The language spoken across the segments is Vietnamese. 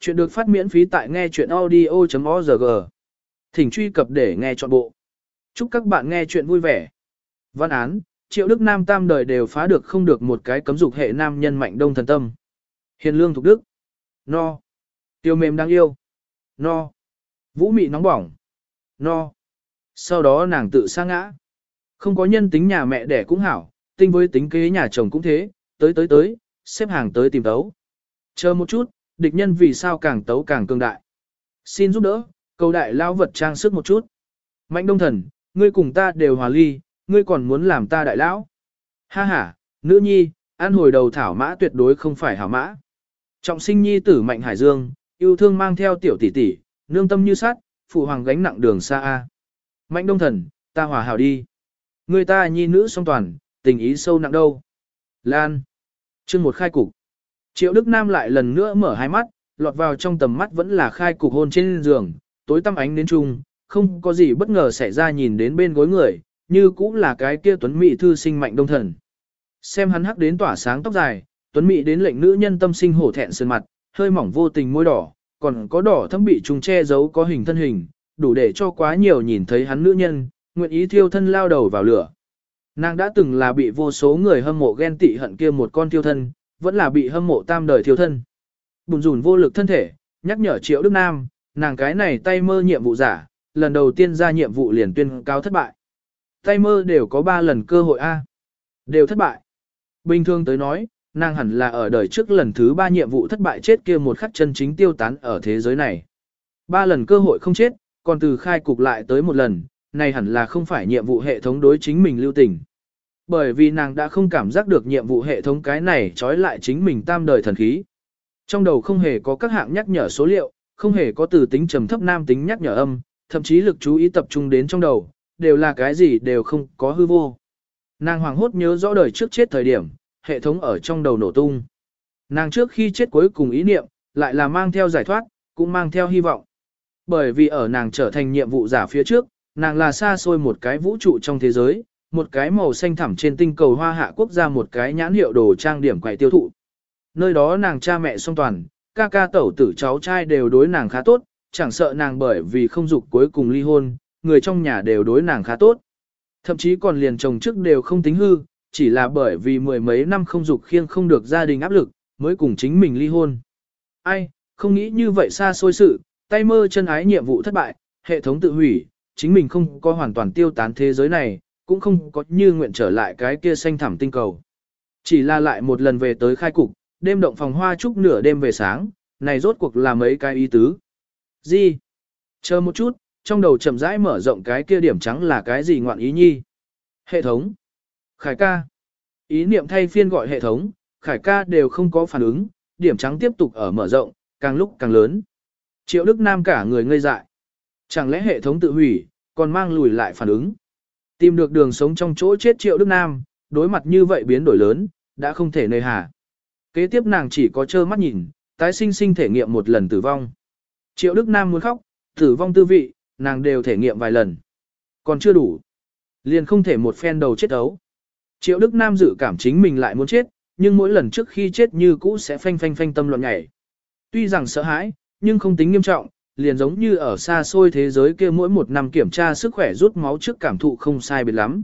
Chuyện được phát miễn phí tại nghe chuyện audio.org. Thỉnh truy cập để nghe trọn bộ. Chúc các bạn nghe chuyện vui vẻ. Văn án, triệu đức nam tam đời đều phá được không được một cái cấm dục hệ nam nhân mạnh đông thần tâm. Hiền lương thục đức. No. Tiêu mềm đáng yêu. No. Vũ mị nóng bỏng. No. Sau đó nàng tự sa ngã. Không có nhân tính nhà mẹ đẻ cũng hảo, tinh với tính kế nhà chồng cũng thế, tới tới tới, xếp hàng tới tìm tấu. Chờ một chút, địch nhân vì sao càng tấu càng cường đại. Xin giúp đỡ, cầu đại lao vật trang sức một chút. Mạnh đông thần, ngươi cùng ta đều hòa ly, ngươi còn muốn làm ta đại lão. Ha ha, nữ nhi, an hồi đầu thảo mã tuyệt đối không phải hảo mã. Trọng sinh nhi tử mạnh hải dương, yêu thương mang theo tiểu tỷ tỷ, nương tâm như sát, phụ hoàng gánh nặng đường xa A. Mạnh đông thần, ta hòa hảo đi. Người ta nhi nữ song toàn, tình ý sâu nặng đâu. Lan. chương một khai cục. Triệu Đức Nam lại lần nữa mở hai mắt, lọt vào trong tầm mắt vẫn là khai cục hôn trên giường, tối tăm ánh đến chung, không có gì bất ngờ xảy ra nhìn đến bên gối người, như cũng là cái kia tuấn mỹ thư sinh mạnh đông thần. Xem hắn hắc đến tỏa sáng tóc dài, tuấn mỹ đến lệnh nữ nhân tâm sinh hổ thẹn sơn mặt, hơi mỏng vô tình môi đỏ, còn có đỏ thâm bị trùng che giấu có hình thân hình, đủ để cho quá nhiều nhìn thấy hắn nữ nhân, nguyện ý thiêu thân lao đầu vào lửa. Nàng đã từng là bị vô số người hâm mộ ghen tị hận kia một con thiêu thân, vẫn là bị hâm mộ tam đời thiếu thân. Bùn rùn vô lực thân thể, nhắc nhở Triệu Đức Nam, nàng cái này tay mơ nhiệm vụ giả, lần đầu tiên ra nhiệm vụ liền tuyên cao thất bại. Tay mơ đều có 3 lần cơ hội A. Đều thất bại. Bình thường tới nói, nàng hẳn là ở đời trước lần thứ 3 nhiệm vụ thất bại chết kia một khắc chân chính tiêu tán ở thế giới này. Ba lần cơ hội không chết, còn từ khai cục lại tới một lần, này hẳn là không phải nhiệm vụ hệ thống đối chính mình lưu tình. Bởi vì nàng đã không cảm giác được nhiệm vụ hệ thống cái này trói lại chính mình tam đời thần khí. Trong đầu không hề có các hạng nhắc nhở số liệu, không hề có từ tính trầm thấp nam tính nhắc nhở âm, thậm chí lực chú ý tập trung đến trong đầu, đều là cái gì đều không có hư vô. Nàng hoàng hốt nhớ rõ đời trước chết thời điểm, hệ thống ở trong đầu nổ tung. Nàng trước khi chết cuối cùng ý niệm, lại là mang theo giải thoát, cũng mang theo hy vọng. Bởi vì ở nàng trở thành nhiệm vụ giả phía trước, nàng là xa xôi một cái vũ trụ trong thế giới, một cái màu xanh thẳm trên tinh cầu hoa hạ quốc gia một cái nhãn hiệu đồ trang điểm quậy tiêu thụ. Nơi đó nàng cha mẹ song toàn, ca ca tẩu tử cháu trai đều đối nàng khá tốt, chẳng sợ nàng bởi vì không dục cuối cùng ly hôn, người trong nhà đều đối nàng khá tốt. Thậm chí còn liền chồng trước đều không tính hư, chỉ là bởi vì mười mấy năm không dục khiêng không được gia đình áp lực, mới cùng chính mình ly hôn. Ai, không nghĩ như vậy xa xôi sự, tay mơ chân ái nhiệm vụ thất bại, hệ thống tự hủy, chính mình không có hoàn toàn tiêu tán thế giới này, cũng không có như nguyện trở lại cái kia xanh thẳm tinh cầu. Chỉ là lại một lần về tới khai cục, đêm động phòng hoa chúc nửa đêm về sáng, này rốt cuộc là mấy cái ý tứ. Gì? Chờ một chút, trong đầu chậm rãi mở rộng cái kia điểm trắng là cái gì ngoạn ý nhi? Hệ thống. Khải ca. Ý niệm thay phiên gọi hệ thống, khải ca đều không có phản ứng, điểm trắng tiếp tục ở mở rộng, càng lúc càng lớn. Triệu Đức Nam cả người ngây dại. Chẳng lẽ hệ thống tự hủy, còn mang lùi lại phản ứng? Tìm được đường sống trong chỗ chết triệu Đức Nam, đối mặt như vậy biến đổi lớn, đã không thể nơi hà. Kế tiếp nàng chỉ có trơ mắt nhìn, tái sinh sinh thể nghiệm một lần tử vong. Triệu Đức Nam muốn khóc, tử vong tư vị, nàng đều thể nghiệm vài lần. Còn chưa đủ. Liền không thể một phen đầu chết ấu. Triệu Đức Nam dự cảm chính mình lại muốn chết, nhưng mỗi lần trước khi chết như cũ sẽ phanh phanh phanh tâm loạn nhảy. Tuy rằng sợ hãi, nhưng không tính nghiêm trọng, liền giống như ở xa xôi thế giới kia mỗi một năm kiểm tra sức khỏe rút máu trước cảm thụ không sai biệt lắm.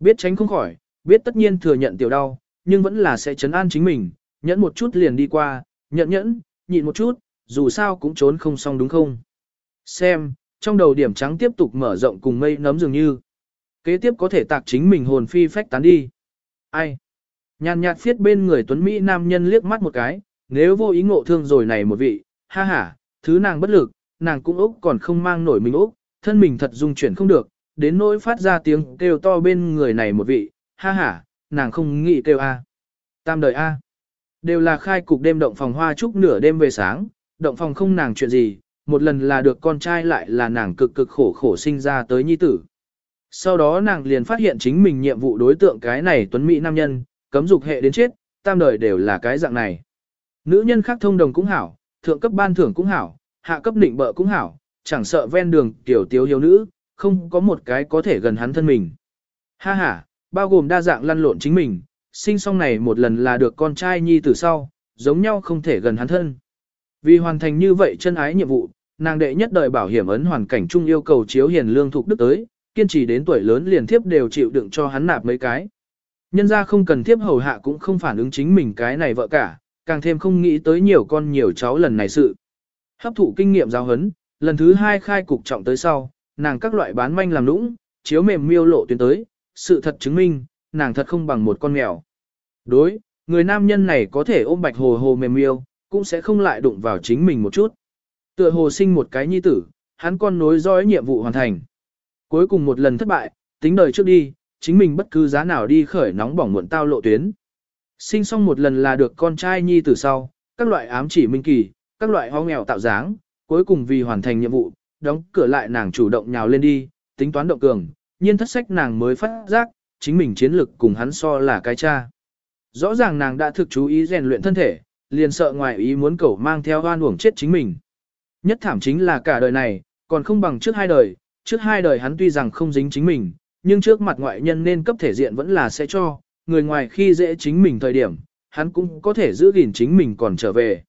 Biết tránh không khỏi, biết tất nhiên thừa nhận tiểu đau, nhưng vẫn là sẽ chấn an chính mình, nhẫn một chút liền đi qua, nhẫn nhẫn, nhịn một chút, dù sao cũng trốn không xong đúng không? Xem, trong đầu điểm trắng tiếp tục mở rộng cùng mây nấm dường như. Kế tiếp có thể tạc chính mình hồn phi phách tán đi. Ai? Nhàn nhạt phiết bên người tuấn Mỹ nam nhân liếc mắt một cái, nếu vô ý ngộ thương rồi này một vị, ha ha, thứ nàng bất lực, nàng cũng Úc còn không mang nổi mình Úc, thân mình thật dung chuyển không được, đến nỗi phát ra tiếng kêu to bên người này một vị, ha ha, nàng không nghĩ kêu a. Tam đời a. Đều là khai cục đêm động phòng hoa chúc nửa đêm về sáng, động phòng không nàng chuyện gì, một lần là được con trai lại là nàng cực cực khổ khổ sinh ra tới nhi tử. Sau đó nàng liền phát hiện chính mình nhiệm vụ đối tượng cái này tuấn mỹ nam nhân, cấm dục hệ đến chết, tam đời đều là cái dạng này. Nữ nhân khác thông đồng cũng hảo, thượng cấp ban thưởng cũng hảo, hạ cấp định bợ cũng hảo, chẳng sợ ven đường tiểu tiếu hiếu nữ, không có một cái có thể gần hắn thân mình. Ha ha, bao gồm đa dạng lăn lộn chính mình, sinh xong này một lần là được con trai nhi từ sau, giống nhau không thể gần hắn thân. Vì hoàn thành như vậy chân ái nhiệm vụ, nàng đệ nhất đời bảo hiểm ấn hoàn cảnh chung yêu cầu chiếu hiền lương thuộc đức tới, kiên trì đến tuổi lớn liền thiếp đều chịu đựng cho hắn nạp mấy cái. Nhân ra không cần thiếp hầu hạ cũng không phản ứng chính mình cái này vợ cả, càng thêm không nghĩ tới nhiều con nhiều cháu lần này sự. Hấp thụ kinh nghiệm giáo hấn, lần thứ hai khai cục trọng tới sau, nàng các loại bán manh làm lũng, chiếu mềm miêu lộ tuyến tới, sự thật chứng minh, nàng thật không bằng một con mèo. Đối, người nam nhân này có thể ôm bạch hồ hồ mềm miêu, cũng sẽ không lại đụng vào chính mình một chút. Tựa hồ sinh một cái nhi tử, hắn con nối dõi nhiệm vụ hoàn thành. Cuối cùng một lần thất bại, tính đời trước đi, chính mình bất cứ giá nào đi khởi nóng bỏng muộn tao lộ tuyến. Sinh xong một lần là được con trai nhi tử sau, các loại ám chỉ minh kỳ, các loại ho nghèo tạo dáng, cuối cùng vì hoàn thành nhiệm vụ, đóng cửa lại nàng chủ động nhào lên đi, tính toán động cường, nhiên thất sách nàng mới phát giác, chính mình chiến lực cùng hắn so là cái cha. Rõ ràng nàng đã thực chú ý rèn luyện thân thể, liền sợ ngoài ý muốn cẩu mang theo oan uổng chết chính mình. Nhất thảm chính là cả đời này, còn không bằng trước hai đời, trước hai đời hắn tuy rằng không dính chính mình, nhưng trước mặt ngoại nhân nên cấp thể diện vẫn là sẽ cho, người ngoài khi dễ chính mình thời điểm, hắn cũng có thể giữ gìn chính mình còn trở về.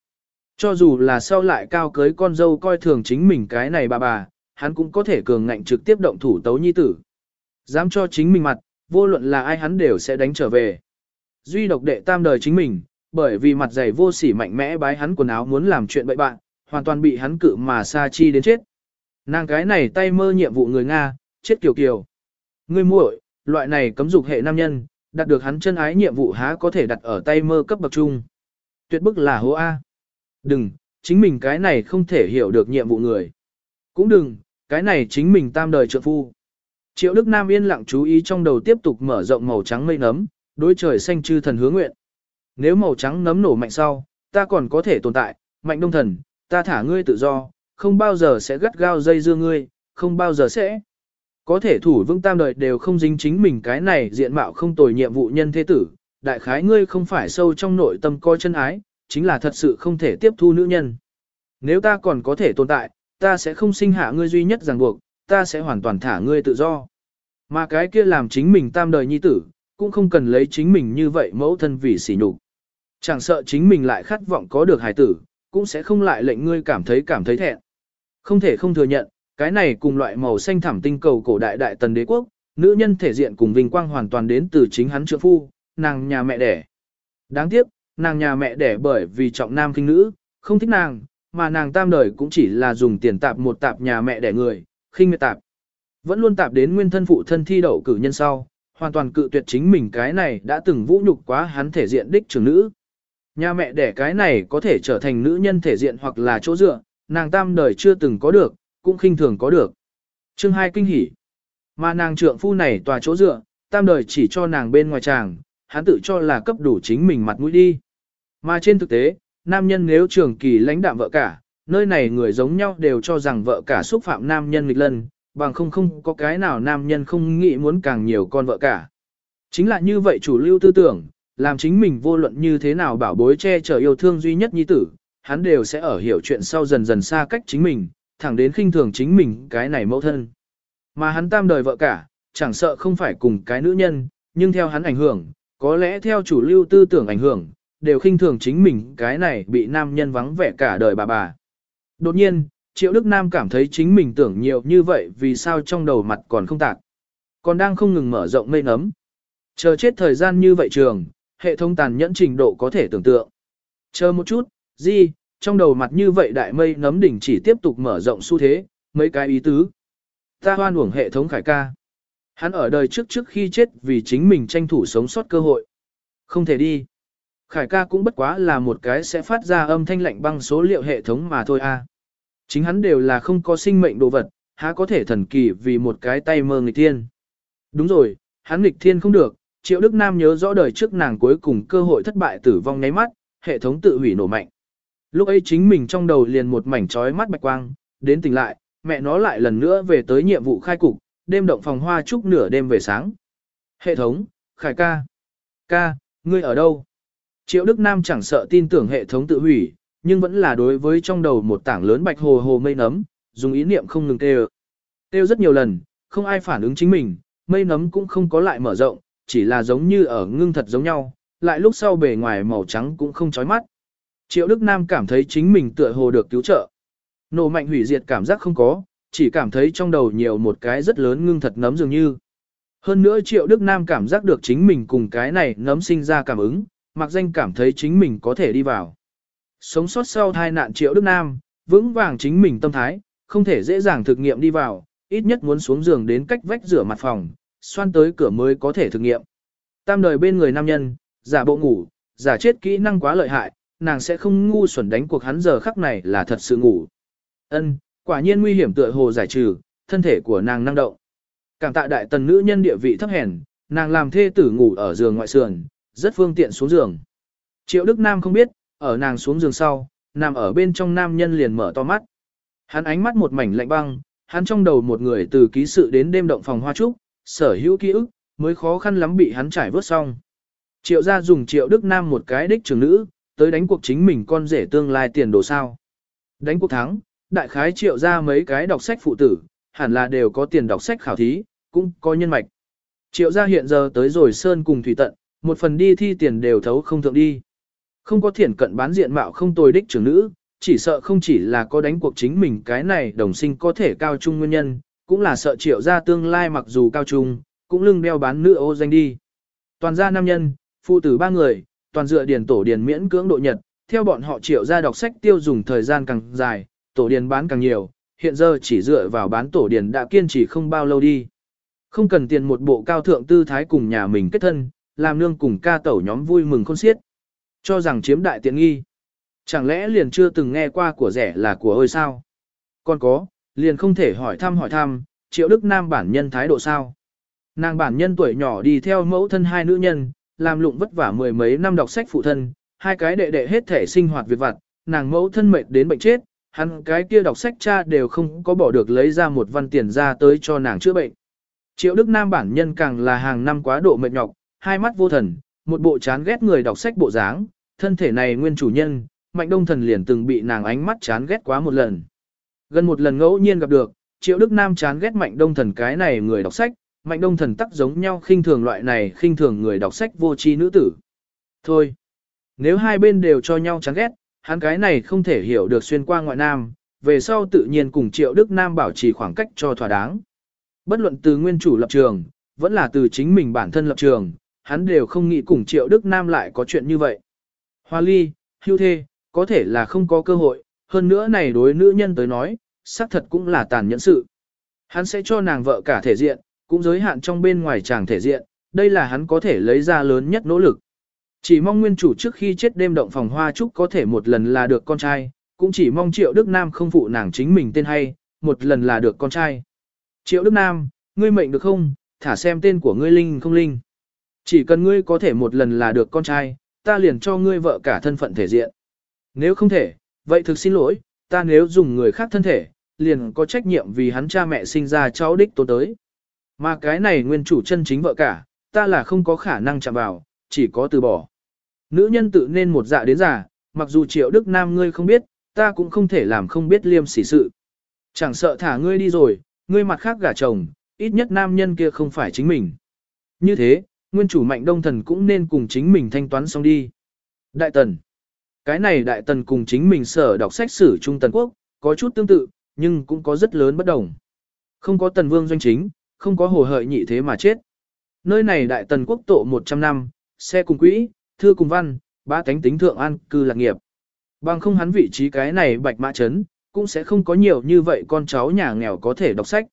Cho dù là sau lại cao cưới con dâu coi thường chính mình cái này bà bà, hắn cũng có thể cường ngạnh trực tiếp động thủ tấu nhi tử. Dám cho chính mình mặt, vô luận là ai hắn đều sẽ đánh trở về. Duy độc đệ tam đời chính mình, bởi vì mặt dày vô sỉ mạnh mẽ bái hắn quần áo muốn làm chuyện bậy bạn, hoàn toàn bị hắn cự mà sa chi đến chết. Nàng cái này tay mơ nhiệm vụ người Nga, chết kiều kiều. Ngươi muội, loại này cấm dục hệ nam nhân, đạt được hắn chân ái nhiệm vụ há có thể đặt ở tay mơ cấp bậc trung. Tuyệt bức là hố A. Đừng, chính mình cái này không thể hiểu được nhiệm vụ người. Cũng đừng, cái này chính mình tam đời trợ phu. Triệu Đức Nam yên lặng chú ý trong đầu tiếp tục mở rộng màu trắng mây nấm, đối trời xanh chư thần hướng nguyện. Nếu màu trắng nấm nổ mạnh sau, ta còn có thể tồn tại, mạnh đông thần, ta thả ngươi tự do, không bao giờ sẽ gắt gao dây dưa ngươi, không bao giờ sẽ. Có thể thủ vững tam đời đều không dính chính mình cái này diện mạo không tồi nhiệm vụ nhân thế tử, đại khái ngươi không phải sâu trong nội tâm coi chân ái, chính là thật sự không thể tiếp thu nữ nhân. Nếu ta còn có thể tồn tại, ta sẽ không sinh hạ ngươi duy nhất ràng buộc, ta sẽ hoàn toàn thả ngươi tự do. Mà cái kia làm chính mình tam đời nhi tử, cũng không cần lấy chính mình như vậy mẫu thân vì sỉ nhục. Chẳng sợ chính mình lại khát vọng có được hài tử, cũng sẽ không lại lệnh ngươi cảm thấy cảm thấy thẹn. Không thể không thừa nhận, cái này cùng loại màu xanh thảm tinh cầu cổ đại đại tần đế quốc, nữ nhân thể diện cùng vinh quang hoàn toàn đến từ chính hắn trượng phu, nàng nhà mẹ đẻ. Đáng tiếc, nàng nhà mẹ đẻ bởi vì trọng nam khinh nữ, không thích nàng, mà nàng tam đời cũng chỉ là dùng tiền tạp một tạp nhà mẹ đẻ người, khinh miệt tạp. Vẫn luôn tạp đến nguyên thân phụ thân thi đậu cử nhân sau, hoàn toàn cự tuyệt chính mình cái này đã từng vũ nhục quá hắn thể diện đích trưởng nữ. Nhà mẹ đẻ cái này có thể trở thành nữ nhân thể diện hoặc là chỗ dựa, nàng tam đời chưa từng có được, cũng khinh thường có được. Chương 2 kinh hỉ. Mà nàng trượng phu này tòa chỗ dựa, tam đời chỉ cho nàng bên ngoài chàng, hắn tự cho là cấp đủ chính mình mặt mũi đi. Mà trên thực tế, nam nhân nếu trường kỳ lãnh đạm vợ cả, nơi này người giống nhau đều cho rằng vợ cả xúc phạm nam nhân nghịch lân, bằng không không có cái nào nam nhân không nghĩ muốn càng nhiều con vợ cả. Chính là như vậy chủ lưu tư tưởng, làm chính mình vô luận như thế nào bảo bối che chở yêu thương duy nhất nhi tử, hắn đều sẽ ở hiểu chuyện sau dần dần xa cách chính mình, thẳng đến khinh thường chính mình cái này mẫu thân. Mà hắn tam đời vợ cả, chẳng sợ không phải cùng cái nữ nhân, nhưng theo hắn ảnh hưởng, có lẽ theo chủ lưu tư tưởng ảnh hưởng, đều khinh thường chính mình cái này bị nam nhân vắng vẻ cả đời bà bà. Đột nhiên, Triệu Đức Nam cảm thấy chính mình tưởng nhiều như vậy vì sao trong đầu mặt còn không tạc. Còn đang không ngừng mở rộng mây nấm. Chờ chết thời gian như vậy trường, hệ thống tàn nhẫn trình độ có thể tưởng tượng. Chờ một chút, gì, trong đầu mặt như vậy đại mây nấm đỉnh chỉ tiếp tục mở rộng xu thế, mấy cái ý tứ. Ta hoan uổng hệ thống khải ca. Hắn ở đời trước trước khi chết vì chính mình tranh thủ sống sót cơ hội. Không thể đi. Khải ca cũng bất quá là một cái sẽ phát ra âm thanh lạnh băng số liệu hệ thống mà thôi a. Chính hắn đều là không có sinh mệnh đồ vật, há có thể thần kỳ vì một cái tay mơ nghịch thiên. Đúng rồi, hắn nghịch thiên không được, Triệu Đức Nam nhớ rõ đời trước nàng cuối cùng cơ hội thất bại tử vong nháy mắt, hệ thống tự hủy nổ mạnh. Lúc ấy chính mình trong đầu liền một mảnh trói mắt bạch quang, đến tỉnh lại, mẹ nó lại lần nữa về tới nhiệm vụ khai cục, đêm động phòng hoa chúc nửa đêm về sáng. Hệ thống, Khải ca. Ca, ngươi ở đâu? Triệu Đức Nam chẳng sợ tin tưởng hệ thống tự hủy, nhưng vẫn là đối với trong đầu một tảng lớn bạch hồ hồ mây nấm, dùng ý niệm không ngừng kêu. Kêu rất nhiều lần, không ai phản ứng chính mình, mây nấm cũng không có lại mở rộng, chỉ là giống như ở ngưng thật giống nhau, lại lúc sau bề ngoài màu trắng cũng không chói mắt. Triệu Đức Nam cảm thấy chính mình tựa hồ được cứu trợ. Nổ mạnh hủy diệt cảm giác không có, chỉ cảm thấy trong đầu nhiều một cái rất lớn ngưng thật nấm dường như. Hơn nữa Triệu Đức Nam cảm giác được chính mình cùng cái này nấm sinh ra cảm ứng, mặc danh cảm thấy chính mình có thể đi vào. Sống sót sau tai nạn Triệu Đức Nam, vững vàng chính mình tâm thái, không thể dễ dàng thực nghiệm đi vào, ít nhất muốn xuống giường đến cách vách rửa mặt phòng, xoan tới cửa mới có thể thực nghiệm. Tam đời bên người nam nhân, giả bộ ngủ, giả chết kỹ năng quá lợi hại, nàng sẽ không ngu xuẩn đánh cuộc hắn giờ khắc này là thật sự ngủ. Ân, quả nhiên nguy hiểm tựa hồ giải trừ, thân thể của nàng năng động. Cảm tạ đại tần nữ nhân địa vị thấp hèn, nàng làm thê tử ngủ ở giường ngoại sườn, rất phương tiện xuống giường. Triệu Đức Nam không biết, ở nàng xuống giường sau, nằm ở bên trong nam nhân liền mở to mắt. Hắn ánh mắt một mảnh lạnh băng, hắn trong đầu một người từ ký sự đến đêm động phòng hoa trúc, sở hữu ký ức, mới khó khăn lắm bị hắn trải vớt xong. Triệu gia dùng triệu Đức Nam một cái đích trưởng nữ, tới đánh cuộc chính mình con rể tương lai tiền đồ sao. Đánh cuộc thắng, đại khái triệu ra mấy cái đọc sách phụ tử, hẳn là đều có tiền đọc sách khảo thí, cũng có nhân mạch. Triệu gia hiện giờ tới rồi sơn cùng thủy tận, một phần đi thi tiền đều thấu không thượng đi. Không có thiển cận bán diện mạo không tồi đích trưởng nữ, chỉ sợ không chỉ là có đánh cuộc chính mình cái này đồng sinh có thể cao trung nguyên nhân, cũng là sợ triệu gia tương lai mặc dù cao trung, cũng lưng đeo bán nữ ô danh đi. Toàn gia nam nhân, phụ tử ba người, toàn dựa điền tổ điền miễn cưỡng độ nhật, theo bọn họ triệu gia đọc sách tiêu dùng thời gian càng dài, tổ điền bán càng nhiều, hiện giờ chỉ dựa vào bán tổ điền đã kiên trì không bao lâu đi. Không cần tiền một bộ cao thượng tư thái cùng nhà mình kết thân, làm nương cùng ca tẩu nhóm vui mừng khôn xiết. Cho rằng chiếm đại tiện nghi. Chẳng lẽ liền chưa từng nghe qua của rẻ là của ơi sao? Còn có, liền không thể hỏi thăm hỏi thăm, triệu đức nam bản nhân thái độ sao? Nàng bản nhân tuổi nhỏ đi theo mẫu thân hai nữ nhân, làm lụng vất vả mười mấy năm đọc sách phụ thân, hai cái đệ đệ hết thể sinh hoạt việc vặt, nàng mẫu thân mệt đến bệnh chết, hắn cái kia đọc sách cha đều không có bỏ được lấy ra một văn tiền ra tới cho nàng chữa bệnh. Triệu Đức Nam bản nhân càng là hàng năm quá độ mệt nhọc, hai mắt vô thần, một bộ chán ghét người đọc sách bộ dáng, thân thể này nguyên chủ nhân, Mạnh Đông Thần liền từng bị nàng ánh mắt chán ghét quá một lần. Gần một lần ngẫu nhiên gặp được, Triệu Đức Nam chán ghét Mạnh Đông Thần cái này người đọc sách, Mạnh Đông Thần tắc giống nhau khinh thường loại này khinh thường người đọc sách vô tri nữ tử. Thôi, nếu hai bên đều cho nhau chán ghét, hắn cái này không thể hiểu được xuyên qua ngoại nam, về sau tự nhiên cùng Triệu Đức Nam bảo trì khoảng cách cho thỏa đáng. Bất luận từ nguyên chủ lập trường, vẫn là từ chính mình bản thân lập trường, hắn đều không nghĩ cùng Triệu Đức Nam lại có chuyện như vậy. Hoa ly, hưu thê, có thể là không có cơ hội, hơn nữa này đối nữ nhân tới nói, xác thật cũng là tàn nhẫn sự. Hắn sẽ cho nàng vợ cả thể diện, cũng giới hạn trong bên ngoài chàng thể diện, đây là hắn có thể lấy ra lớn nhất nỗ lực. Chỉ mong nguyên chủ trước khi chết đêm động phòng hoa trúc có thể một lần là được con trai, cũng chỉ mong Triệu Đức Nam không phụ nàng chính mình tên hay, một lần là được con trai. Triệu Đức Nam, ngươi mệnh được không, thả xem tên của ngươi linh không linh. Chỉ cần ngươi có thể một lần là được con trai, ta liền cho ngươi vợ cả thân phận thể diện. Nếu không thể, vậy thực xin lỗi, ta nếu dùng người khác thân thể, liền có trách nhiệm vì hắn cha mẹ sinh ra cháu đích tố tới. Mà cái này nguyên chủ chân chính vợ cả, ta là không có khả năng chạm vào, chỉ có từ bỏ. Nữ nhân tự nên một dạ đến giả, mặc dù triệu đức nam ngươi không biết, ta cũng không thể làm không biết liêm sỉ sự. Chẳng sợ thả ngươi đi rồi, ngươi mặt khác gả chồng, ít nhất nam nhân kia không phải chính mình. Như thế, nguyên chủ mạnh đông thần cũng nên cùng chính mình thanh toán xong đi. Đại tần. Cái này đại tần cùng chính mình sở đọc sách sử Trung Tần Quốc, có chút tương tự, nhưng cũng có rất lớn bất đồng. Không có tần vương doanh chính, không có hồ hợi nhị thế mà chết. Nơi này đại tần quốc tổ 100 năm, xe cùng quỹ, thư cùng văn, ba tánh tính thượng an cư lạc nghiệp. Bằng không hắn vị trí cái này bạch mã chấn, cũng sẽ không có nhiều như vậy con cháu nhà nghèo có thể đọc sách.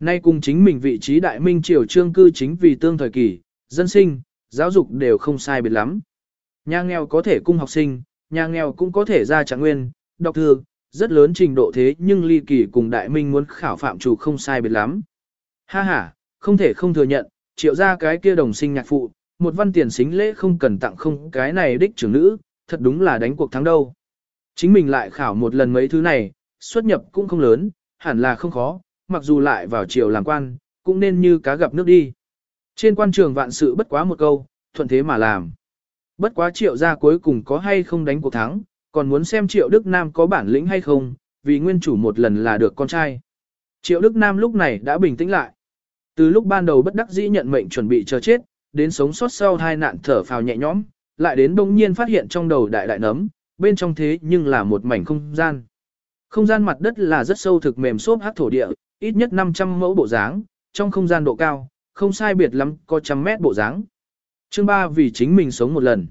Nay cùng chính mình vị trí đại minh triều trương cư chính vì tương thời kỳ, dân sinh, giáo dục đều không sai biệt lắm. Nhà nghèo có thể cung học sinh, nhà nghèo cũng có thể ra trạng nguyên, đọc thư, rất lớn trình độ thế nhưng ly kỳ cùng đại minh muốn khảo phạm chủ không sai biệt lắm. Ha ha, không thể không thừa nhận, triệu ra cái kia đồng sinh nhạc phụ, một văn tiền xính lễ không cần tặng không cái này đích trưởng nữ, thật đúng là đánh cuộc thắng đâu. Chính mình lại khảo một lần mấy thứ này, xuất nhập cũng không lớn, hẳn là không khó, mặc dù lại vào triều làm quan, cũng nên như cá gặp nước đi. Trên quan trường vạn sự bất quá một câu, thuận thế mà làm. Bất quá triệu gia cuối cùng có hay không đánh cuộc thắng, còn muốn xem triệu Đức Nam có bản lĩnh hay không, vì nguyên chủ một lần là được con trai. Triệu Đức Nam lúc này đã bình tĩnh lại. Từ lúc ban đầu bất đắc dĩ nhận mệnh chuẩn bị chờ chết, đến sống sót sau hai nạn thở phào nhẹ nhõm, lại đến đông nhiên phát hiện trong đầu đại đại nấm, bên trong thế nhưng là một mảnh không gian. Không gian mặt đất là rất sâu thực mềm xốp hát thổ địa, ít nhất 500 mẫu bộ dáng, trong không gian độ cao, không sai biệt lắm có trăm mét bộ dáng. Chương 3 vì chính mình sống một lần.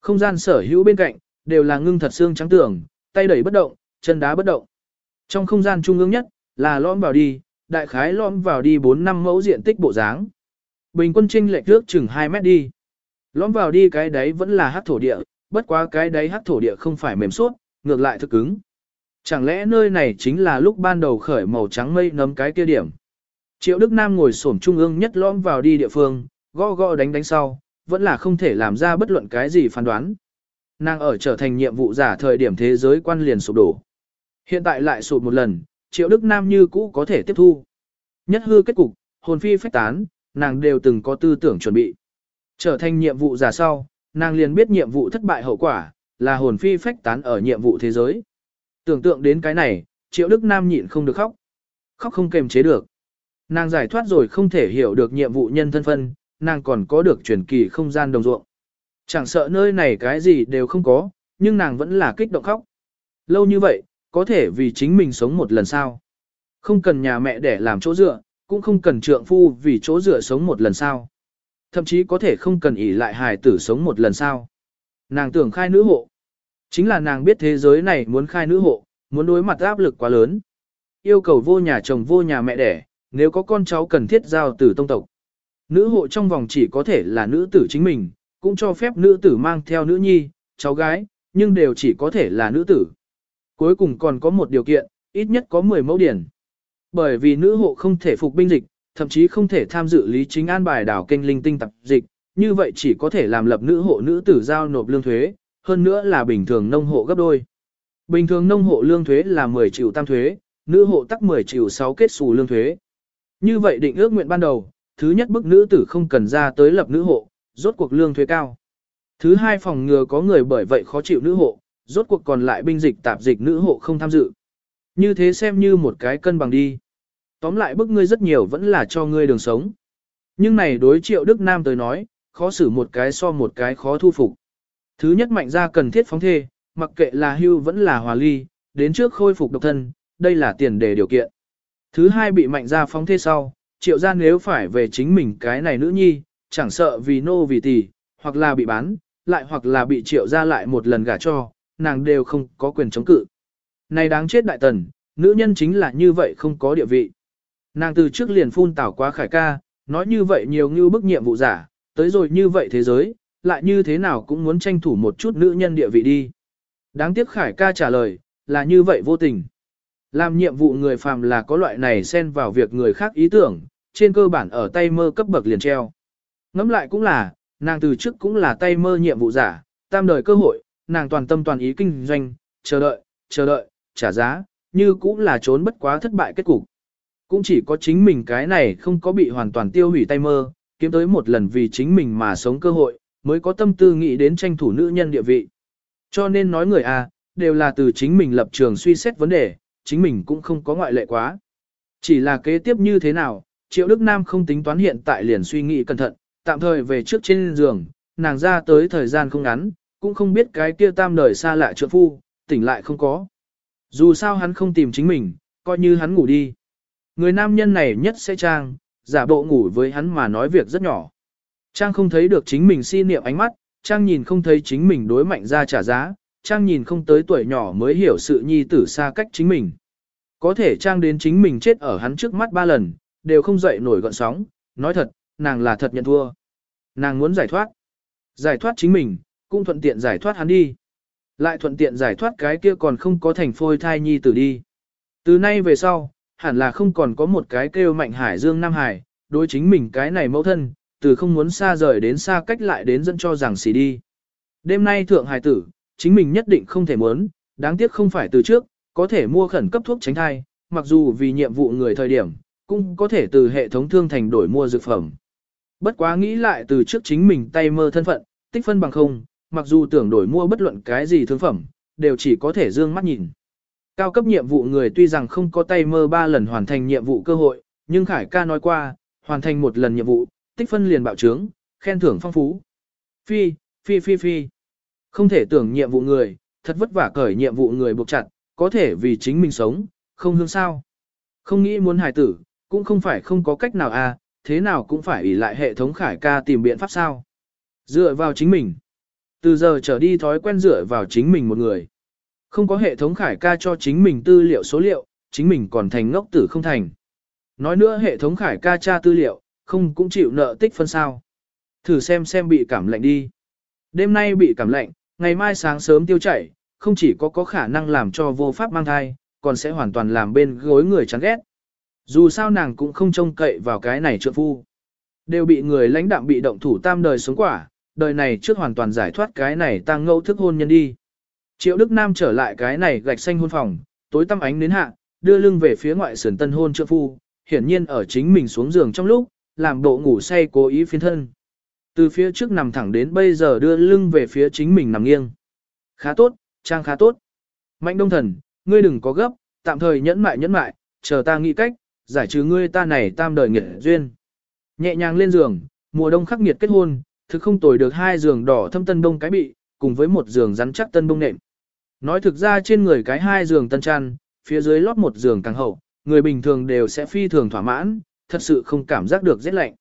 Không gian sở hữu bên cạnh, đều là ngưng thật xương trắng tưởng, tay đẩy bất động, chân đá bất động. Trong không gian trung ương nhất, là lõm vào đi, đại khái lõm vào đi 4 năm mẫu diện tích bộ dáng. Bình quân trinh lệch trước chừng 2 mét đi. Lõm vào đi cái đấy vẫn là hát thổ địa, bất quá cái đấy hát thổ địa không phải mềm suốt, ngược lại thực cứng. Chẳng lẽ nơi này chính là lúc ban đầu khởi màu trắng mây nấm cái kia điểm. Triệu Đức Nam ngồi xổm trung ương nhất lõm vào đi địa phương, gõ gõ đánh đánh sau, vẫn là không thể làm ra bất luận cái gì phán đoán. Nàng ở trở thành nhiệm vụ giả thời điểm thế giới quan liền sụp đổ. Hiện tại lại sụp một lần, Triệu Đức Nam như cũ có thể tiếp thu. Nhất hư kết cục, hồn phi phách tán, nàng đều từng có tư tưởng chuẩn bị. Trở thành nhiệm vụ giả sau, nàng liền biết nhiệm vụ thất bại hậu quả, là hồn phi phách tán ở nhiệm vụ thế giới. Tưởng tượng đến cái này, Triệu Đức Nam nhịn không được khóc. Khóc không kềm chế được. Nàng giải thoát rồi không thể hiểu được nhiệm vụ nhân thân phân, nàng còn có được truyền kỳ không gian đồng ruộng. Chẳng sợ nơi này cái gì đều không có, nhưng nàng vẫn là kích động khóc. Lâu như vậy, có thể vì chính mình sống một lần sao. Không cần nhà mẹ để làm chỗ dựa, cũng không cần trượng phu vì chỗ dựa sống một lần sao. Thậm chí có thể không cần ỷ lại hài tử sống một lần sao. Nàng tưởng khai nữ hộ. Chính là nàng biết thế giới này muốn khai nữ hộ, muốn đối mặt áp lực quá lớn. Yêu cầu vô nhà chồng vô nhà mẹ đẻ, nếu có con cháu cần thiết giao tử tông tộc. Nữ hộ trong vòng chỉ có thể là nữ tử chính mình, cũng cho phép nữ tử mang theo nữ nhi, cháu gái, nhưng đều chỉ có thể là nữ tử. Cuối cùng còn có một điều kiện, ít nhất có 10 mẫu điển. Bởi vì nữ hộ không thể phục binh dịch, thậm chí không thể tham dự lý chính an bài đảo kênh linh tinh tập dịch, như vậy chỉ có thể làm lập nữ hộ nữ tử giao nộp lương thuế, hơn nữa là bình thường nông hộ gấp đôi. Bình thường nông hộ lương thuế là 10 triệu tam thuế, nữ hộ tắc 10 triệu 6 kết xù lương thuế. Như vậy định ước nguyện ban đầu, thứ nhất bức nữ tử không cần ra tới lập nữ hộ, rốt cuộc lương thuế cao. Thứ hai phòng ngừa có người bởi vậy khó chịu nữ hộ, rốt cuộc còn lại binh dịch tạp dịch nữ hộ không tham dự. Như thế xem như một cái cân bằng đi. Tóm lại bức ngươi rất nhiều vẫn là cho ngươi đường sống. Nhưng này đối triệu Đức Nam tới nói, khó xử một cái so một cái khó thu phục. Thứ nhất mạnh ra cần thiết phóng thê, mặc kệ là hưu vẫn là hòa ly, đến trước khôi phục độc thân, đây là tiền đề điều kiện. Thứ hai bị mạnh ra phóng thê sau, triệu ra nếu phải về chính mình cái này nữ nhi, chẳng sợ vì nô vì tỷ, hoặc là bị bán, lại hoặc là bị triệu ra lại một lần gả cho, nàng đều không có quyền chống cự. Này đáng chết đại tần, nữ nhân chính là như vậy không có địa vị. Nàng từ trước liền phun tảo quá khải ca, nói như vậy nhiều như bức nhiệm vụ giả, tới rồi như vậy thế giới, lại như thế nào cũng muốn tranh thủ một chút nữ nhân địa vị đi. Đáng tiếc khải ca trả lời, là như vậy vô tình. Làm nhiệm vụ người phàm là có loại này xen vào việc người khác ý tưởng, trên cơ bản ở tay mơ cấp bậc liền treo. Ngắm lại cũng là, nàng từ trước cũng là tay mơ nhiệm vụ giả, tam đời cơ hội, nàng toàn tâm toàn ý kinh doanh, chờ đợi, chờ đợi, trả giá, như cũng là trốn bất quá thất bại kết cục. Cũng chỉ có chính mình cái này không có bị hoàn toàn tiêu hủy tay mơ, kiếm tới một lần vì chính mình mà sống cơ hội, mới có tâm tư nghĩ đến tranh thủ nữ nhân địa vị. Cho nên nói người A, đều là từ chính mình lập trường suy xét vấn đề, chính mình cũng không có ngoại lệ quá. Chỉ là kế tiếp như thế nào, Triệu Đức Nam không tính toán hiện tại liền suy nghĩ cẩn thận, tạm thời về trước trên giường, nàng ra tới thời gian không ngắn, cũng không biết cái kia tam đời xa lạ trượng phu, tỉnh lại không có. Dù sao hắn không tìm chính mình, coi như hắn ngủ đi. Người nam nhân này nhất sẽ trang, giả bộ ngủ với hắn mà nói việc rất nhỏ. Trang không thấy được chính mình si niệm ánh mắt, Trang nhìn không thấy chính mình đối mạnh ra trả giá, Trang nhìn không tới tuổi nhỏ mới hiểu sự nhi tử xa cách chính mình. Có thể Trang đến chính mình chết ở hắn trước mắt ba lần, đều không dậy nổi gọn sóng, nói thật, nàng là thật nhận thua. Nàng muốn giải thoát. Giải thoát chính mình, cũng thuận tiện giải thoát hắn đi. Lại thuận tiện giải thoát cái kia còn không có thành phôi thai nhi tử đi. Từ nay về sau, hẳn là không còn có một cái kêu mạnh hải dương Nam Hải, đối chính mình cái này mẫu thân, từ không muốn xa rời đến xa cách lại đến dẫn cho rằng xì đi. Đêm nay thượng hải tử, chính mình nhất định không thể muốn, đáng tiếc không phải từ trước, có thể mua khẩn cấp thuốc tránh thai, mặc dù vì nhiệm vụ người thời điểm, cũng có thể từ hệ thống thương thành đổi mua dược phẩm. Bất quá nghĩ lại từ trước chính mình tay mơ thân phận, tích phân bằng không, mặc dù tưởng đổi mua bất luận cái gì thương phẩm, đều chỉ có thể dương mắt nhìn. Cao cấp nhiệm vụ người tuy rằng không có tay mơ ba lần hoàn thành nhiệm vụ cơ hội, nhưng Khải ca nói qua, hoàn thành một lần nhiệm vụ, tích phân liền bạo trướng, khen thưởng phong phú. Phi, phi phi phi. Không thể tưởng nhiệm vụ người, thật vất vả cởi nhiệm vụ người buộc chặt, có thể vì chính mình sống, không hương sao. Không nghĩ muốn hài tử, cũng không phải không có cách nào à, thế nào cũng phải ỷ lại hệ thống khải ca tìm biện pháp sao. Dựa vào chính mình. Từ giờ trở đi thói quen dựa vào chính mình một người. Không có hệ thống khải ca cho chính mình tư liệu số liệu, chính mình còn thành ngốc tử không thành. Nói nữa hệ thống khải ca tra tư liệu, không cũng chịu nợ tích phân sao. Thử xem xem bị cảm lạnh đi. Đêm nay bị cảm lạnh, ngày mai sáng sớm tiêu chảy, không chỉ có có khả năng làm cho vô pháp mang thai, còn sẽ hoàn toàn làm bên gối người chán ghét. Dù sao nàng cũng không trông cậy vào cái này trượng phu. Đều bị người lãnh đạm bị động thủ tam đời sống quả, đời này trước hoàn toàn giải thoát cái này tăng ngẫu thức hôn nhân đi. Triệu Đức Nam trở lại cái này gạch xanh hôn phòng, tối tăm ánh đến hạ, đưa lưng về phía ngoại sườn tân hôn trượng phu, hiển nhiên ở chính mình xuống giường trong lúc, làm bộ ngủ say cố ý phiên thân. Từ phía trước nằm thẳng đến bây giờ đưa lưng về phía chính mình nằm nghiêng. Khá tốt, trang khá tốt. Mạnh đông thần, ngươi đừng có gấp, tạm thời nhẫn mại nhẫn mại, chờ ta nghĩ cách, giải trừ ngươi ta này tam đời nghiệt duyên. Nhẹ nhàng lên giường, mùa đông khắc nghiệt kết hôn, thực không tồi được hai giường đỏ thâm tân đông cái bị, cùng với một giường rắn chắc tân đông nệm. Nói thực ra trên người cái hai giường tân chăn, phía dưới lót một giường càng hậu, người bình thường đều sẽ phi thường thỏa mãn, thật sự không cảm giác được rét lạnh.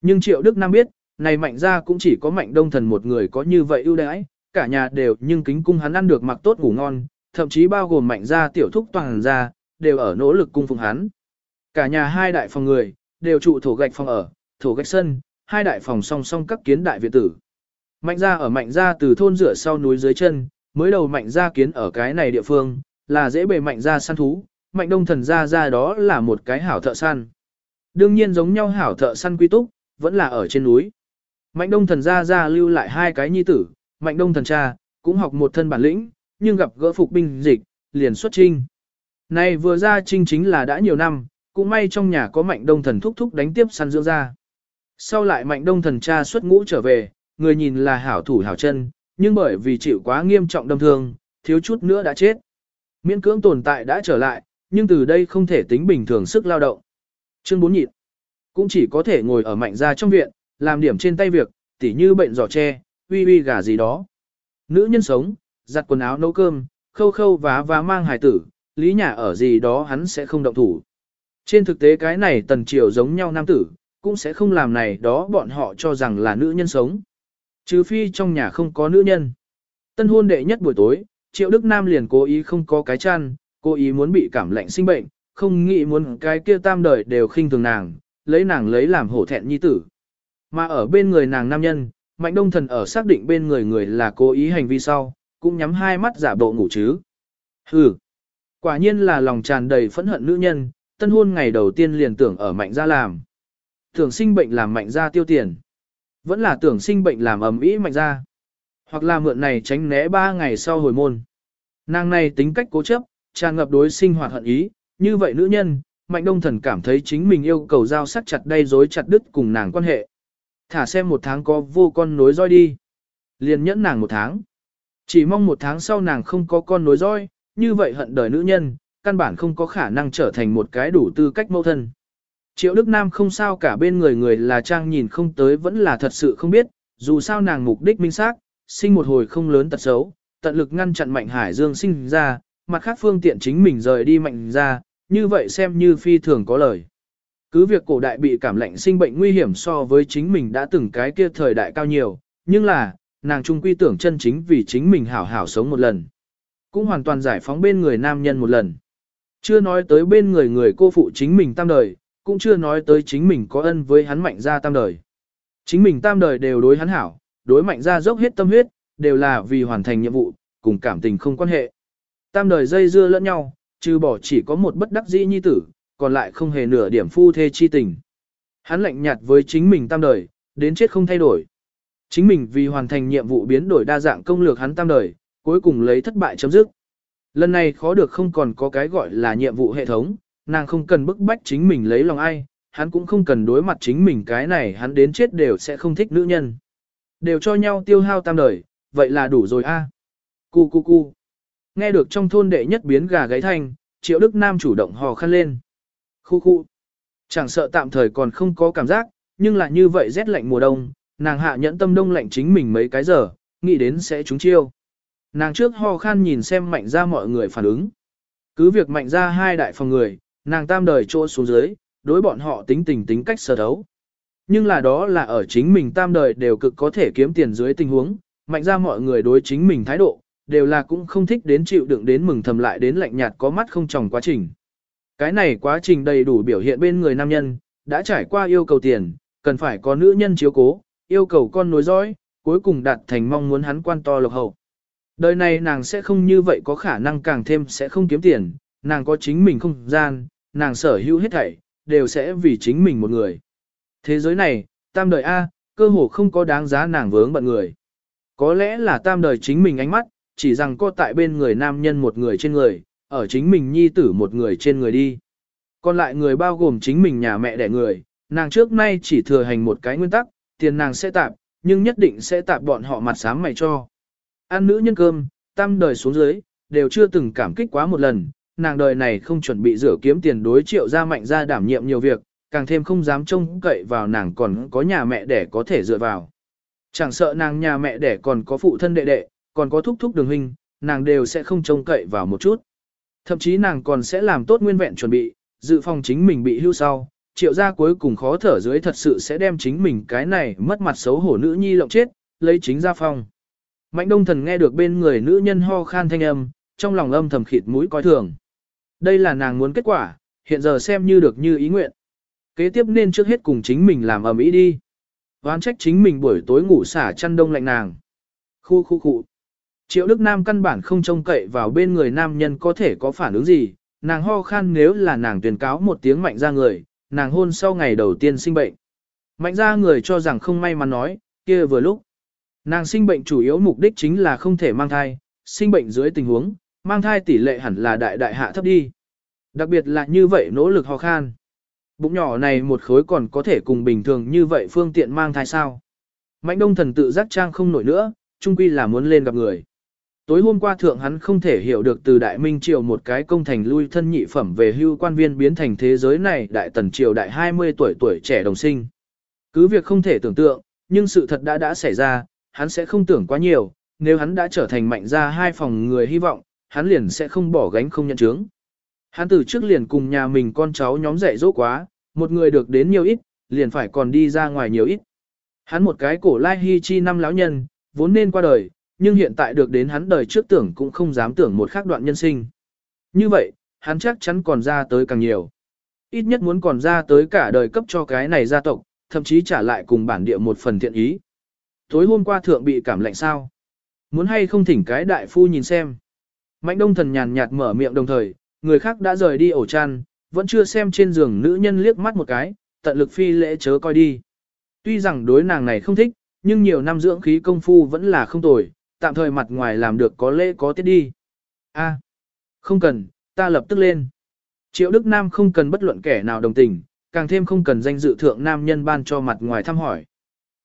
Nhưng Triệu Đức Nam biết, này mạnh ra cũng chỉ có mạnh đông thần một người có như vậy ưu đãi, cả nhà đều nhưng kính cung hắn ăn được mặc tốt ngủ ngon, thậm chí bao gồm mạnh ra tiểu thúc toàn ra, đều ở nỗ lực cung phụng hắn. Cả nhà hai đại phòng người, đều trụ thổ gạch phòng ở, thổ gạch sân, hai đại phòng song song các kiến đại viện tử. Mạnh ra ở mạnh ra từ thôn rửa sau núi dưới chân, mới đầu mạnh ra kiến ở cái này địa phương, là dễ bề mạnh ra săn thú, mạnh đông thần ra ra đó là một cái hảo thợ săn. Đương nhiên giống nhau hảo thợ săn quy túc, vẫn là ở trên núi. Mạnh đông thần ra ra lưu lại hai cái nhi tử, mạnh đông thần cha, cũng học một thân bản lĩnh, nhưng gặp gỡ phục binh dịch, liền xuất trinh. Này vừa ra trinh chính là đã nhiều năm, cũng may trong nhà có mạnh đông thần thúc thúc đánh tiếp săn dưỡng ra. Sau lại mạnh đông thần cha xuất ngũ trở về, người nhìn là hảo thủ hảo chân, nhưng bởi vì chịu quá nghiêm trọng đâm thương, thiếu chút nữa đã chết. Miễn cưỡng tồn tại đã trở lại, nhưng từ đây không thể tính bình thường sức lao động. Chương 4 nhịn, cũng chỉ có thể ngồi ở mạnh gia trong viện, làm điểm trên tay việc, tỉ như bệnh giỏ tre, uy uy gà gì đó. Nữ nhân sống, giặt quần áo nấu cơm, khâu khâu vá vá mang hài tử, lý nhà ở gì đó hắn sẽ không động thủ. Trên thực tế cái này tần triều giống nhau nam tử, cũng sẽ không làm này đó bọn họ cho rằng là nữ nhân sống. Trừ phi trong nhà không có nữ nhân. Tân hôn đệ nhất buổi tối, Triệu Đức Nam liền cố ý không có cái chăn, cố ý muốn bị cảm lạnh sinh bệnh, không nghĩ muốn cái kia tam đời đều khinh thường nàng, lấy nàng lấy làm hổ thẹn nhi tử. Mà ở bên người nàng nam nhân, Mạnh Đông Thần ở xác định bên người người là cố ý hành vi sau, cũng nhắm hai mắt giả bộ ngủ chứ. Hừ, quả nhiên là lòng tràn đầy phẫn hận nữ nhân, tân hôn ngày đầu tiên liền tưởng ở Mạnh gia làm. Tưởng sinh bệnh làm Mạnh gia tiêu tiền. Vẫn là tưởng sinh bệnh làm ầm ĩ Mạnh ra Hoặc là mượn này tránh né ba ngày sau hồi môn. Nàng này tính cách cố chấp, tràn ngập đối sinh hoạt hận ý, như vậy nữ nhân, Mạnh Đông Thần cảm thấy chính mình yêu cầu giao sắc chặt đây dối chặt đứt cùng nàng quan hệ. Thả xem một tháng có vô con nối roi đi. Liền nhẫn nàng một tháng. Chỉ mong một tháng sau nàng không có con nối roi, như vậy hận đời nữ nhân, căn bản không có khả năng trở thành một cái đủ tư cách mẫu thân. Triệu Đức Nam không sao cả bên người người là trang nhìn không tới vẫn là thật sự không biết, dù sao nàng mục đích minh xác, sinh một hồi không lớn tật xấu, tận lực ngăn chặn Mạnh Hải Dương sinh ra, mặt khác phương tiện chính mình rời đi Mạnh ra, như vậy xem như phi thường có lời. Cứ việc cổ đại bị cảm lạnh sinh bệnh nguy hiểm so với chính mình đã từng cái kia thời đại cao nhiều, nhưng là, nàng trung quy tưởng chân chính vì chính mình hảo hảo sống một lần. Cũng hoàn toàn giải phóng bên người nam nhân một lần. Chưa nói tới bên người người cô phụ chính mình tam đời, cũng chưa nói tới chính mình có ân với hắn mạnh gia tam đời. Chính mình tam đời đều đối hắn hảo, đối mạnh gia dốc hết tâm huyết, đều là vì hoàn thành nhiệm vụ, cùng cảm tình không quan hệ. Tam đời dây dưa lẫn nhau, trừ bỏ chỉ có một bất đắc dĩ nhi tử, còn lại không hề nửa điểm phu thê chi tình. Hắn lạnh nhạt với chính mình tam đời, đến chết không thay đổi. Chính mình vì hoàn thành nhiệm vụ biến đổi đa dạng công lược hắn tam đời, cuối cùng lấy thất bại chấm dứt. Lần này khó được không còn có cái gọi là nhiệm vụ hệ thống, nàng không cần bức bách chính mình lấy lòng ai, hắn cũng không cần đối mặt chính mình cái này hắn đến chết đều sẽ không thích nữ nhân. Đều cho nhau tiêu hao tam đời, vậy là đủ rồi a. Cu cu cu. Nghe được trong thôn đệ nhất biến gà gáy thanh, triệu đức nam chủ động hò khăn lên. Khu khu. Chẳng sợ tạm thời còn không có cảm giác, nhưng là như vậy rét lạnh mùa đông, nàng hạ nhẫn tâm đông lạnh chính mình mấy cái giờ, nghĩ đến sẽ trúng chiêu. Nàng trước ho khan nhìn xem mạnh ra mọi người phản ứng. Cứ việc mạnh ra hai đại phòng người, nàng tam đời chỗ xuống dưới, đối bọn họ tính tình tính cách sở thấu. Nhưng là đó là ở chính mình tam đời đều cực có thể kiếm tiền dưới tình huống, mạnh ra mọi người đối chính mình thái độ, đều là cũng không thích đến chịu đựng đến mừng thầm lại đến lạnh nhạt có mắt không tròng quá trình. Cái này quá trình đầy đủ biểu hiện bên người nam nhân, đã trải qua yêu cầu tiền, cần phải có nữ nhân chiếu cố, yêu cầu con nối dõi, cuối cùng đạt thành mong muốn hắn quan to lộc hậu. Đời này nàng sẽ không như vậy có khả năng càng thêm sẽ không kiếm tiền, nàng có chính mình không gian, nàng sở hữu hết thảy, đều sẽ vì chính mình một người. Thế giới này, tam đời A, cơ hồ không có đáng giá nàng vướng bận người. Có lẽ là tam đời chính mình ánh mắt, chỉ rằng có tại bên người nam nhân một người trên người, ở chính mình nhi tử một người trên người đi. Còn lại người bao gồm chính mình nhà mẹ đẻ người, nàng trước nay chỉ thừa hành một cái nguyên tắc, tiền nàng sẽ tạp, nhưng nhất định sẽ tạp bọn họ mặt sám mày cho. Ăn nữ nhân cơm, tam đời xuống dưới, đều chưa từng cảm kích quá một lần, nàng đời này không chuẩn bị rửa kiếm tiền đối triệu ra mạnh ra đảm nhiệm nhiều việc, càng thêm không dám trông cậy vào nàng còn có nhà mẹ đẻ có thể dựa vào. Chẳng sợ nàng nhà mẹ đẻ còn có phụ thân đệ đệ, còn có thúc thúc đường huynh, nàng đều sẽ không trông cậy vào một chút. Thậm chí nàng còn sẽ làm tốt nguyên vẹn chuẩn bị, dự phòng chính mình bị hưu sau, triệu gia cuối cùng khó thở dưới thật sự sẽ đem chính mình cái này mất mặt xấu hổ nữ nhi lộng chết, lấy chính ra phòng. Mạnh đông thần nghe được bên người nữ nhân ho khan thanh âm, trong lòng âm thầm khịt mũi coi thường. Đây là nàng muốn kết quả, hiện giờ xem như được như ý nguyện. Kế tiếp nên trước hết cùng chính mình làm ầm ĩ đi. Ván trách chính mình buổi tối ngủ xả chăn đông lạnh nàng. Khu khu khu. Triệu Đức Nam căn bản không trông cậy vào bên người nam nhân có thể có phản ứng gì, nàng ho khan nếu là nàng tuyên cáo một tiếng mạnh ra người, nàng hôn sau ngày đầu tiên sinh bệnh. Mạnh ra người cho rằng không may mắn nói, kia vừa lúc. Nàng sinh bệnh chủ yếu mục đích chính là không thể mang thai, sinh bệnh dưới tình huống, mang thai tỷ lệ hẳn là đại đại hạ thấp đi. Đặc biệt là như vậy nỗ lực ho khan. Bụng nhỏ này một khối còn có thể cùng bình thường như vậy phương tiện mang thai sao. Mạnh đông thần tự giác trang không nổi nữa, chung quy là muốn lên gặp người. Tối hôm qua thượng hắn không thể hiểu được từ đại minh triều một cái công thành lui thân nhị phẩm về hưu quan viên biến thành thế giới này đại tần triều đại 20 tuổi tuổi trẻ đồng sinh. Cứ việc không thể tưởng tượng, nhưng sự thật đã đã xảy ra, hắn sẽ không tưởng quá nhiều, nếu hắn đã trở thành mạnh ra hai phòng người hy vọng, hắn liền sẽ không bỏ gánh không nhận chứng. Hắn từ trước liền cùng nhà mình con cháu nhóm dạy dỗ quá, một người được đến nhiều ít, liền phải còn đi ra ngoài nhiều ít. Hắn một cái cổ lai hy chi năm lão nhân, vốn nên qua đời, nhưng hiện tại được đến hắn đời trước tưởng cũng không dám tưởng một khác đoạn nhân sinh. Như vậy, hắn chắc chắn còn ra tới càng nhiều. Ít nhất muốn còn ra tới cả đời cấp cho cái này gia tộc, thậm chí trả lại cùng bản địa một phần thiện ý. Tối hôm qua thượng bị cảm lạnh sao? Muốn hay không thỉnh cái đại phu nhìn xem. Mạnh đông thần nhàn nhạt mở miệng đồng thời, người khác đã rời đi ổ chăn, vẫn chưa xem trên giường nữ nhân liếc mắt một cái, tận lực phi lễ chớ coi đi. Tuy rằng đối nàng này không thích, nhưng nhiều năm dưỡng khí công phu vẫn là không tồi, tạm thời mặt ngoài làm được có lễ có tiết đi. A, không cần, ta lập tức lên. Triệu Đức Nam không cần bất luận kẻ nào đồng tình, càng thêm không cần danh dự thượng nam nhân ban cho mặt ngoài thăm hỏi.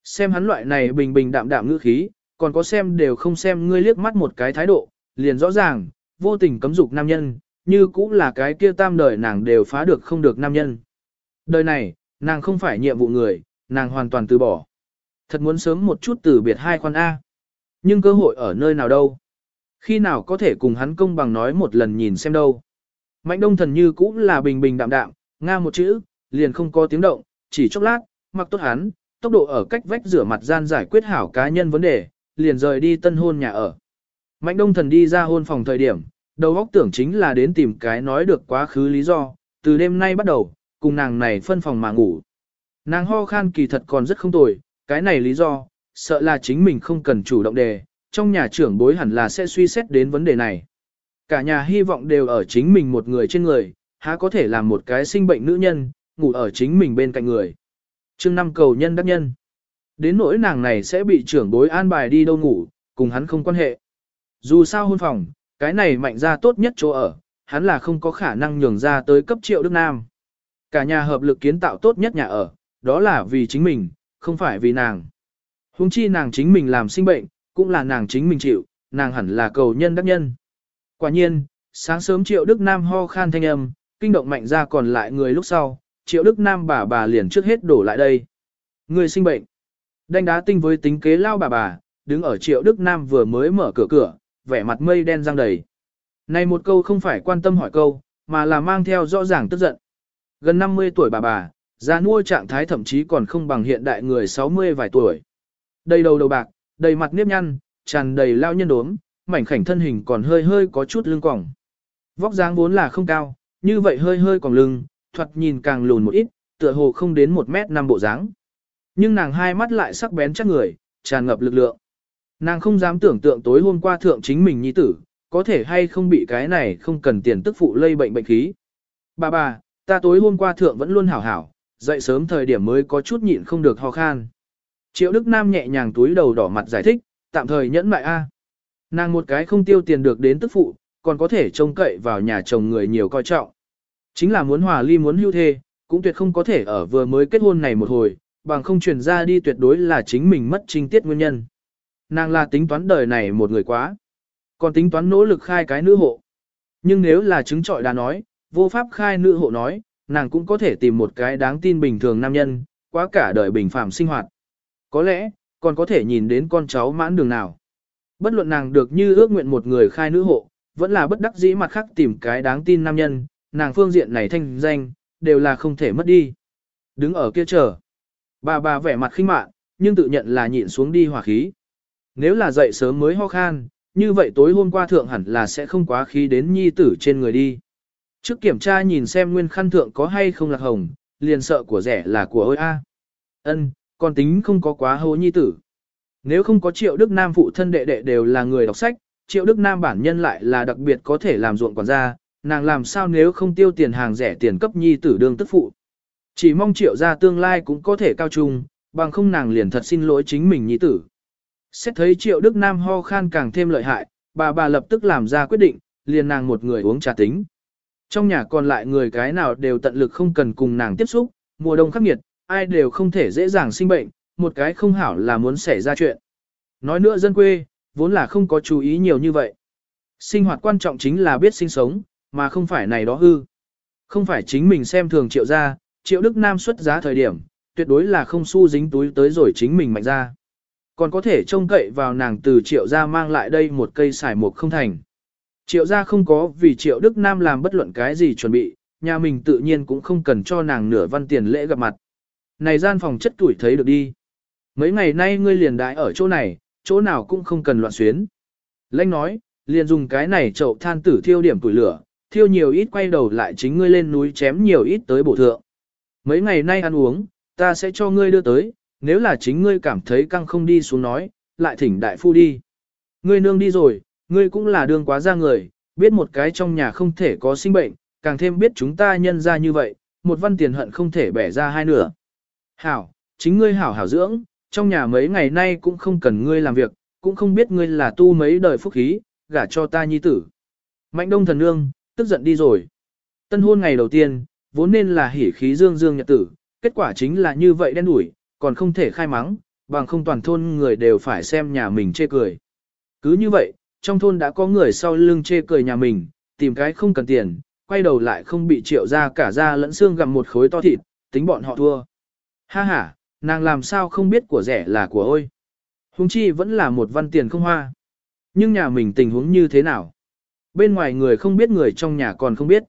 Xem hắn loại này bình bình đạm đạm ngữ khí, còn có xem đều không xem ngươi liếc mắt một cái thái độ, liền rõ ràng, vô tình cấm dục nam nhân, như cũng là cái kia tam đời nàng đều phá được không được nam nhân. Đời này, nàng không phải nhiệm vụ người, nàng hoàn toàn từ bỏ. Thật muốn sớm một chút từ biệt hai khoan A. Nhưng cơ hội ở nơi nào đâu? Khi nào có thể cùng hắn công bằng nói một lần nhìn xem đâu? Mạnh đông thần như cũng là bình bình đạm đạm, nga một chữ, liền không có tiếng động, chỉ chốc lát, mặc tốt hắn, tốc độ ở cách vách rửa mặt gian giải quyết hảo cá nhân vấn đề, liền rời đi tân hôn nhà ở. Mạnh đông thần đi ra hôn phòng thời điểm, đầu óc tưởng chính là đến tìm cái nói được quá khứ lý do, từ đêm nay bắt đầu, cùng nàng này phân phòng mà ngủ. Nàng ho khan kỳ thật còn rất không tồi, cái này lý do, sợ là chính mình không cần chủ động đề, trong nhà trưởng bối hẳn là sẽ suy xét đến vấn đề này. Cả nhà hy vọng đều ở chính mình một người trên người, há có thể làm một cái sinh bệnh nữ nhân, ngủ ở chính mình bên cạnh người. chương năm cầu nhân đắc nhân. Đến nỗi nàng này sẽ bị trưởng bối an bài đi đâu ngủ, cùng hắn không quan hệ. Dù sao hôn phòng, cái này mạnh ra tốt nhất chỗ ở, hắn là không có khả năng nhường ra tới cấp triệu Đức Nam. Cả nhà hợp lực kiến tạo tốt nhất nhà ở, đó là vì chính mình, không phải vì nàng. Hùng chi nàng chính mình làm sinh bệnh, cũng là nàng chính mình chịu, nàng hẳn là cầu nhân đắc nhân. Quả nhiên, sáng sớm Triệu Đức Nam ho khan thanh âm, kinh động mạnh ra còn lại người lúc sau, Triệu Đức Nam bà bà liền trước hết đổ lại đây. Người sinh bệnh. Đánh đá tinh với tính kế lao bà bà, đứng ở Triệu Đức Nam vừa mới mở cửa cửa, vẻ mặt mây đen răng đầy. Này một câu không phải quan tâm hỏi câu, mà là mang theo rõ ràng tức giận. Gần 50 tuổi bà bà, già nuôi trạng thái thậm chí còn không bằng hiện đại người 60 vài tuổi. Đầy đầu đầu bạc, đầy mặt nếp nhăn, tràn đầy lao nhân đốm, mảnh khảnh thân hình còn hơi hơi có chút lưng quỏng. Vóc dáng vốn là không cao, như vậy hơi hơi còn lưng, thoạt nhìn càng lùn một ít, tựa hồ không đến 1 mét 5 bộ dáng. Nhưng nàng hai mắt lại sắc bén chắc người, tràn ngập lực lượng. Nàng không dám tưởng tượng tối hôm qua thượng chính mình nhi tử, có thể hay không bị cái này không cần tiền tức phụ lây bệnh bệnh khí. Bà bà, ta tối hôm qua thượng vẫn luôn hảo hảo, dậy sớm thời điểm mới có chút nhịn không được ho khan. Triệu Đức Nam nhẹ nhàng túi đầu đỏ mặt giải thích, tạm thời nhẫn mại a. Nàng một cái không tiêu tiền được đến tức phụ, còn có thể trông cậy vào nhà chồng người nhiều coi trọng. Chính là muốn hòa ly muốn hưu thê, cũng tuyệt không có thể ở vừa mới kết hôn này một hồi, bằng không truyền ra đi tuyệt đối là chính mình mất trinh tiết nguyên nhân. Nàng là tính toán đời này một người quá, còn tính toán nỗ lực khai cái nữ hộ. Nhưng nếu là chứng trọi đã nói, vô pháp khai nữ hộ nói, nàng cũng có thể tìm một cái đáng tin bình thường nam nhân, quá cả đời bình phạm sinh hoạt. Có lẽ, còn có thể nhìn đến con cháu mãn đường nào. Bất luận nàng được như ước nguyện một người khai nữ hộ, vẫn là bất đắc dĩ mặt khác tìm cái đáng tin nam nhân, nàng phương diện này thanh danh, đều là không thể mất đi. Đứng ở kia chờ. Bà bà vẻ mặt khinh mạn, nhưng tự nhận là nhịn xuống đi hỏa khí. Nếu là dậy sớm mới ho khan, như vậy tối hôm qua thượng hẳn là sẽ không quá khí đến nhi tử trên người đi. Trước kiểm tra nhìn xem nguyên khăn thượng có hay không lạc hồng, liền sợ của rẻ là của ôi a. Ân, còn tính không có quá hố nhi tử. Nếu không có triệu Đức Nam phụ thân đệ đệ đều là người đọc sách, triệu Đức Nam bản nhân lại là đặc biệt có thể làm ruộng quản gia, nàng làm sao nếu không tiêu tiền hàng rẻ tiền cấp nhi tử đương tức phụ. Chỉ mong triệu gia tương lai cũng có thể cao trung, bằng không nàng liền thật xin lỗi chính mình nhi tử. Xét thấy triệu Đức Nam ho khan càng thêm lợi hại, bà bà lập tức làm ra quyết định, liền nàng một người uống trà tính. Trong nhà còn lại người cái nào đều tận lực không cần cùng nàng tiếp xúc, mùa đông khắc nghiệt, ai đều không thể dễ dàng sinh bệnh, một cái không hảo là muốn xảy ra chuyện. Nói nữa dân quê, vốn là không có chú ý nhiều như vậy. Sinh hoạt quan trọng chính là biết sinh sống, mà không phải này đó hư. Không phải chính mình xem thường triệu gia, triệu Đức Nam xuất giá thời điểm, tuyệt đối là không xu dính túi tới rồi chính mình mạnh ra. Còn có thể trông cậy vào nàng từ triệu gia mang lại đây một cây xài mục không thành. Triệu gia không có vì triệu Đức Nam làm bất luận cái gì chuẩn bị, nhà mình tự nhiên cũng không cần cho nàng nửa văn tiền lễ gặp mặt. Này gian phòng chất tuổi thấy được đi. Mấy ngày nay ngươi liền đãi ở chỗ này, chỗ nào cũng không cần loạn xuyến. Lênh nói, liền dùng cái này chậu than tử thiêu điểm tuổi lửa, thiêu nhiều ít quay đầu lại chính ngươi lên núi chém nhiều ít tới bổ thượng. Mấy ngày nay ăn uống, ta sẽ cho ngươi đưa tới, nếu là chính ngươi cảm thấy căng không đi xuống nói, lại thỉnh đại phu đi. Ngươi nương đi rồi, ngươi cũng là đương quá ra người, biết một cái trong nhà không thể có sinh bệnh, càng thêm biết chúng ta nhân ra như vậy, một văn tiền hận không thể bẻ ra hai nửa. Hảo, chính ngươi hảo hảo dưỡng, trong nhà mấy ngày nay cũng không cần ngươi làm việc, cũng không biết ngươi là tu mấy đời phúc khí, gả cho ta nhi tử. Mạnh đông thần nương, tức giận đi rồi. Tân hôn ngày đầu tiên, vốn nên là hỉ khí dương dương nhật tử, kết quả chính là như vậy đen đủi, còn không thể khai mắng, bằng không toàn thôn người đều phải xem nhà mình chê cười. Cứ như vậy, trong thôn đã có người sau lưng chê cười nhà mình, tìm cái không cần tiền, quay đầu lại không bị triệu ra cả da lẫn xương gặm một khối to thịt, tính bọn họ thua. Ha ha, nàng làm sao không biết của rẻ là của ôi. Hùng chi vẫn là một văn tiền không hoa. Nhưng nhà mình tình huống như thế nào? Bên ngoài người không biết người trong nhà còn không biết.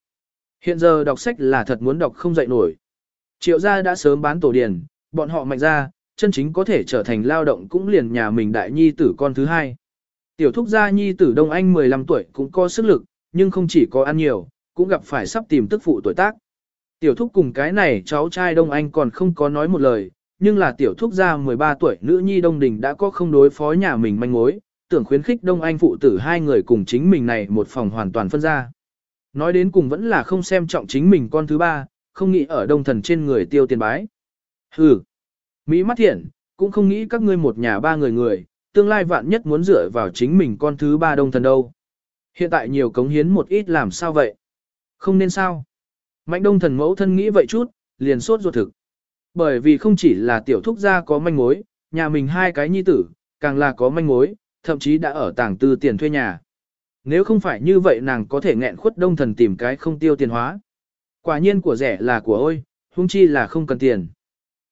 Hiện giờ đọc sách là thật muốn đọc không dậy nổi. Triệu gia đã sớm bán tổ điền, bọn họ mạnh ra, chân chính có thể trở thành lao động cũng liền nhà mình đại nhi tử con thứ hai. Tiểu thúc gia nhi tử Đông Anh 15 tuổi cũng có sức lực, nhưng không chỉ có ăn nhiều, cũng gặp phải sắp tìm tức phụ tuổi tác. Tiểu thúc cùng cái này cháu trai Đông Anh còn không có nói một lời, nhưng là tiểu thúc gia 13 tuổi nữ nhi Đông Đình đã có không đối phó nhà mình manh mối, tưởng khuyến khích Đông Anh phụ tử hai người cùng chính mình này một phòng hoàn toàn phân ra. Nói đến cùng vẫn là không xem trọng chính mình con thứ ba, không nghĩ ở đông thần trên người tiêu tiền bái. Hừ, Mỹ mắt thiện, cũng không nghĩ các ngươi một nhà ba người người, tương lai vạn nhất muốn dựa vào chính mình con thứ ba đông thần đâu. Hiện tại nhiều cống hiến một ít làm sao vậy? Không nên sao? Mạnh đông thần mẫu thân nghĩ vậy chút, liền sốt ruột thực. Bởi vì không chỉ là tiểu thúc gia có manh mối, nhà mình hai cái nhi tử, càng là có manh mối, thậm chí đã ở tảng tư tiền thuê nhà. Nếu không phải như vậy nàng có thể nghẹn khuất đông thần tìm cái không tiêu tiền hóa. Quả nhiên của rẻ là của ôi, huống chi là không cần tiền.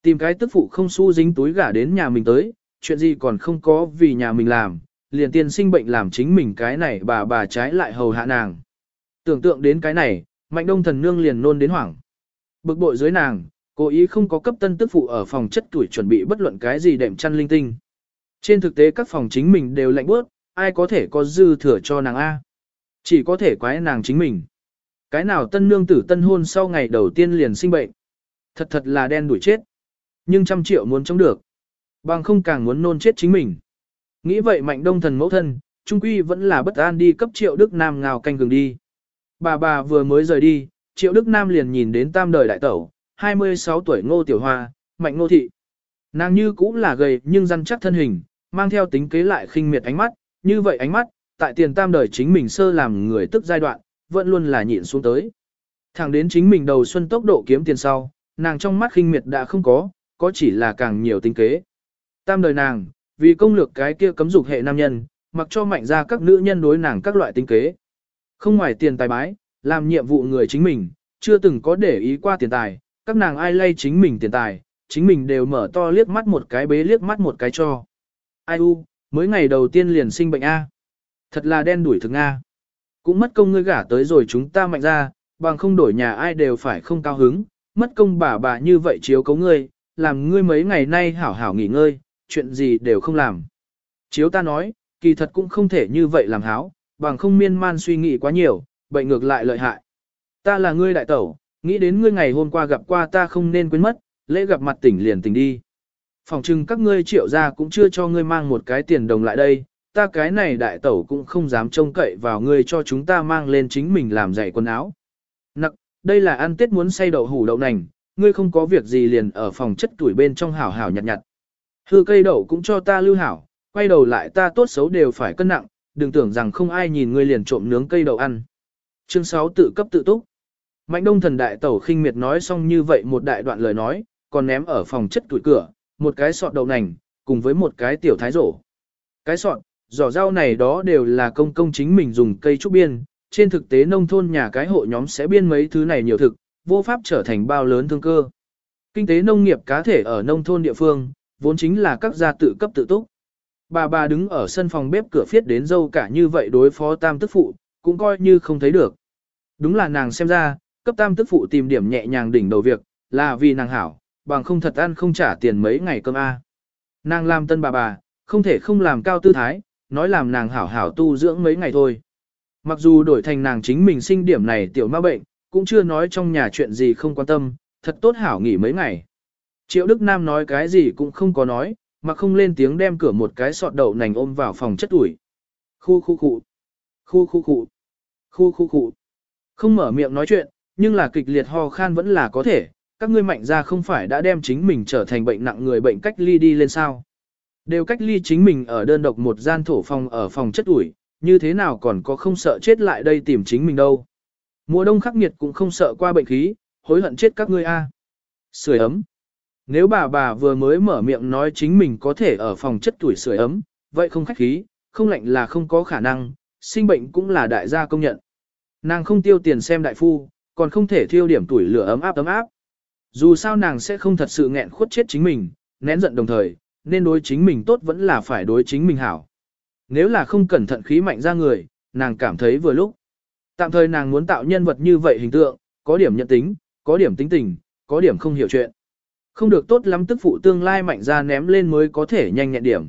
Tìm cái tức phụ không su dính túi gả đến nhà mình tới, chuyện gì còn không có vì nhà mình làm, liền tiền sinh bệnh làm chính mình cái này bà bà trái lại hầu hạ nàng. Tưởng tượng đến cái này, mạnh đông thần nương liền nôn đến hoảng. Bực bội dưới nàng, cố ý không có cấp tân tức phụ ở phòng chất tuổi chuẩn bị bất luận cái gì đệm chăn linh tinh. Trên thực tế các phòng chính mình đều lạnh bớt, ai có thể có dư thừa cho nàng A. Chỉ có thể quái nàng chính mình. Cái nào tân nương tử tân hôn sau ngày đầu tiên liền sinh bệnh. Thật thật là đen đuổi chết. Nhưng trăm triệu muốn chống được. Bằng không càng muốn nôn chết chính mình. Nghĩ vậy mạnh đông thần mẫu thân, trung quy vẫn là bất an đi cấp triệu Đức Nam ngào canh gừng đi. Bà bà vừa mới rời đi, triệu Đức Nam liền nhìn đến tam đời đại tẩu, 26 tuổi ngô tiểu hoa, mạnh ngô thị. Nàng như cũng là gầy nhưng răn chắc thân hình, mang theo tính kế lại khinh miệt ánh mắt, như vậy ánh mắt, tại tiền tam đời chính mình sơ làm người tức giai đoạn, vẫn luôn là nhịn xuống tới. Thẳng đến chính mình đầu xuân tốc độ kiếm tiền sau, nàng trong mắt khinh miệt đã không có, có chỉ là càng nhiều tinh kế. Tam đời nàng, vì công lược cái kia cấm dục hệ nam nhân, mặc cho mạnh ra các nữ nhân đối nàng các loại tinh kế. Không ngoài tiền tài bái, làm nhiệm vụ người chính mình, chưa từng có để ý qua tiền tài, các nàng ai lay chính mình tiền tài, chính mình đều mở to liếc mắt một cái bế liếc mắt một cái cho. Ai u, mới ngày đầu tiên liền sinh bệnh A. Thật là đen đuổi thực A. Cũng mất công ngươi gả tới rồi chúng ta mạnh ra, bằng không đổi nhà ai đều phải không cao hứng, mất công bà bà như vậy chiếu cấu ngươi, làm ngươi mấy ngày nay hảo hảo nghỉ ngơi, chuyện gì đều không làm. Chiếu ta nói, kỳ thật cũng không thể như vậy làm háo, bằng không miên man suy nghĩ quá nhiều, bệnh ngược lại lợi hại. Ta là ngươi đại tẩu, nghĩ đến ngươi ngày hôm qua gặp qua ta không nên quên mất, lễ gặp mặt tỉnh liền tỉnh đi. Phòng trừng các ngươi triệu ra cũng chưa cho ngươi mang một cái tiền đồng lại đây, ta cái này đại tẩu cũng không dám trông cậy vào ngươi cho chúng ta mang lên chính mình làm dạy quần áo. Nặc, đây là ăn tết muốn say đậu hủ đậu nành, ngươi không có việc gì liền ở phòng chất tuổi bên trong hảo hảo nhặt nhặt. Hư cây đậu cũng cho ta lưu hảo, quay đầu lại ta tốt xấu đều phải cân nặng, đừng tưởng rằng không ai nhìn ngươi liền trộm nướng cây đậu ăn. Chương 6 tự cấp tự túc. Mạnh đông thần đại tẩu khinh miệt nói xong như vậy một đại đoạn lời nói, còn ném ở phòng chất tuổi cửa, một cái sọt đậu nành, cùng với một cái tiểu thái rổ. Cái sọt, giỏ rau này đó đều là công công chính mình dùng cây trúc biên, trên thực tế nông thôn nhà cái hộ nhóm sẽ biên mấy thứ này nhiều thực, vô pháp trở thành bao lớn thương cơ. Kinh tế nông nghiệp cá thể ở nông thôn địa phương, vốn chính là các gia tự cấp tự túc. Bà bà đứng ở sân phòng bếp cửa phiết đến dâu cả như vậy đối phó tam tức phụ, cũng coi như không thấy được. Đúng là nàng xem ra, cấp tam tức phụ tìm điểm nhẹ nhàng đỉnh đầu việc, là vì nàng hảo, bằng không thật ăn không trả tiền mấy ngày cơm A. Nàng làm tân bà bà, không thể không làm cao tư thái, nói làm nàng hảo hảo tu dưỡng mấy ngày thôi. Mặc dù đổi thành nàng chính mình sinh điểm này tiểu ma bệnh, cũng chưa nói trong nhà chuyện gì không quan tâm, thật tốt hảo nghỉ mấy ngày. Triệu Đức Nam nói cái gì cũng không có nói, mà không lên tiếng đem cửa một cái sọt đậu nành ôm vào phòng chất ủi. Khu khu khu. Khu khu khu. Khu khu khu. Không mở miệng nói chuyện, nhưng là kịch liệt ho khan vẫn là có thể, các ngươi mạnh ra không phải đã đem chính mình trở thành bệnh nặng người bệnh cách ly đi lên sao. Đều cách ly chính mình ở đơn độc một gian thổ phòng ở phòng chất ủi, như thế nào còn có không sợ chết lại đây tìm chính mình đâu. Mùa đông khắc nghiệt cũng không sợ qua bệnh khí, hối hận chết các ngươi a. Sưởi ấm. Nếu bà bà vừa mới mở miệng nói chính mình có thể ở phòng chất tuổi sưởi ấm, vậy không khách khí, không lạnh là không có khả năng, sinh bệnh cũng là đại gia công nhận. Nàng không tiêu tiền xem đại phu, còn không thể thiêu điểm tuổi lửa ấm áp ấm áp. Dù sao nàng sẽ không thật sự nghẹn khuất chết chính mình, nén giận đồng thời, nên đối chính mình tốt vẫn là phải đối chính mình hảo. Nếu là không cẩn thận khí mạnh ra người, nàng cảm thấy vừa lúc. Tạm thời nàng muốn tạo nhân vật như vậy hình tượng, có điểm nhận tính, có điểm tính tình, có điểm không hiểu chuyện. Không được tốt lắm tức phụ tương lai mạnh ra ném lên mới có thể nhanh nhẹn điểm.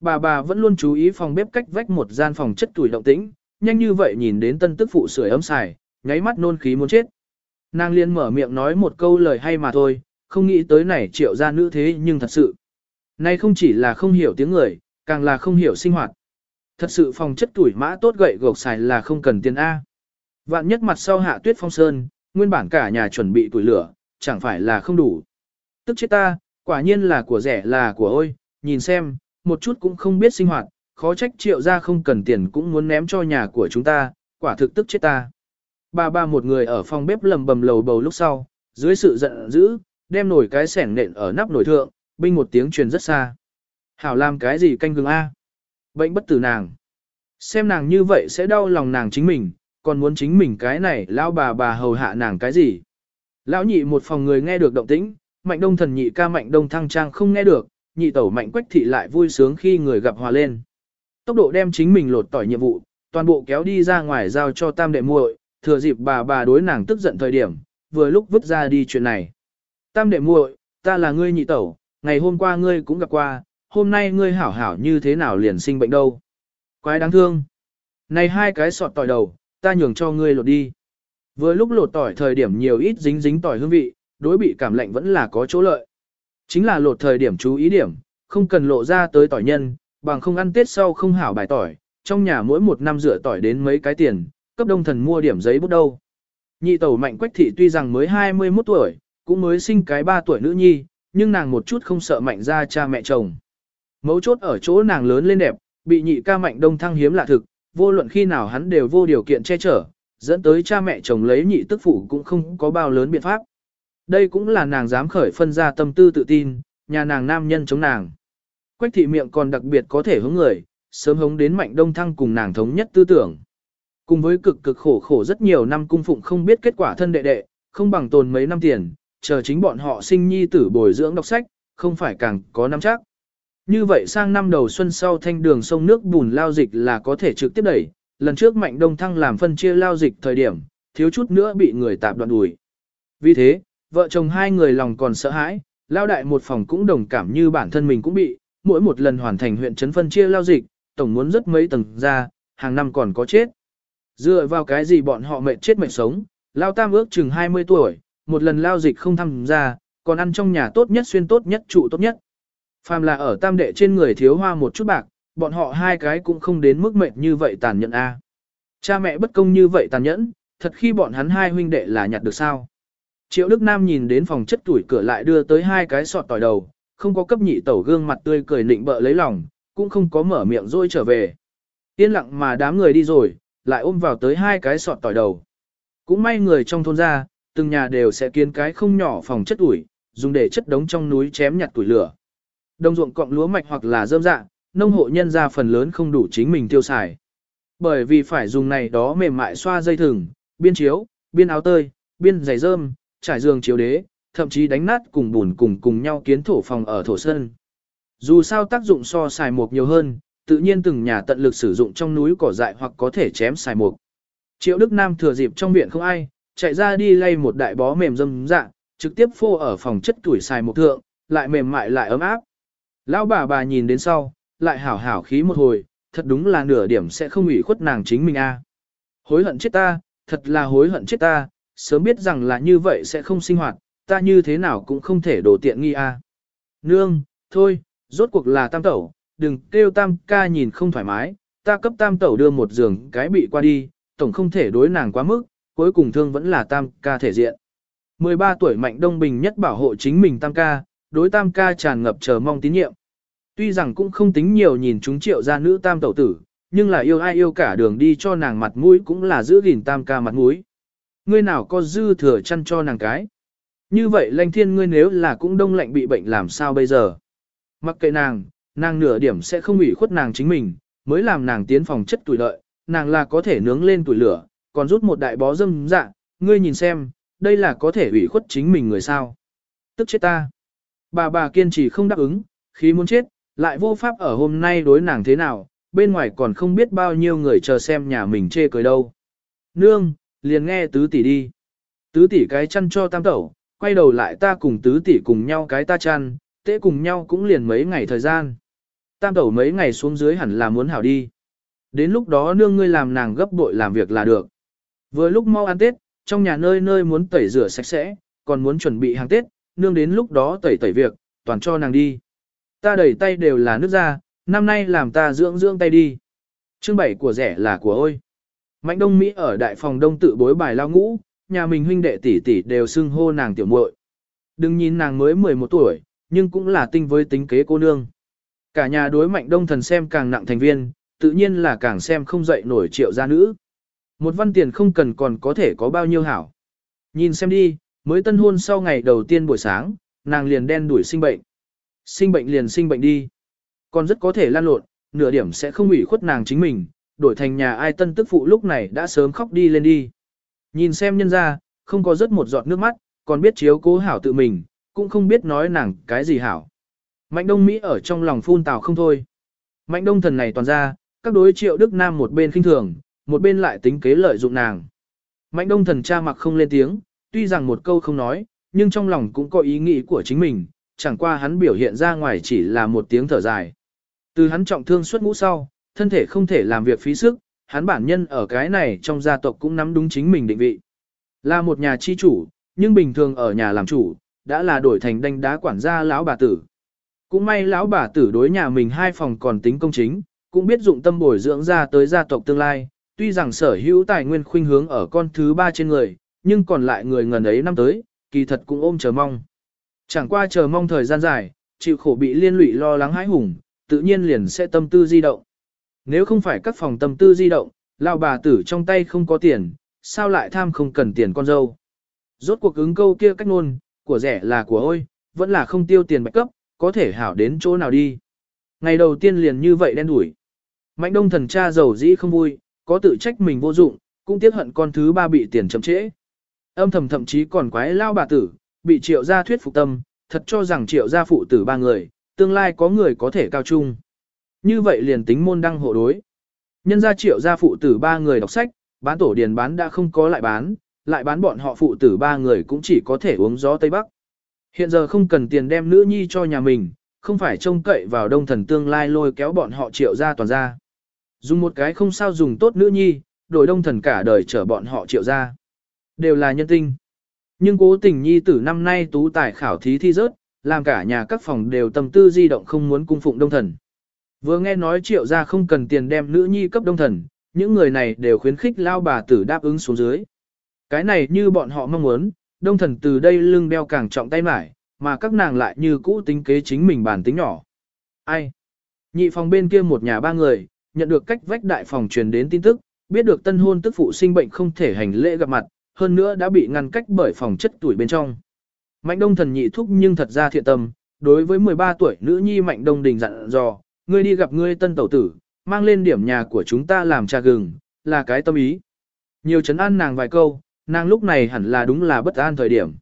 Bà bà vẫn luôn chú ý phòng bếp cách vách một gian phòng chất tuổi động tĩnh, nhanh như vậy nhìn đến tân tức phụ sưởi ấm xài, nháy mắt nôn khí muốn chết. Nàng liên mở miệng nói một câu lời hay mà thôi, không nghĩ tới này triệu ra nữ thế nhưng thật sự. nay không chỉ là không hiểu tiếng người, càng là không hiểu sinh hoạt. Thật sự phòng chất tuổi mã tốt gậy gộc xài là không cần tiền A. Vạn nhất mặt sau hạ tuyết phong sơn, nguyên bản cả nhà chuẩn bị tuổi lửa, chẳng phải là không đủ. Tức chết ta, quả nhiên là của rẻ là của ôi, nhìn xem, một chút cũng không biết sinh hoạt, khó trách triệu ra không cần tiền cũng muốn ném cho nhà của chúng ta, quả thực tức chết ta. ba ba một người ở phòng bếp lầm bầm lầu bầu lúc sau, dưới sự giận dữ, đem nổi cái sẻng nện ở nắp nồi thượng, binh một tiếng truyền rất xa. Hảo làm cái gì canh gừng A? Bệnh bất tử nàng. Xem nàng như vậy sẽ đau lòng nàng chính mình, còn muốn chính mình cái này lão bà bà hầu hạ nàng cái gì. Lão nhị một phòng người nghe được động tĩnh, mạnh đông thần nhị ca mạnh đông thăng trang không nghe được, nhị tẩu mạnh quách thị lại vui sướng khi người gặp hòa lên. Tốc độ đem chính mình lột tỏi nhiệm vụ, toàn bộ kéo đi ra ngoài giao cho tam đệ muội, thừa dịp bà bà đối nàng tức giận thời điểm, vừa lúc vứt ra đi chuyện này. Tam đệ muội, ta là ngươi nhị tẩu, ngày hôm qua ngươi cũng gặp qua, hôm nay ngươi hảo hảo như thế nào liền sinh bệnh đâu. Quái đáng thương. Này hai cái sọt tỏi đầu, ta nhường cho ngươi lột đi. Vừa lúc lột tỏi thời điểm nhiều ít dính dính tỏi hương vị, đối bị cảm lạnh vẫn là có chỗ lợi. Chính là lột thời điểm chú ý điểm, không cần lộ ra tới tỏi nhân, bằng không ăn tết sau không hảo bài tỏi, trong nhà mỗi một năm rửa tỏi đến mấy cái tiền, cấp đông thần mua điểm giấy bút đâu. Nhị tẩu mạnh quách thị tuy rằng mới 21 tuổi, cũng mới sinh cái 3 tuổi nữ nhi, nhưng nàng một chút không sợ mạnh ra cha mẹ chồng. Mấu chốt ở chỗ nàng lớn lên đẹp, bị nhị ca mạnh đông thăng hiếm lạ thực, vô luận khi nào hắn đều vô điều kiện che chở, dẫn tới cha mẹ chồng lấy nhị tức phụ cũng không có bao lớn biện pháp. Đây cũng là nàng dám khởi phân ra tâm tư tự tin, nhà nàng nam nhân chống nàng. Quách thị miệng còn đặc biệt có thể hướng người, sớm hống đến mạnh đông thăng cùng nàng thống nhất tư tưởng. Cùng với cực cực khổ khổ rất nhiều năm cung phụng không biết kết quả thân đệ đệ, không bằng tồn mấy năm tiền, chờ chính bọn họ sinh nhi tử bồi dưỡng đọc sách, không phải càng có năm chắc. Như vậy sang năm đầu xuân sau thanh đường sông nước bùn lao dịch là có thể trực tiếp đẩy, lần trước mạnh đông thăng làm phân chia lao dịch thời điểm, thiếu chút nữa bị người tạp đoạn đùi. Vì thế, vợ chồng hai người lòng còn sợ hãi, lao đại một phòng cũng đồng cảm như bản thân mình cũng bị, mỗi một lần hoàn thành huyện trấn phân chia lao dịch, tổng muốn rất mấy tầng ra, hàng năm còn có chết. Dựa vào cái gì bọn họ mệt chết mệt sống, lao tam ước chừng 20 tuổi, một lần lao dịch không tham gia, còn ăn trong nhà tốt nhất xuyên tốt nhất trụ tốt nhất. Phàm là ở tam đệ trên người thiếu hoa một chút bạc, bọn họ hai cái cũng không đến mức mệt như vậy tàn nhẫn a. Cha mẹ bất công như vậy tàn nhẫn, thật khi bọn hắn hai huynh đệ là nhặt được sao. Triệu Đức Nam nhìn đến phòng chất tuổi cửa lại đưa tới hai cái sọt tỏi đầu, không có cấp nhị tẩu gương mặt tươi cười nịnh bợ lấy lòng, cũng không có mở miệng rôi trở về. Yên lặng mà đám người đi rồi, lại ôm vào tới hai cái sọt tỏi đầu. Cũng may người trong thôn ra, từng nhà đều sẽ kiến cái không nhỏ phòng chất ủi, dùng để chất đống trong núi chém nhặt tuổi lửa đồng ruộng cọng lúa mạch hoặc là dơm dạ, nông hộ nhân ra phần lớn không đủ chính mình tiêu xài. Bởi vì phải dùng này đó mềm mại xoa dây thừng, biên chiếu, biên áo tơi, biên giày rơm, trải giường chiếu đế, thậm chí đánh nát cùng bùn cùng cùng nhau kiến thổ phòng ở thổ sơn. Dù sao tác dụng so xài mục nhiều hơn, tự nhiên từng nhà tận lực sử dụng trong núi cỏ dại hoặc có thể chém xài mục. Triệu Đức Nam thừa dịp trong viện không ai, chạy ra đi lay một đại bó mềm dâm dạ, trực tiếp phô ở phòng chất tuổi xài mục thượng, lại mềm mại lại ấm áp. Lão bà bà nhìn đến sau, lại hảo hảo khí một hồi, thật đúng là nửa điểm sẽ không ủy khuất nàng chính mình a. Hối hận chết ta, thật là hối hận chết ta, sớm biết rằng là như vậy sẽ không sinh hoạt, ta như thế nào cũng không thể đổ tiện nghi a. Nương, thôi, rốt cuộc là tam tẩu, đừng kêu tam ca nhìn không thoải mái, ta cấp tam tẩu đưa một giường cái bị qua đi, tổng không thể đối nàng quá mức, cuối cùng thương vẫn là tam ca thể diện. 13 tuổi Mạnh Đông Bình nhất bảo hộ chính mình tam ca, đối tam ca tràn ngập chờ mong tín nhiệm. Tuy rằng cũng không tính nhiều nhìn chúng triệu gia nữ tam tẩu tử, nhưng là yêu ai yêu cả đường đi cho nàng mặt mũi cũng là giữ gìn tam ca mặt mũi. Ngươi nào có dư thừa chăn cho nàng cái. Như vậy lanh thiên ngươi nếu là cũng đông lạnh bị bệnh làm sao bây giờ. Mặc kệ nàng, nàng nửa điểm sẽ không ủy khuất nàng chính mình, mới làm nàng tiến phòng chất tuổi lợi, nàng là có thể nướng lên tuổi lửa, còn rút một đại bó dâm dạ, ngươi nhìn xem, đây là có thể ủy khuất chính mình người sao. Tức chết ta. Bà bà kiên trì không đáp ứng, khi muốn chết, lại vô pháp ở hôm nay đối nàng thế nào, bên ngoài còn không biết bao nhiêu người chờ xem nhà mình chê cười đâu. Nương, liền nghe tứ tỷ đi. Tứ tỷ cái chăn cho tam tẩu, quay đầu lại ta cùng tứ tỷ cùng nhau cái ta chăn, tễ cùng nhau cũng liền mấy ngày thời gian. Tam tẩu mấy ngày xuống dưới hẳn là muốn hảo đi. Đến lúc đó nương ngươi làm nàng gấp bội làm việc là được. Vừa lúc mau ăn Tết, trong nhà nơi nơi muốn tẩy rửa sạch sẽ, còn muốn chuẩn bị hàng Tết, nương đến lúc đó tẩy tẩy việc, toàn cho nàng đi. Ta đẩy tay đều là nước ra, năm nay làm ta dưỡng dưỡng tay đi. Chương bảy của rẻ là của ôi. Mạnh Đông Mỹ ở đại phòng đông tự bối bài lao ngũ, nhà mình huynh đệ tỷ tỷ đều xưng hô nàng tiểu muội. Đừng nhìn nàng mới 11 tuổi, nhưng cũng là tinh với tính kế cô nương. Cả nhà đối mạnh đông thần xem càng nặng thành viên, tự nhiên là càng xem không dậy nổi triệu gia nữ. Một văn tiền không cần còn có thể có bao nhiêu hảo. Nhìn xem đi, mới tân hôn sau ngày đầu tiên buổi sáng, nàng liền đen đuổi sinh bệnh. Sinh bệnh liền sinh bệnh đi. Còn rất có thể lan lộn, nửa điểm sẽ không ủy khuất nàng chính mình, đổi thành nhà ai tân tức phụ lúc này đã sớm khóc đi lên đi. Nhìn xem nhân ra, không có rất một giọt nước mắt, còn biết chiếu cố hảo tự mình, cũng không biết nói nàng cái gì hảo. Mạnh đông Mỹ ở trong lòng phun tào không thôi. Mạnh đông thần này toàn ra, các đối triệu Đức Nam một bên khinh thường, một bên lại tính kế lợi dụng nàng. Mạnh đông thần cha mặc không lên tiếng, tuy rằng một câu không nói, nhưng trong lòng cũng có ý nghĩ của chính mình, chẳng qua hắn biểu hiện ra ngoài chỉ là một tiếng thở dài. Từ hắn trọng thương suốt ngũ sau, thân thể không thể làm việc phí sức, hắn bản nhân ở cái này trong gia tộc cũng nắm đúng chính mình định vị. Là một nhà chi chủ, nhưng bình thường ở nhà làm chủ, đã là đổi thành đanh đá quản gia lão bà tử. Cũng may lão bà tử đối nhà mình hai phòng còn tính công chính, cũng biết dụng tâm bồi dưỡng ra tới gia tộc tương lai, tuy rằng sở hữu tài nguyên khuynh hướng ở con thứ ba trên người, nhưng còn lại người ngần ấy năm tới, kỳ thật cũng ôm chờ mong. Chẳng qua chờ mong thời gian dài, chịu khổ bị liên lụy lo lắng hãi hùng, tự nhiên liền sẽ tâm tư di động. Nếu không phải các phòng tâm tư di động, lão bà tử trong tay không có tiền, sao lại tham không cần tiền con dâu. Rốt cuộc ứng câu kia cách ngôn, của rẻ là của ôi, vẫn là không tiêu tiền bạch cấp, có thể hảo đến chỗ nào đi. Ngày đầu tiên liền như vậy đen đủi. Mạnh đông thần cha giàu dĩ không vui, có tự trách mình vô dụng, cũng tiếc hận con thứ ba bị tiền chậm trễ. Âm thầm thậm chí còn quái lao bà tử, bị triệu gia thuyết phục tâm, thật cho rằng triệu gia phụ tử ba người, tương lai có người có thể cao trung. Như vậy liền tính môn đăng hộ đối. Nhân gia triệu gia phụ tử ba người đọc sách, bán tổ điền bán đã không có lại bán, lại bán bọn họ phụ tử ba người cũng chỉ có thể uống gió Tây Bắc. Hiện giờ không cần tiền đem nữ nhi cho nhà mình, không phải trông cậy vào đông thần tương lai lôi kéo bọn họ triệu gia toàn ra. Dùng một cái không sao dùng tốt nữ nhi, đổi đông thần cả đời chở bọn họ triệu gia Đều là nhân tinh. Nhưng cố tình nhi tử năm nay tú tài khảo thí thi rớt, làm cả nhà các phòng đều tâm tư di động không muốn cung phụng đông thần. Vừa nghe nói triệu ra không cần tiền đem nữ nhi cấp đông thần, những người này đều khuyến khích lao bà tử đáp ứng xuống dưới. Cái này như bọn họ mong muốn, đông thần từ đây lưng đeo càng trọng tay mải, mà các nàng lại như cũ tính kế chính mình bản tính nhỏ. Ai? Nhị phòng bên kia một nhà ba người, nhận được cách vách đại phòng truyền đến tin tức, biết được tân hôn tức phụ sinh bệnh không thể hành lễ gặp mặt, hơn nữa đã bị ngăn cách bởi phòng chất tuổi bên trong. Mạnh đông thần nhị thúc nhưng thật ra thiện tâm, đối với 13 tuổi nữ nhi mạnh đông đình dặn dò, ngươi đi gặp ngươi tân tẩu tử, mang lên điểm nhà của chúng ta làm trà gừng, là cái tâm ý. Nhiều chấn an nàng vài câu, nàng lúc này hẳn là đúng là bất an thời điểm.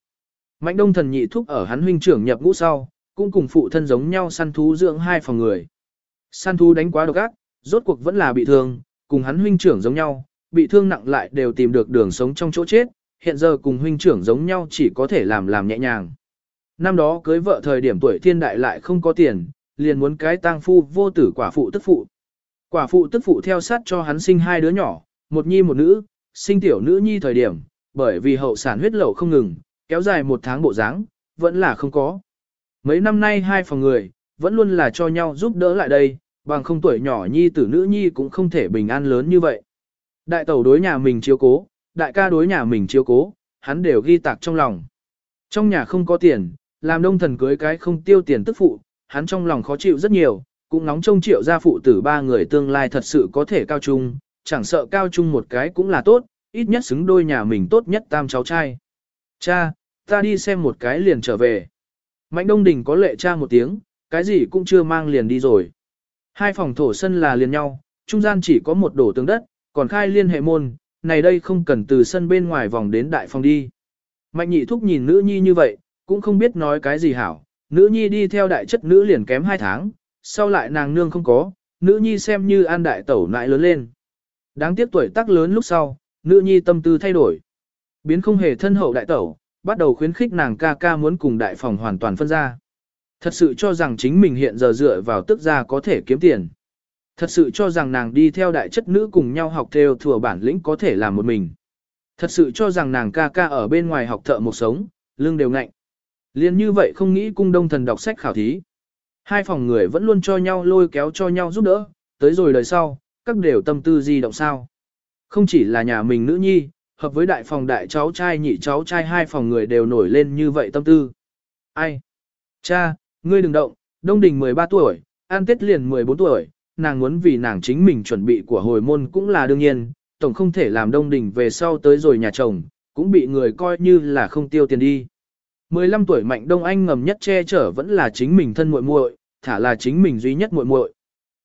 Mạnh đông thần nhị thúc ở hắn huynh trưởng nhập ngũ sau, cũng cùng phụ thân giống nhau săn thú dưỡng hai phòng người. Săn thú đánh quá độc ác, rốt cuộc vẫn là bị thương, cùng hắn huynh trưởng giống nhau, bị thương nặng lại đều tìm được đường sống trong chỗ chết, hiện giờ cùng huynh trưởng giống nhau chỉ có thể làm làm nhẹ nhàng. Năm đó cưới vợ thời điểm tuổi thiên đại lại không có tiền, liền muốn cái tang phu vô tử quả phụ tức phụ. Quả phụ tức phụ theo sát cho hắn sinh hai đứa nhỏ, một nhi một nữ, sinh tiểu nữ nhi thời điểm, bởi vì hậu sản huyết lậu không ngừng, kéo dài một tháng bộ dáng vẫn là không có. Mấy năm nay hai phòng người, vẫn luôn là cho nhau giúp đỡ lại đây, bằng không tuổi nhỏ nhi tử nữ nhi cũng không thể bình an lớn như vậy. Đại tẩu đối nhà mình chiếu cố, đại ca đối nhà mình chiếu cố, hắn đều ghi tạc trong lòng. Trong nhà không có tiền, làm đông thần cưới cái không tiêu tiền tức phụ, hắn trong lòng khó chịu rất nhiều, cũng nóng trông triệu gia phụ tử ba người tương lai thật sự có thể cao trung, chẳng sợ cao trung một cái cũng là tốt, ít nhất xứng đôi nhà mình tốt nhất tam cháu trai. Cha, ta đi xem một cái liền trở về. Mạnh Đông Đình có lệ cha một tiếng, cái gì cũng chưa mang liền đi rồi. Hai phòng thổ sân là liền nhau, trung gian chỉ có một đổ tường đất, còn khai liên hệ môn, này đây không cần từ sân bên ngoài vòng đến đại phòng đi. Mạnh nhị thúc nhìn nữ nhi như vậy, cũng không biết nói cái gì hảo, nữ nhi đi theo đại chất nữ liền kém hai tháng, sau lại nàng nương không có, nữ nhi xem như an đại tẩu nại lớn lên. Đáng tiếc tuổi tác lớn lúc sau, nữ nhi tâm tư thay đổi. Biến không hề thân hậu đại tẩu, bắt đầu khuyến khích nàng ca ca muốn cùng đại phòng hoàn toàn phân ra. Thật sự cho rằng chính mình hiện giờ dựa vào tức gia có thể kiếm tiền. Thật sự cho rằng nàng đi theo đại chất nữ cùng nhau học theo thừa bản lĩnh có thể làm một mình. Thật sự cho rằng nàng ca ca ở bên ngoài học thợ một sống, lương đều ngạnh. Liên như vậy không nghĩ cung đông thần đọc sách khảo thí. Hai phòng người vẫn luôn cho nhau lôi kéo cho nhau giúp đỡ, tới rồi đời sau, các đều tâm tư di động sao. Không chỉ là nhà mình nữ nhi, hợp với đại phòng đại cháu trai nhị cháu trai hai phòng người đều nổi lên như vậy tâm tư. Ai? Cha, ngươi đừng động, Đông Đình 13 tuổi, An Tết liền 14 tuổi, nàng muốn vì nàng chính mình chuẩn bị của hồi môn cũng là đương nhiên, tổng không thể làm Đông Đình về sau tới rồi nhà chồng, cũng bị người coi như là không tiêu tiền đi. 15 tuổi Mạnh Đông Anh ngầm nhất che chở vẫn là chính mình thân muội muội, thả là chính mình duy nhất muội muội.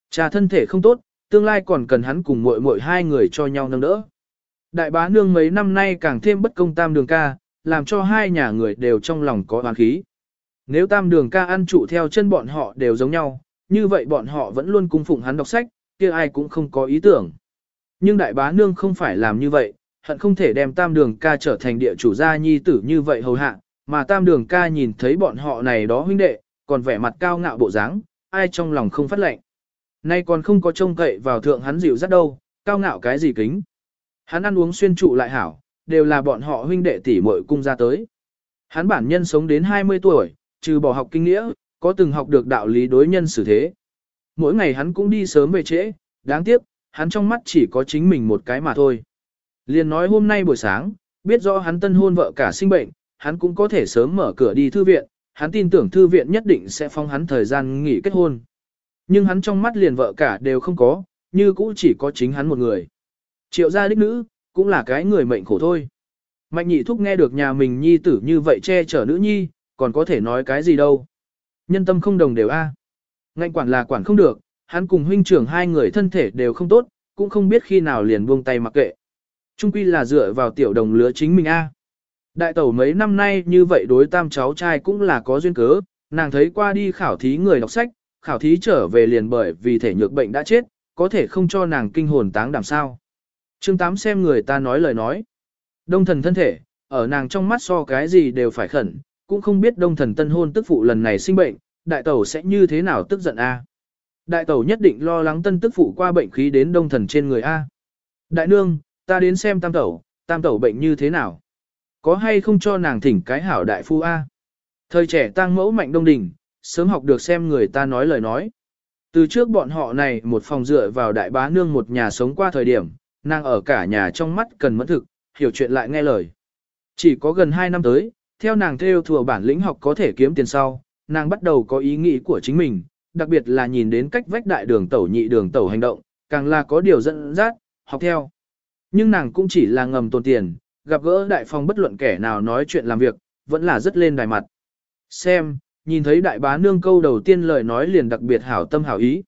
Cha thân thể không tốt, tương lai còn cần hắn cùng muội muội hai người cho nhau nâng đỡ. Đại bá nương mấy năm nay càng thêm bất công tam đường ca, làm cho hai nhà người đều trong lòng có oán khí. Nếu tam đường ca ăn trụ theo chân bọn họ đều giống nhau, như vậy bọn họ vẫn luôn cung phụng hắn đọc sách, kia ai cũng không có ý tưởng. Nhưng đại bá nương không phải làm như vậy, hận không thể đem tam đường ca trở thành địa chủ gia nhi tử như vậy hầu hạ, mà tam đường ca nhìn thấy bọn họ này đó huynh đệ, còn vẻ mặt cao ngạo bộ dáng, ai trong lòng không phát lệnh. Nay còn không có trông cậy vào thượng hắn dịu dắt đâu, cao ngạo cái gì kính. Hắn ăn uống xuyên trụ lại hảo, đều là bọn họ huynh đệ tỷ muội cung ra tới. Hắn bản nhân sống đến 20 tuổi, trừ bỏ học kinh nghĩa, có từng học được đạo lý đối nhân xử thế. Mỗi ngày hắn cũng đi sớm về trễ, đáng tiếc, hắn trong mắt chỉ có chính mình một cái mà thôi. Liền nói hôm nay buổi sáng, biết rõ hắn tân hôn vợ cả sinh bệnh, hắn cũng có thể sớm mở cửa đi thư viện, hắn tin tưởng thư viện nhất định sẽ phong hắn thời gian nghỉ kết hôn. Nhưng hắn trong mắt liền vợ cả đều không có, như cũ chỉ có chính hắn một người. Triệu gia đích nữ, cũng là cái người mệnh khổ thôi. Mạnh nhị thúc nghe được nhà mình nhi tử như vậy che chở nữ nhi, còn có thể nói cái gì đâu. Nhân tâm không đồng đều a. À. Ngạnh quản là quản không được, hắn cùng huynh trưởng hai người thân thể đều không tốt, cũng không biết khi nào liền buông tay mặc kệ. Trung quy là dựa vào tiểu đồng lứa chính mình a. Đại tẩu mấy năm nay như vậy đối tam cháu trai cũng là có duyên cớ, nàng thấy qua đi khảo thí người đọc sách, khảo thí trở về liền bởi vì thể nhược bệnh đã chết, có thể không cho nàng kinh hồn táng đảm sao. Chương 8 xem người ta nói lời nói. Đông thần thân thể, ở nàng trong mắt so cái gì đều phải khẩn, cũng không biết đông thần tân hôn tức phụ lần này sinh bệnh, đại tẩu sẽ như thế nào tức giận a. Đại tẩu nhất định lo lắng tân tức phụ qua bệnh khí đến đông thần trên người a. Đại nương, ta đến xem tam tẩu, tam tẩu bệnh như thế nào. Có hay không cho nàng thỉnh cái hảo đại phu a? Thời trẻ tang mẫu mạnh đông đỉnh, sớm học được xem người ta nói lời nói. Từ trước bọn họ này một phòng dựa vào đại bá nương một nhà sống qua thời điểm, nàng ở cả nhà trong mắt cần mẫn thực, hiểu chuyện lại nghe lời. Chỉ có gần 2 năm tới, theo nàng theo thừa bản lĩnh học có thể kiếm tiền sau, nàng bắt đầu có ý nghĩ của chính mình, đặc biệt là nhìn đến cách vách đại đường tẩu nhị đường tẩu hành động, càng là có điều dẫn dắt, học theo. Nhưng nàng cũng chỉ là ngầm tồn tiền, gặp gỡ đại phong bất luận kẻ nào nói chuyện làm việc, vẫn là rất lên đài mặt. Xem, nhìn thấy đại bá nương câu đầu tiên lời nói liền đặc biệt hảo tâm hảo ý.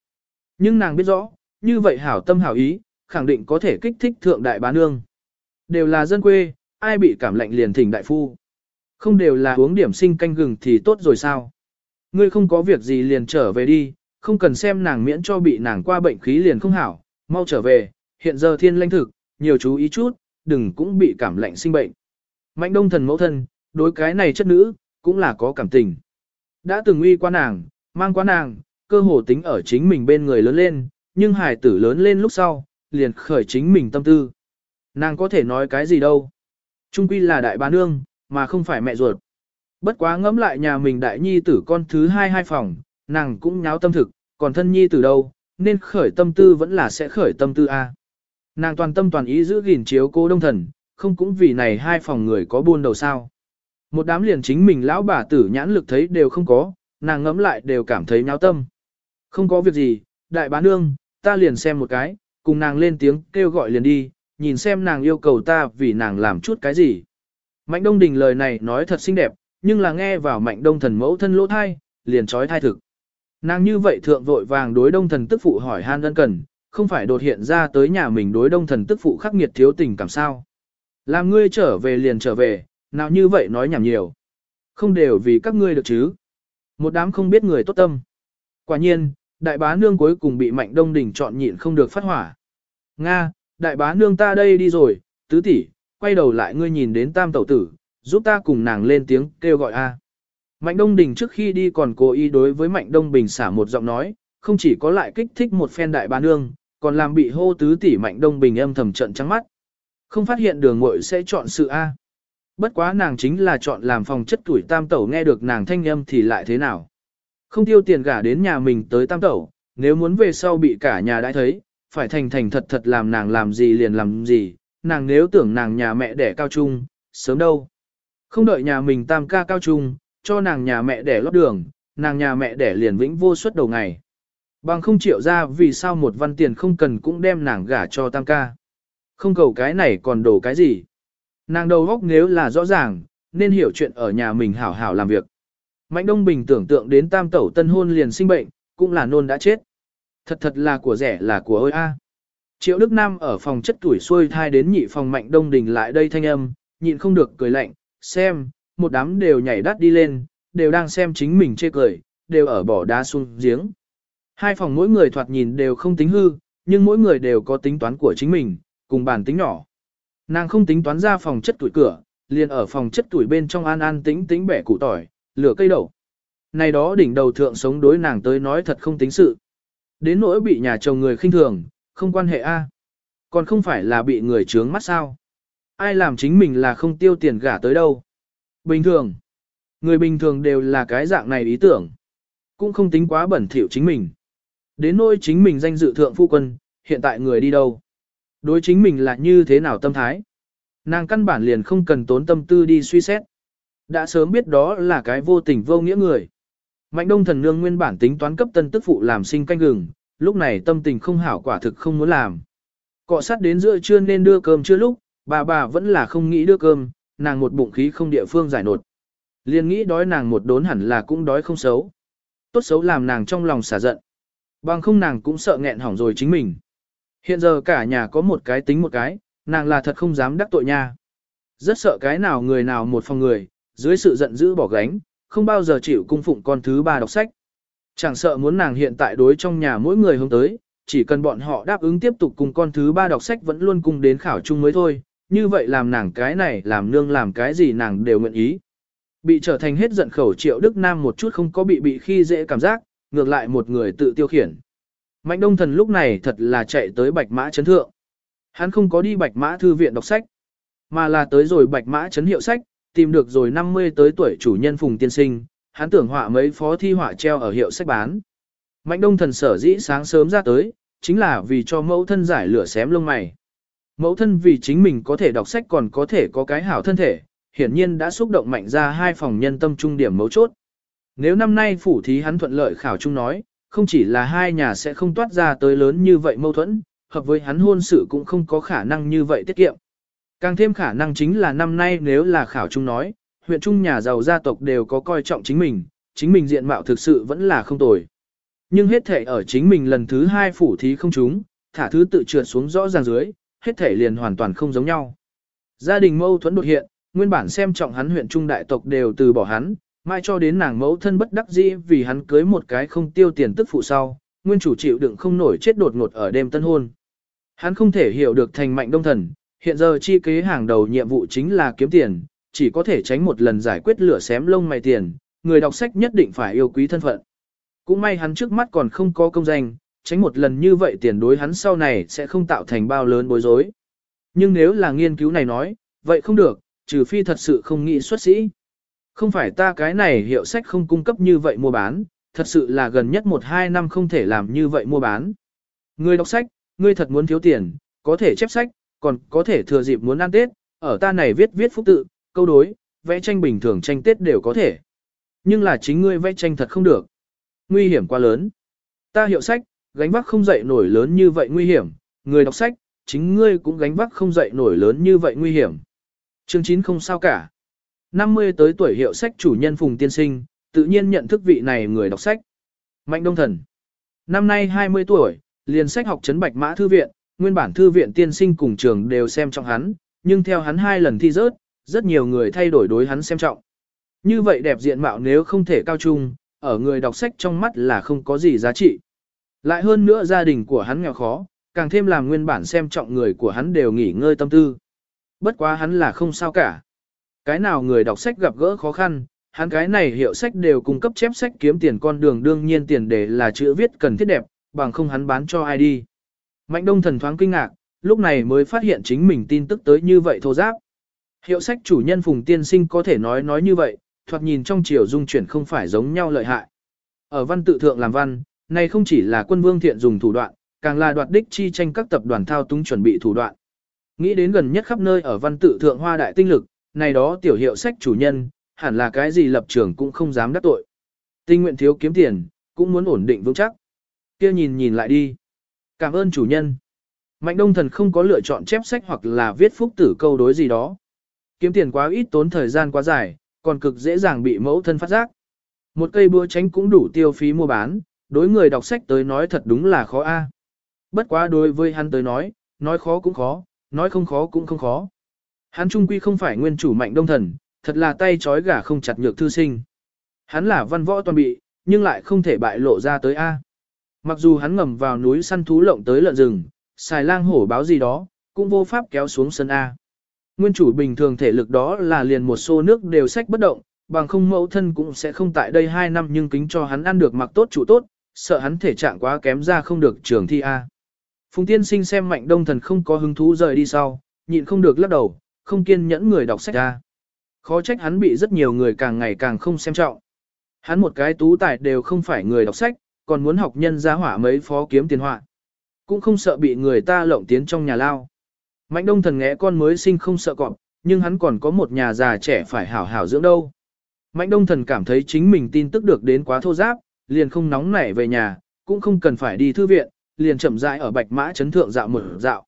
Nhưng nàng biết rõ, như vậy hảo tâm hảo ý, khẳng định có thể kích thích thượng đại bá nương. Đều là dân quê, ai bị cảm lạnh liền thỉnh đại phu. Không đều là uống điểm sinh canh gừng thì tốt rồi sao. Ngươi không có việc gì liền trở về đi, không cần xem nàng miễn cho bị nàng qua bệnh khí liền không hảo, mau trở về, hiện giờ thiên lãnh thực, nhiều chú ý chút, đừng cũng bị cảm lạnh sinh bệnh. Mạnh đông thần mẫu thân, đối cái này chất nữ, cũng là có cảm tình. Đã từng uy qua nàng, mang qua nàng, cơ hồ tính ở chính mình bên người lớn lên, nhưng hài tử lớn lên lúc sau, liền khởi chính mình tâm tư. Nàng có thể nói cái gì đâu. Trung quy là đại bá nương, mà không phải mẹ ruột. Bất quá ngẫm lại nhà mình đại nhi tử con thứ hai hai phòng, nàng cũng nháo tâm thực, còn thân nhi tử đâu, nên khởi tâm tư vẫn là sẽ khởi tâm tư A. Nàng toàn tâm toàn ý giữ gìn chiếu cô đông thần, không cũng vì này hai phòng người có buôn đầu sao. Một đám liền chính mình lão bà tử nhãn lực thấy đều không có, nàng ngẫm lại đều cảm thấy nháo tâm. Không có việc gì, đại bá nương, ta liền xem một cái, cùng nàng lên tiếng kêu gọi liền đi, nhìn xem nàng yêu cầu ta vì nàng làm chút cái gì. Mạnh Đông Đình lời này nói thật xinh đẹp, nhưng là nghe vào Mạnh Đông Thần mẫu thân lỗ thai, liền trói thai thực. Nàng như vậy thượng vội vàng đối Đông Thần tức phụ hỏi han đơn cần, không phải đột hiện ra tới nhà mình đối Đông Thần tức phụ khắc nghiệt thiếu tình cảm sao. Làm ngươi trở về liền trở về, nào như vậy nói nhảm nhiều. Không đều vì các ngươi được chứ. Một đám không biết người tốt tâm. Quả nhiên, đại bá nương cuối cùng bị Mạnh Đông Đình chọn nhịn không được phát hỏa. Nga, đại bá nương ta đây đi rồi, tứ tỷ, quay đầu lại ngươi nhìn đến tam tẩu tử, giúp ta cùng nàng lên tiếng kêu gọi a. Mạnh Đông Đình trước khi đi còn cố ý đối với Mạnh Đông Bình xả một giọng nói, không chỉ có lại kích thích một phen đại bá nương, còn làm bị hô tứ tỷ Mạnh Đông Bình âm thầm trận trắng mắt. Không phát hiện đường muội sẽ chọn sự A. Bất quá nàng chính là chọn làm phòng chất tuổi tam tẩu nghe được nàng thanh âm thì lại thế nào. Không tiêu tiền gả đến nhà mình tới tam tẩu, nếu muốn về sau bị cả nhà đã thấy, phải thành thành thật thật làm nàng làm gì liền làm gì, nàng nếu tưởng nàng nhà mẹ đẻ cao trung, sớm đâu. Không đợi nhà mình tam ca cao trung, cho nàng nhà mẹ đẻ lót đường, nàng nhà mẹ đẻ liền vĩnh vô suất đầu ngày. Bằng không chịu ra vì sao một văn tiền không cần cũng đem nàng gả cho tam ca. Không cầu cái này còn đổ cái gì. Nàng đầu góc nếu là rõ ràng, nên hiểu chuyện ở nhà mình hảo hảo làm việc. Mạnh Đông Bình tưởng tượng đến tam tẩu tân hôn liền sinh bệnh, cũng là nôn đã chết. Thật thật là của rẻ là của ôi a. Triệu Đức Nam ở phòng chất tuổi xuôi thai đến nhị phòng Mạnh Đông Đình lại đây thanh âm, nhịn không được cười lạnh, xem, một đám đều nhảy đắt đi lên, đều đang xem chính mình chê cười, đều ở bỏ đá xuống giếng. Hai phòng mỗi người thoạt nhìn đều không tính hư, nhưng mỗi người đều có tính toán của chính mình, cùng bản tính nhỏ. Nàng không tính toán ra phòng chất tuổi cửa, liền ở phòng chất tuổi bên trong an an tính tính bẻ củ tỏi, lửa cây đậu. Này đó đỉnh đầu thượng sống đối nàng tới nói thật không tính sự. Đến nỗi bị nhà chồng người khinh thường, không quan hệ A. Còn không phải là bị người trướng mắt sao. Ai làm chính mình là không tiêu tiền gả tới đâu. Bình thường. Người bình thường đều là cái dạng này ý tưởng. Cũng không tính quá bẩn thỉu chính mình. Đến nỗi chính mình danh dự thượng phu quân, hiện tại người đi đâu. Đối chính mình là như thế nào tâm thái. Nàng căn bản liền không cần tốn tâm tư đi suy xét. Đã sớm biết đó là cái vô tình vô nghĩa người. Mạnh đông thần nương nguyên bản tính toán cấp tân tức phụ làm sinh canh gừng, lúc này tâm tình không hảo quả thực không muốn làm. Cọ sát đến giữa trưa nên đưa cơm chưa lúc, bà bà vẫn là không nghĩ đưa cơm, nàng một bụng khí không địa phương giải nột. Liền nghĩ đói nàng một đốn hẳn là cũng đói không xấu. Tốt xấu làm nàng trong lòng xả giận. Bằng không nàng cũng sợ nghẹn hỏng rồi chính mình. Hiện giờ cả nhà có một cái tính một cái, nàng là thật không dám đắc tội nha. Rất sợ cái nào người nào một phòng người, dưới sự giận dữ bỏ gánh, không bao giờ chịu cung phụng con thứ ba đọc sách. Chẳng sợ muốn nàng hiện tại đối trong nhà mỗi người hướng tới, chỉ cần bọn họ đáp ứng tiếp tục cùng con thứ ba đọc sách vẫn luôn cùng đến khảo chung mới thôi, như vậy làm nàng cái này làm nương làm cái gì nàng đều nguyện ý. Bị trở thành hết giận khẩu triệu Đức Nam một chút không có bị bị khi dễ cảm giác, ngược lại một người tự tiêu khiển. Mạnh đông thần lúc này thật là chạy tới bạch mã chấn thượng. Hắn không có đi bạch mã thư viện đọc sách, mà là tới rồi bạch mã chấn hiệu sách, tìm được rồi 50 tới tuổi chủ nhân Phùng Tiên Sinh, hắn tưởng họa mấy phó thi họa treo ở hiệu sách bán. Mạnh đông thần sở dĩ sáng sớm ra tới, chính là vì cho mẫu thân giải lửa xém lông mày. Mẫu thân vì chính mình có thể đọc sách còn có thể có cái hảo thân thể, hiển nhiên đã xúc động mạnh ra hai phòng nhân tâm trung điểm mấu chốt. Nếu năm nay phủ thí hắn thuận lợi khảo trung nói, không chỉ là hai nhà sẽ không toát ra tới lớn như vậy mâu thuẫn, hợp với hắn hôn sự cũng không có khả năng như vậy tiết kiệm. Càng thêm khả năng chính là năm nay nếu là khảo trung nói, huyện trung nhà giàu gia tộc đều có coi trọng chính mình, chính mình diện mạo thực sự vẫn là không tồi. Nhưng hết thể ở chính mình lần thứ hai phủ thí không trúng, thả thứ tự trượt xuống rõ ràng dưới, hết thể liền hoàn toàn không giống nhau. Gia đình mâu thuẫn đột hiện, nguyên bản xem trọng hắn huyện trung đại tộc đều từ bỏ hắn, mai cho đến nàng mẫu thân bất đắc dĩ vì hắn cưới một cái không tiêu tiền tức phụ sau, nguyên chủ chịu đựng không nổi chết đột ngột ở đêm tân hôn. Hắn không thể hiểu được thành mạnh đông thần, hiện giờ chi kế hàng đầu nhiệm vụ chính là kiếm tiền, chỉ có thể tránh một lần giải quyết lửa xém lông mày tiền, người đọc sách nhất định phải yêu quý thân phận. Cũng may hắn trước mắt còn không có công danh, tránh một lần như vậy tiền đối hắn sau này sẽ không tạo thành bao lớn bối rối. Nhưng nếu là nghiên cứu này nói, vậy không được, trừ phi thật sự không nghĩ xuất sĩ. Không phải ta cái này hiệu sách không cung cấp như vậy mua bán, thật sự là gần nhất 1-2 năm không thể làm như vậy mua bán. Người đọc sách, ngươi thật muốn thiếu tiền, có thể chép sách, còn có thể thừa dịp muốn ăn Tết, ở ta này viết viết phúc tự, câu đối, vẽ tranh bình thường tranh Tết đều có thể. Nhưng là chính ngươi vẽ tranh thật không được. Nguy hiểm quá lớn. Ta hiệu sách, gánh vác không dậy nổi lớn như vậy nguy hiểm, người đọc sách, chính ngươi cũng gánh vác không dậy nổi lớn như vậy nguy hiểm. Chương 9 không sao cả. 50 tới tuổi hiệu sách chủ nhân Phùng Tiên Sinh, tự nhiên nhận thức vị này người đọc sách. Mạnh Đông Thần. Năm nay 20 tuổi, liền sách học trấn Bạch Mã Thư Viện, nguyên bản Thư Viện Tiên Sinh cùng trường đều xem trọng hắn, nhưng theo hắn hai lần thi rớt, rất nhiều người thay đổi đối hắn xem trọng. Như vậy đẹp diện mạo nếu không thể cao trung, ở người đọc sách trong mắt là không có gì giá trị. Lại hơn nữa gia đình của hắn nghèo khó, càng thêm làm nguyên bản xem trọng người của hắn đều nghỉ ngơi tâm tư. Bất quá hắn là không sao cả. Cái nào người đọc sách gặp gỡ khó khăn, hắn cái này hiệu sách đều cung cấp chép sách kiếm tiền con đường đương nhiên tiền để là chữ viết cần thiết đẹp, bằng không hắn bán cho ai đi. Mạnh đông thần thoáng kinh ngạc, lúc này mới phát hiện chính mình tin tức tới như vậy thô giáp. Hiệu sách chủ nhân Phùng Tiên Sinh có thể nói nói như vậy, thoạt nhìn trong chiều dung chuyển không phải giống nhau lợi hại. Ở văn tự thượng làm văn, này không chỉ là quân vương thiện dùng thủ đoạn, càng là đoạt đích chi tranh các tập đoàn thao túng chuẩn bị thủ đoạn. Nghĩ đến gần nhất khắp nơi ở văn tự thượng hoa đại tinh lực, này đó tiểu hiệu sách chủ nhân, hẳn là cái gì lập trường cũng không dám đắc tội. Tinh nguyện thiếu kiếm tiền, cũng muốn ổn định vững chắc. Kia nhìn nhìn lại đi. Cảm ơn chủ nhân. Mạnh đông thần không có lựa chọn chép sách hoặc là viết phúc tử câu đối gì đó. Kiếm tiền quá ít tốn thời gian quá dài, còn cực dễ dàng bị mẫu thân phát giác. Một cây búa tránh cũng đủ tiêu phí mua bán, đối người đọc sách tới nói thật đúng là khó a. Bất quá đối với hắn tới nói, nói khó cũng khó, nói không khó cũng không khó. Hắn trung quy không phải nguyên chủ mạnh đông thần, thật là tay trói gà không chặt nhược thư sinh. Hắn là văn võ toàn bị, nhưng lại không thể bại lộ ra tới A. Mặc dù hắn ngầm vào núi săn thú lộng tới lợn rừng, xài lang hổ báo gì đó, cũng vô pháp kéo xuống sân A. Nguyên chủ bình thường thể lực đó là liền một xô nước đều sách bất động, bằng không mẫu thân cũng sẽ không tại đây 2 năm nhưng kính cho hắn ăn được mặc tốt chủ tốt, sợ hắn thể trạng quá kém ra không được trường thi A. Phùng tiên sinh xem mạnh đông thần không có hứng thú rời đi sau, nhịn không được lắc đầu, không kiên nhẫn người đọc sách A. Khó trách hắn bị rất nhiều người càng ngày càng không xem trọng. Hắn một cái tú tài đều không phải người đọc sách, còn muốn học nhân gia hỏa mấy phó kiếm tiền họa. Cũng không sợ bị người ta lộng tiến trong nhà lao. Mạnh đông thần nghe con mới sinh không sợ cọp, nhưng hắn còn có một nhà già trẻ phải hảo hảo dưỡng đâu. Mạnh đông thần cảm thấy chính mình tin tức được đến quá thô giáp, liền không nóng nảy về nhà, cũng không cần phải đi thư viện, liền chậm rãi ở Bạch Mã Trấn thượng dạo một dạo.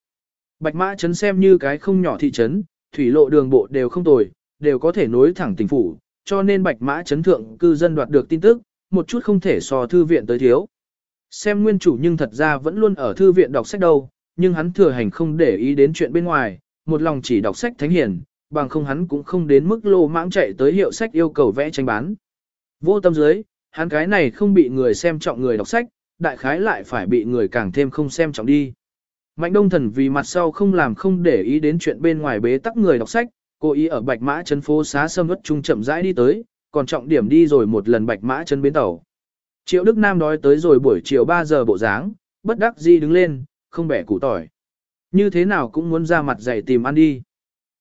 Bạch Mã Trấn xem như cái không nhỏ thị trấn, thủy lộ đường bộ đều không tồi, đều có thể nối thẳng tỉnh phủ, cho nên Bạch Mã Trấn thượng cư dân đoạt được tin tức, một chút không thể so thư viện tới thiếu. Xem nguyên chủ nhưng thật ra vẫn luôn ở thư viện đọc sách đâu, nhưng hắn thừa hành không để ý đến chuyện bên ngoài, một lòng chỉ đọc sách thánh hiền, bằng không hắn cũng không đến mức lô mãng chạy tới hiệu sách yêu cầu vẽ tranh bán. Vô tâm dưới, hắn cái này không bị người xem trọng người đọc sách, đại khái lại phải bị người càng thêm không xem trọng đi. Mạnh đông thần vì mặt sau không làm không để ý đến chuyện bên ngoài bế tắc người đọc sách, cố ý ở bạch mã chân phố xá sâm ất trung chậm rãi đi tới, còn trọng điểm đi rồi một lần bạch mã chân bến tàu. Triệu Đức Nam đói tới rồi buổi chiều 3 giờ bộ dáng, bất đắc dĩ đứng lên, không bẻ củ tỏi. Như thế nào cũng muốn ra mặt dậy tìm ăn đi.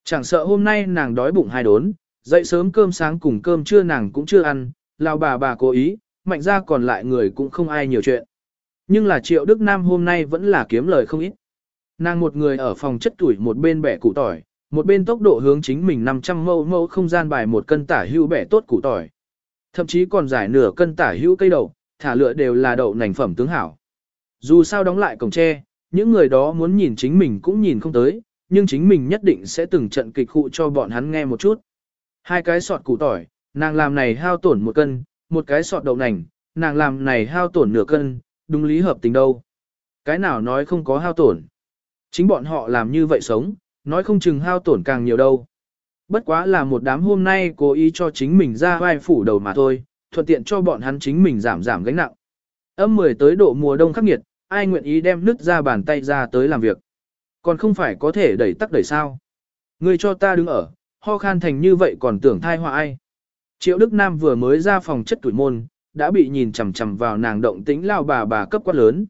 Chẳng sợ hôm nay nàng đói bụng hai đốn, dậy sớm cơm sáng cùng cơm trưa nàng cũng chưa ăn, lao bà bà cố ý, mạnh ra còn lại người cũng không ai nhiều chuyện. Nhưng là Triệu Đức Nam hôm nay vẫn là kiếm lời không ít. Nàng một người ở phòng chất tuổi một bên bẻ củ tỏi, một bên tốc độ hướng chính mình 500 mẫu mẫu không gian bài một cân tả hữu bẻ tốt củ tỏi. Thậm chí còn giải nửa cân tả hữu cây đậu, thả lựa đều là đậu nành phẩm tướng hảo. Dù sao đóng lại cổng tre, những người đó muốn nhìn chính mình cũng nhìn không tới, nhưng chính mình nhất định sẽ từng trận kịch khụ cho bọn hắn nghe một chút. Hai cái sọt củ tỏi, nàng làm này hao tổn một cân, một cái sọt đậu nành, nàng làm này hao tổn nửa cân, đúng lý hợp tình đâu. Cái nào nói không có hao tổn. Chính bọn họ làm như vậy sống, nói không chừng hao tổn càng nhiều đâu. Bất quá là một đám hôm nay cố ý cho chính mình ra vai phủ đầu mà thôi, thuận tiện cho bọn hắn chính mình giảm giảm gánh nặng. Âm 10 tới độ mùa đông khắc nghiệt, ai nguyện ý đem nứt ra bàn tay ra tới làm việc. Còn không phải có thể đẩy tắc đẩy sao. Ngươi cho ta đứng ở, ho khan thành như vậy còn tưởng thai họa ai. Triệu Đức Nam vừa mới ra phòng chất tuổi môn, đã bị nhìn chằm chằm vào nàng động tĩnh lao bà bà cấp quát lớn.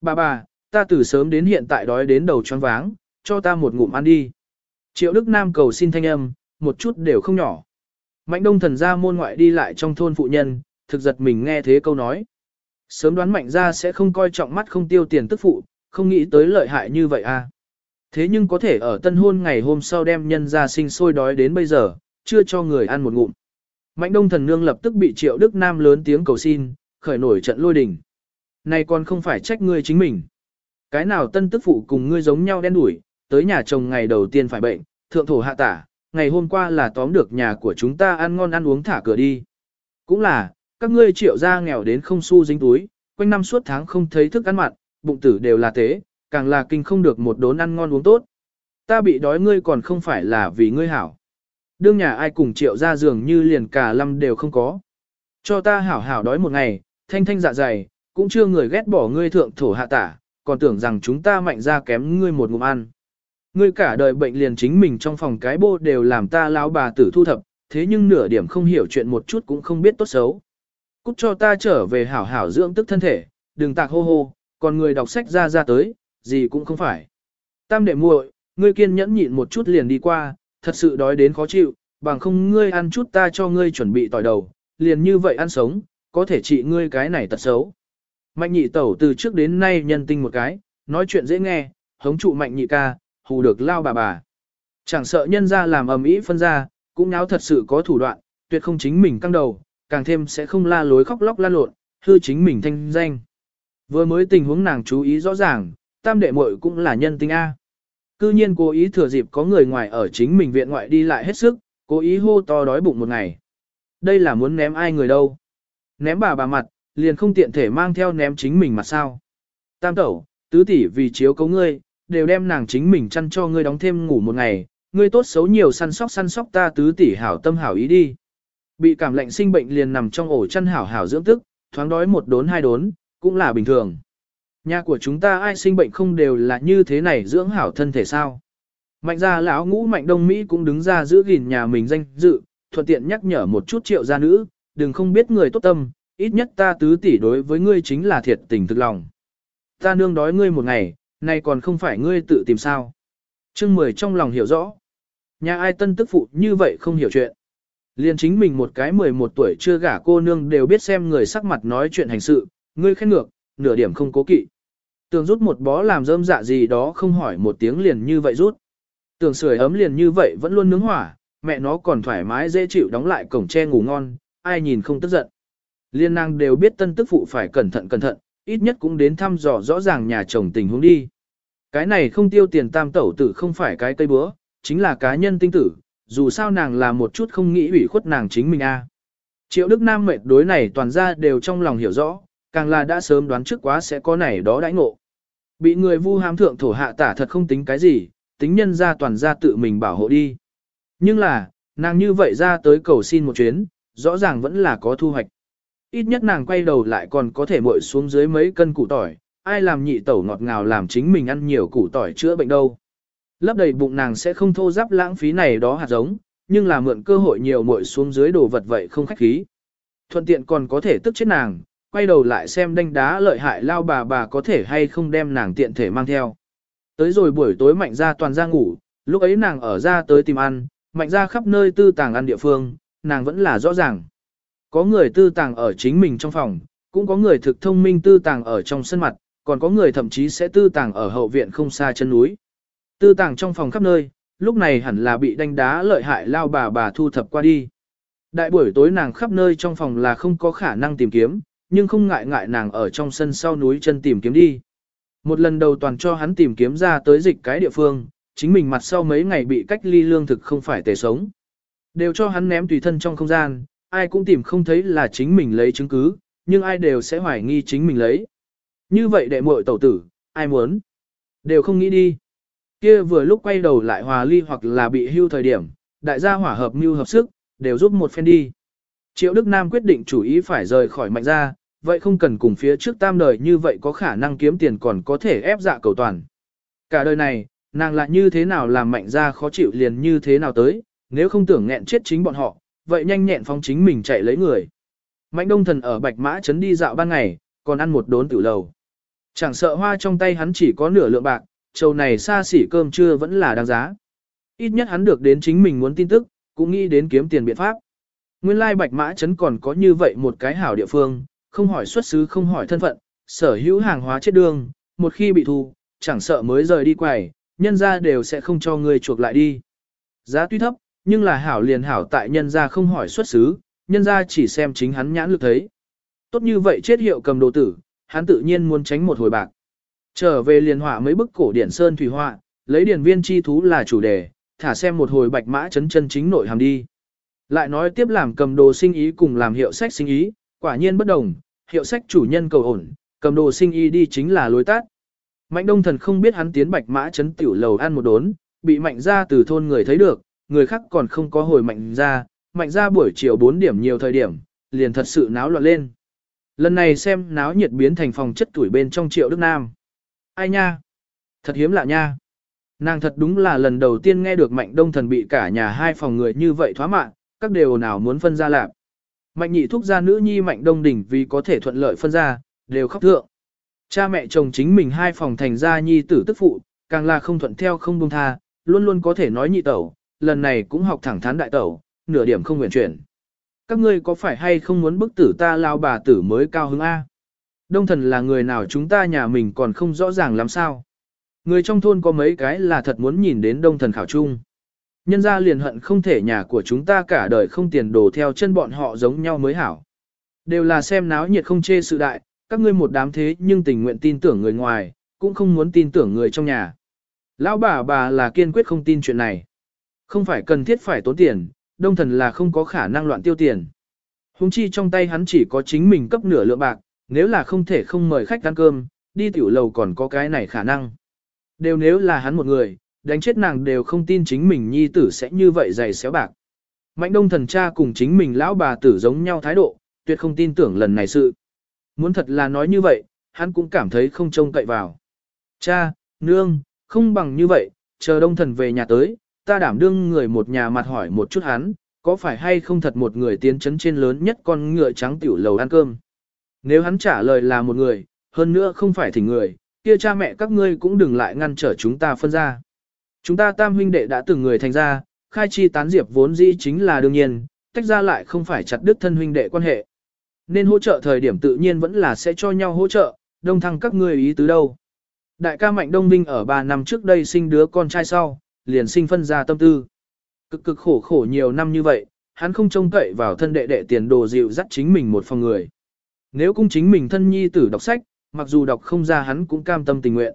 Bà bà, ta từ sớm đến hiện tại đói đến đầu choáng váng, cho ta một ngụm ăn đi. Triệu Đức Nam cầu xin thanh âm, một chút đều không nhỏ. Mạnh đông thần ra môn ngoại đi lại trong thôn phụ nhân, thực giật mình nghe thế câu nói. Sớm đoán mạnh ra sẽ không coi trọng mắt không tiêu tiền tức phụ, không nghĩ tới lợi hại như vậy à. Thế nhưng có thể ở tân hôn ngày hôm sau đem nhân ra sinh sôi đói đến bây giờ, chưa cho người ăn một ngụm. Mạnh đông thần nương lập tức bị triệu Đức Nam lớn tiếng cầu xin, khởi nổi trận lôi đình. Này còn không phải trách ngươi chính mình. Cái nào tân tức phụ cùng ngươi giống nhau đen đủi, tới nhà chồng ngày đầu tiên phải bệnh, thượng thổ hạ tả, ngày hôm qua là tóm được nhà của chúng ta ăn ngon ăn uống thả cửa đi. Cũng là, các ngươi triệu gia nghèo đến không xu dính túi, quanh năm suốt tháng không thấy thức ăn mặn, bụng tử đều là tế, càng là kinh không được một đốn ăn ngon uống tốt. Ta bị đói ngươi còn không phải là vì ngươi hảo. Đương nhà ai cùng triệu ra giường như liền cả lâm đều không có. Cho ta hảo hảo đói một ngày, thanh thanh dạ dày, cũng chưa người ghét bỏ ngươi thượng thổ hạ tả, còn tưởng rằng chúng ta mạnh ra kém ngươi một ngụm ăn. Ngươi cả đời bệnh liền chính mình trong phòng cái bô đều làm ta lão bà tử thu thập, thế nhưng nửa điểm không hiểu chuyện một chút cũng không biết tốt xấu. Cút cho ta trở về hảo hảo dưỡng tức thân thể, đừng tạc hô hô, còn người đọc sách ra ra tới, gì cũng không phải. Tam đệ muội, ngươi kiên nhẫn nhịn một chút liền đi qua, thật sự đói đến khó chịu, bằng không ngươi ăn chút ta cho ngươi chuẩn bị tỏi đầu, liền như vậy ăn sống, có thể trị ngươi cái này tật xấu. Mạnh nhị tẩu từ trước đến nay nhân tinh một cái, nói chuyện dễ nghe, hống trụ mạnh nhị ca, hù được lao bà bà. Chẳng sợ nhân ra làm ầm ĩ phân ra, cũng náo thật sự có thủ đoạn, tuyệt không chính mình căng đầu, càng thêm sẽ không la lối khóc lóc la lộn, hư chính mình thanh danh. Vừa mới tình huống nàng chú ý rõ ràng, tam đệ muội cũng là nhân tính A. Cư nhiên cố ý thừa dịp có người ngoài ở chính mình viện ngoại đi lại hết sức, cố ý hô to đói bụng một ngày. Đây là muốn ném ai người đâu. Ném bà bà mặt, liền không tiện thể mang theo ném chính mình mặt sao. Tam tẩu, tứ tỷ vì chiếu cấu ngươi, đều đem nàng chính mình chăn cho ngươi đóng thêm ngủ một ngày, ngươi tốt xấu nhiều săn sóc săn sóc ta tứ tỷ hảo tâm hảo ý đi. Bị cảm lạnh sinh bệnh liền nằm trong ổ chăn hảo hảo dưỡng tức, thoáng đói một đốn hai đốn, cũng là bình thường. Nhà của chúng ta ai sinh bệnh không đều là như thế này dưỡng hảo thân thể sao. Mạnh gia lão ngũ mạnh đông Mỹ cũng đứng ra giữ gìn nhà mình danh dự, thuận tiện nhắc nhở một chút triệu gia nữ, đừng không biết người tốt tâm, ít nhất ta tứ tỷ đối với ngươi chính là thiệt tình thực lòng. Ta nương đói ngươi một ngày, nay còn không phải ngươi tự tìm sao. trương mười trong lòng hiểu rõ. Nhà ai tân tức phụ như vậy không hiểu chuyện. Liên chính mình một cái 11 tuổi chưa gả cô nương đều biết xem người sắc mặt nói chuyện hành sự, ngươi khen ngược, nửa điểm không cố kỵ. Tường rút một bó làm rơm dạ gì đó không hỏi một tiếng liền như vậy rút. Tường sưởi ấm liền như vậy vẫn luôn nướng hỏa, mẹ nó còn thoải mái dễ chịu đóng lại cổng tre ngủ ngon, ai nhìn không tức giận. Liên năng đều biết tân tức phụ phải cẩn thận cẩn thận, ít nhất cũng đến thăm dò rõ ràng nhà chồng tình huống đi. Cái này không tiêu tiền tam tẩu tử không phải cái cây búa, chính là cá nhân tinh tử, dù sao nàng là một chút không nghĩ ủy khuất nàng chính mình a. Triệu Đức Nam mệt đối này toàn ra đều trong lòng hiểu rõ, càng là đã sớm đoán trước quá sẽ có này đó đãi ngộ. Bị người vu hám thượng thổ hạ tả thật không tính cái gì, tính nhân ra toàn ra tự mình bảo hộ đi. Nhưng là, nàng như vậy ra tới cầu xin một chuyến, rõ ràng vẫn là có thu hoạch. Ít nhất nàng quay đầu lại còn có thể mội xuống dưới mấy cân củ tỏi, ai làm nhị tẩu ngọt ngào làm chính mình ăn nhiều củ tỏi chữa bệnh đâu. Lấp đầy bụng nàng sẽ không thô giáp lãng phí này đó hạt giống, nhưng là mượn cơ hội nhiều muội xuống dưới đồ vật vậy không khách khí. Thuận tiện còn có thể tức chết nàng, quay đầu lại xem đánh đá lợi hại lao bà bà có thể hay không đem nàng tiện thể mang theo. Tới rồi buổi tối mạnh ra toàn ra ngủ, lúc ấy nàng ở ra tới tìm ăn, mạnh ra khắp nơi tư tàng ăn địa phương, nàng vẫn là rõ ràng. Có người tư tàng ở chính mình trong phòng, cũng có người thực thông minh tư tàng ở trong sân mặt, còn có người thậm chí sẽ tư tàng ở hậu viện không xa chân núi. Tư tàng trong phòng khắp nơi, lúc này hẳn là bị đánh đá lợi hại lao bà bà thu thập qua đi. Đại buổi tối nàng khắp nơi trong phòng là không có khả năng tìm kiếm, nhưng không ngại ngại nàng ở trong sân sau núi chân tìm kiếm đi. Một lần đầu toàn cho hắn tìm kiếm ra tới dịch cái địa phương, chính mình mặt sau mấy ngày bị cách ly lương thực không phải tề sống. Đều cho hắn ném tùy thân trong không gian, ai cũng tìm không thấy là chính mình lấy chứng cứ, nhưng ai đều sẽ hoài nghi chính mình lấy. Như vậy đệ muội tẩu tử, ai muốn? Đều không nghĩ đi. Kia vừa lúc quay đầu lại hòa ly hoặc là bị hưu thời điểm, đại gia hỏa hợp mưu hợp sức, đều giúp một phen đi. Triệu Đức Nam quyết định chủ ý phải rời khỏi mạnh gia, vậy không cần cùng phía trước tam đời như vậy có khả năng kiếm tiền còn có thể ép dạ cầu toàn. Cả đời này, nàng lại như thế nào làm mạnh gia khó chịu liền như thế nào tới, nếu không tưởng nghẹn chết chính bọn họ, vậy nhanh nhẹn phong chính mình chạy lấy người. Mạnh đông thần ở bạch mã trấn đi dạo ban ngày, còn ăn một đốn tử lầu. Chẳng sợ hoa trong tay hắn chỉ có nửa lượng bạc, trầu này xa xỉ cơm trưa vẫn là đáng giá. Ít nhất hắn được đến chính mình muốn tin tức, cũng nghĩ đến kiếm tiền biện pháp. Nguyên lai bạch mã trấn còn có như vậy một cái hảo địa phương, không hỏi xuất xứ không hỏi thân phận, sở hữu hàng hóa chết đường, một khi bị thu, chẳng sợ mới rời đi quầy, nhân ra đều sẽ không cho người chuộc lại đi. Giá tuy thấp, nhưng là hảo liền hảo tại nhân ra không hỏi xuất xứ, nhân ra chỉ xem chính hắn nhãn lực thấy. Tốt như vậy chết hiệu cầm đồ tử, hắn tự nhiên muốn tránh một hồi bạc. Trở về liền họa mấy bức cổ điển sơn thủy họa, lấy điển viên chi thú là chủ đề, thả xem một hồi bạch mã chấn chân chính nội hàm đi. Lại nói tiếp làm cầm đồ sinh ý cùng làm hiệu sách sinh ý, quả nhiên bất đồng, hiệu sách chủ nhân cầu ổn, cầm đồ sinh ý đi chính là lối tát. Mạnh đông thần không biết hắn tiến bạch mã chấn tiểu lầu ăn một đốn, bị mạnh ra từ thôn người thấy được, người khác còn không có hồi mạnh ra, mạnh ra buổi chiều 4 điểm nhiều thời điểm, liền thật sự náo loạn lên. Lần này xem náo nhiệt biến thành phòng chất tuổi bên trong triệu Đức Nam. Ai nha? Thật hiếm lạ nha. Nàng thật đúng là lần đầu tiên nghe được mạnh đông thần bị cả nhà hai phòng người như vậy thoá mạng, các đều nào muốn phân ra lạc. Mạnh nhị thúc gia nữ nhi mạnh đông đỉnh vì có thể thuận lợi phân ra, đều khóc thượng. Cha mẹ chồng chính mình hai phòng thành gia nhi tử tức phụ, càng là không thuận theo không buông tha, luôn luôn có thể nói nhị tẩu, lần này cũng học thẳng thắn đại tẩu, nửa điểm không nguyện chuyển. Các ngươi có phải hay không muốn bức tử ta lao bà tử mới cao hứng A? Đông thần là người nào chúng ta nhà mình còn không rõ ràng làm sao. Người trong thôn có mấy cái là thật muốn nhìn đến đông thần khảo trung. Nhân ra liền hận không thể nhà của chúng ta cả đời không tiền đồ theo chân bọn họ giống nhau mới hảo. Đều là xem náo nhiệt không chê sự đại, các ngươi một đám thế nhưng tình nguyện tin tưởng người ngoài, cũng không muốn tin tưởng người trong nhà. Lão bà bà là kiên quyết không tin chuyện này. Không phải cần thiết phải tốn tiền, đông thần là không có khả năng loạn tiêu tiền. Hùng chi trong tay hắn chỉ có chính mình cấp nửa lượng bạc, nếu là không thể không mời khách ăn cơm, đi tiểu lầu còn có cái này khả năng. Đều nếu là hắn một người, đánh chết nàng đều không tin chính mình nhi tử sẽ như vậy dày xéo bạc. Mạnh đông thần cha cùng chính mình lão bà tử giống nhau thái độ, tuyệt không tin tưởng lần này sự. Muốn thật là nói như vậy, hắn cũng cảm thấy không trông cậy vào. Cha, nương, không bằng như vậy, chờ đông thần về nhà tới, ta đảm đương người một nhà mặt hỏi một chút hắn, có phải hay không thật một người tiến chấn trên lớn nhất con ngựa trắng tiểu lầu ăn cơm. Nếu hắn trả lời là một người, hơn nữa không phải thỉnh người, kia cha mẹ các ngươi cũng đừng lại ngăn trở chúng ta phân ra. Chúng ta tam huynh đệ đã từng người thành ra, khai chi tán diệp vốn dĩ chính là đương nhiên, tách ra lại không phải chặt đứt thân huynh đệ quan hệ. Nên hỗ trợ thời điểm tự nhiên vẫn là sẽ cho nhau hỗ trợ, đông thăng các ngươi ý tứ đâu. Đại ca Mạnh Đông Vinh ở 3 năm trước đây sinh đứa con trai sau, liền sinh phân ra tâm tư. Cực cực khổ khổ nhiều năm như vậy, hắn không trông cậy vào thân đệ đệ tiền đồ dịu dắt chính mình một phòng người. Nếu cung chính mình thân nhi tử đọc sách, mặc dù đọc không ra hắn cũng cam tâm tình nguyện.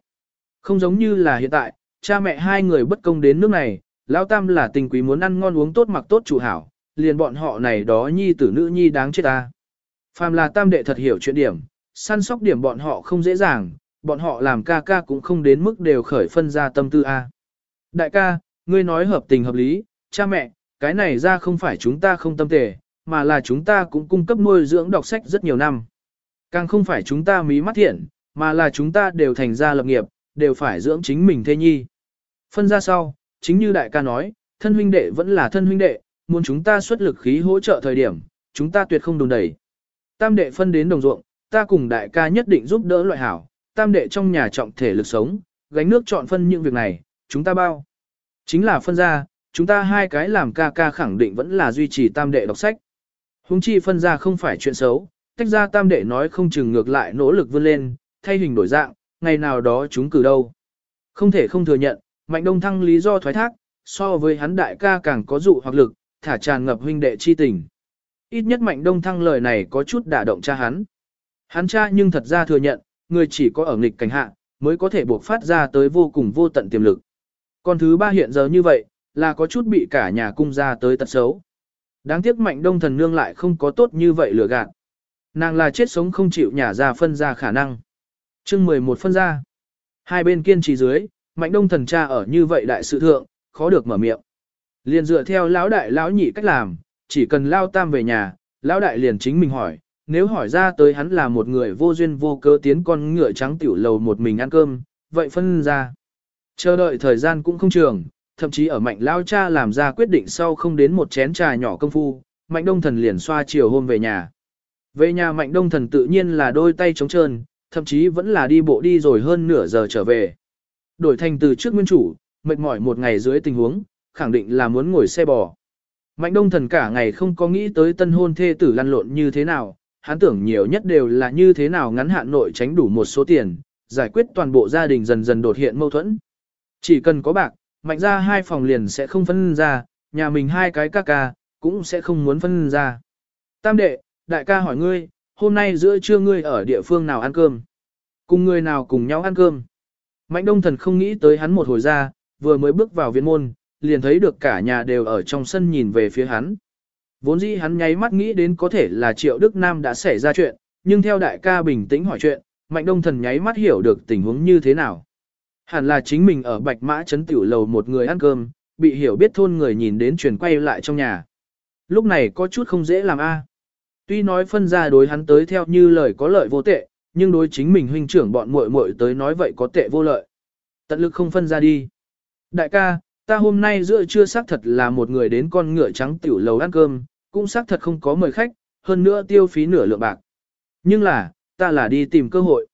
Không giống như là hiện tại, cha mẹ hai người bất công đến nước này, lão tam là tình quý muốn ăn ngon uống tốt mặc tốt chủ hảo, liền bọn họ này đó nhi tử nữ nhi đáng chết ta. Phàm là tam đệ thật hiểu chuyện điểm, săn sóc điểm bọn họ không dễ dàng, bọn họ làm ca ca cũng không đến mức đều khởi phân ra tâm tư A. Đại ca, ngươi nói hợp tình hợp lý, cha mẹ, cái này ra không phải chúng ta không tâm tề, mà là chúng ta cũng cung cấp nuôi dưỡng đọc sách rất nhiều năm. Càng không phải chúng ta mí mắt thiện, mà là chúng ta đều thành ra lập nghiệp, đều phải dưỡng chính mình thê nhi. Phân ra sau, chính như đại ca nói, thân huynh đệ vẫn là thân huynh đệ, muốn chúng ta xuất lực khí hỗ trợ thời điểm, chúng ta tuyệt không đùn đẩy. Tam đệ phân đến đồng ruộng, ta cùng đại ca nhất định giúp đỡ loại hảo, tam đệ trong nhà trọng thể lực sống, gánh nước chọn phân những việc này, chúng ta bao. Chính là phân ra, chúng ta hai cái làm ca ca khẳng định vẫn là duy trì tam đệ đọc sách. Hùng chi phân ra không phải chuyện xấu, tách ra tam đệ nói không chừng ngược lại nỗ lực vươn lên, thay hình đổi dạng, ngày nào đó chúng cử đâu. Không thể không thừa nhận, Mạnh Đông Thăng lý do thoái thác, so với hắn đại ca càng có dụ hoặc lực, thả tràn ngập huynh đệ chi tình. Ít nhất Mạnh Đông Thăng lời này có chút đả động cha hắn. Hắn cha nhưng thật ra thừa nhận, người chỉ có ở nghịch cảnh hạ, mới có thể buộc phát ra tới vô cùng vô tận tiềm lực. Còn thứ ba hiện giờ như vậy, là có chút bị cả nhà cung ra tới tật xấu. Đáng tiếc Mạnh Đông Thần Nương lại không có tốt như vậy lừa gạt. Nàng là chết sống không chịu nhả ra phân ra khả năng. chương 11 phân ra. Hai bên kiên trì dưới, Mạnh Đông Thần cha ở như vậy đại sự thượng, khó được mở miệng. Liền dựa theo lão đại lão nhị cách làm, chỉ cần lao tam về nhà, lão đại liền chính mình hỏi, nếu hỏi ra tới hắn là một người vô duyên vô cớ tiến con ngựa trắng tiểu lầu một mình ăn cơm, vậy phân ra. Chờ đợi thời gian cũng không trường, thậm chí ở mạnh lao cha làm ra quyết định sau không đến một chén trà nhỏ công phu, mạnh đông thần liền xoa chiều hôm về nhà. Về nhà mạnh đông thần tự nhiên là đôi tay trống trơn, thậm chí vẫn là đi bộ đi rồi hơn nửa giờ trở về. Đổi thành từ trước nguyên chủ, mệt mỏi một ngày dưới tình huống, khẳng định là muốn ngồi xe bò. Mạnh đông thần cả ngày không có nghĩ tới tân hôn thê tử lăn lộn như thế nào, hắn tưởng nhiều nhất đều là như thế nào ngắn hạn nội tránh đủ một số tiền, giải quyết toàn bộ gia đình dần dần đột hiện mâu thuẫn. Chỉ cần có bạc, mạnh ra hai phòng liền sẽ không phân ra, nhà mình hai cái ca ca, cũng sẽ không muốn phân ra. Tam đệ, đại ca hỏi ngươi, hôm nay giữa trưa ngươi ở địa phương nào ăn cơm? Cùng người nào cùng nhau ăn cơm? Mạnh đông thần không nghĩ tới hắn một hồi ra, vừa mới bước vào viện môn, liền thấy được cả nhà đều ở trong sân nhìn về phía hắn. Vốn dĩ hắn nháy mắt nghĩ đến có thể là Triệu Đức Nam đã xảy ra chuyện, nhưng theo đại ca bình tĩnh hỏi chuyện, Mạnh Đông Thần nháy mắt hiểu được tình huống như thế nào. Hẳn là chính mình ở Bạch Mã Trấn Tiểu Lầu một người ăn cơm, bị hiểu biết thôn người nhìn đến chuyển quay lại trong nhà. Lúc này có chút không dễ làm a. À. Tuy nói phân ra đối hắn tới theo như lời có lợi vô tệ, nhưng đối chính mình huynh trưởng bọn muội muội tới nói vậy có tệ vô lợi. Tận lực không phân ra đi. Đại ca, ta hôm nay giữa trưa xác thật là một người đến con ngựa trắng tiểu lầu ăn cơm, cũng xác thật không có mời khách, hơn nữa tiêu phí nửa lượng bạc. Nhưng là, ta là đi tìm cơ hội.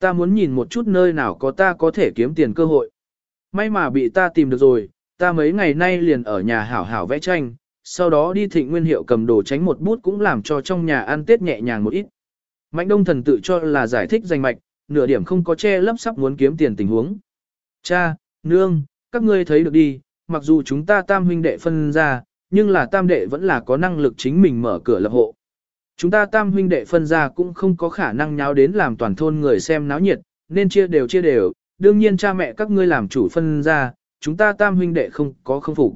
Ta muốn nhìn một chút nơi nào có ta có thể kiếm tiền cơ hội. May mà bị ta tìm được rồi, ta mấy ngày nay liền ở nhà hảo hảo vẽ tranh, sau đó đi thịnh nguyên hiệu cầm đồ tránh một bút cũng làm cho trong nhà ăn tết nhẹ nhàng một ít. Mạnh đông thần tự cho là giải thích danh mạch, nửa điểm không có che lấp sắp muốn kiếm tiền tình huống. Cha, nương, các ngươi thấy được đi, mặc dù chúng ta tam huynh đệ phân ra, nhưng là tam đệ vẫn là có năng lực chính mình mở cửa lập hộ. Chúng ta tam huynh đệ phân ra cũng không có khả năng nháo đến làm toàn thôn người xem náo nhiệt, nên chia đều chia đều, đương nhiên cha mẹ các ngươi làm chủ phân ra, chúng ta tam huynh đệ không có không phục.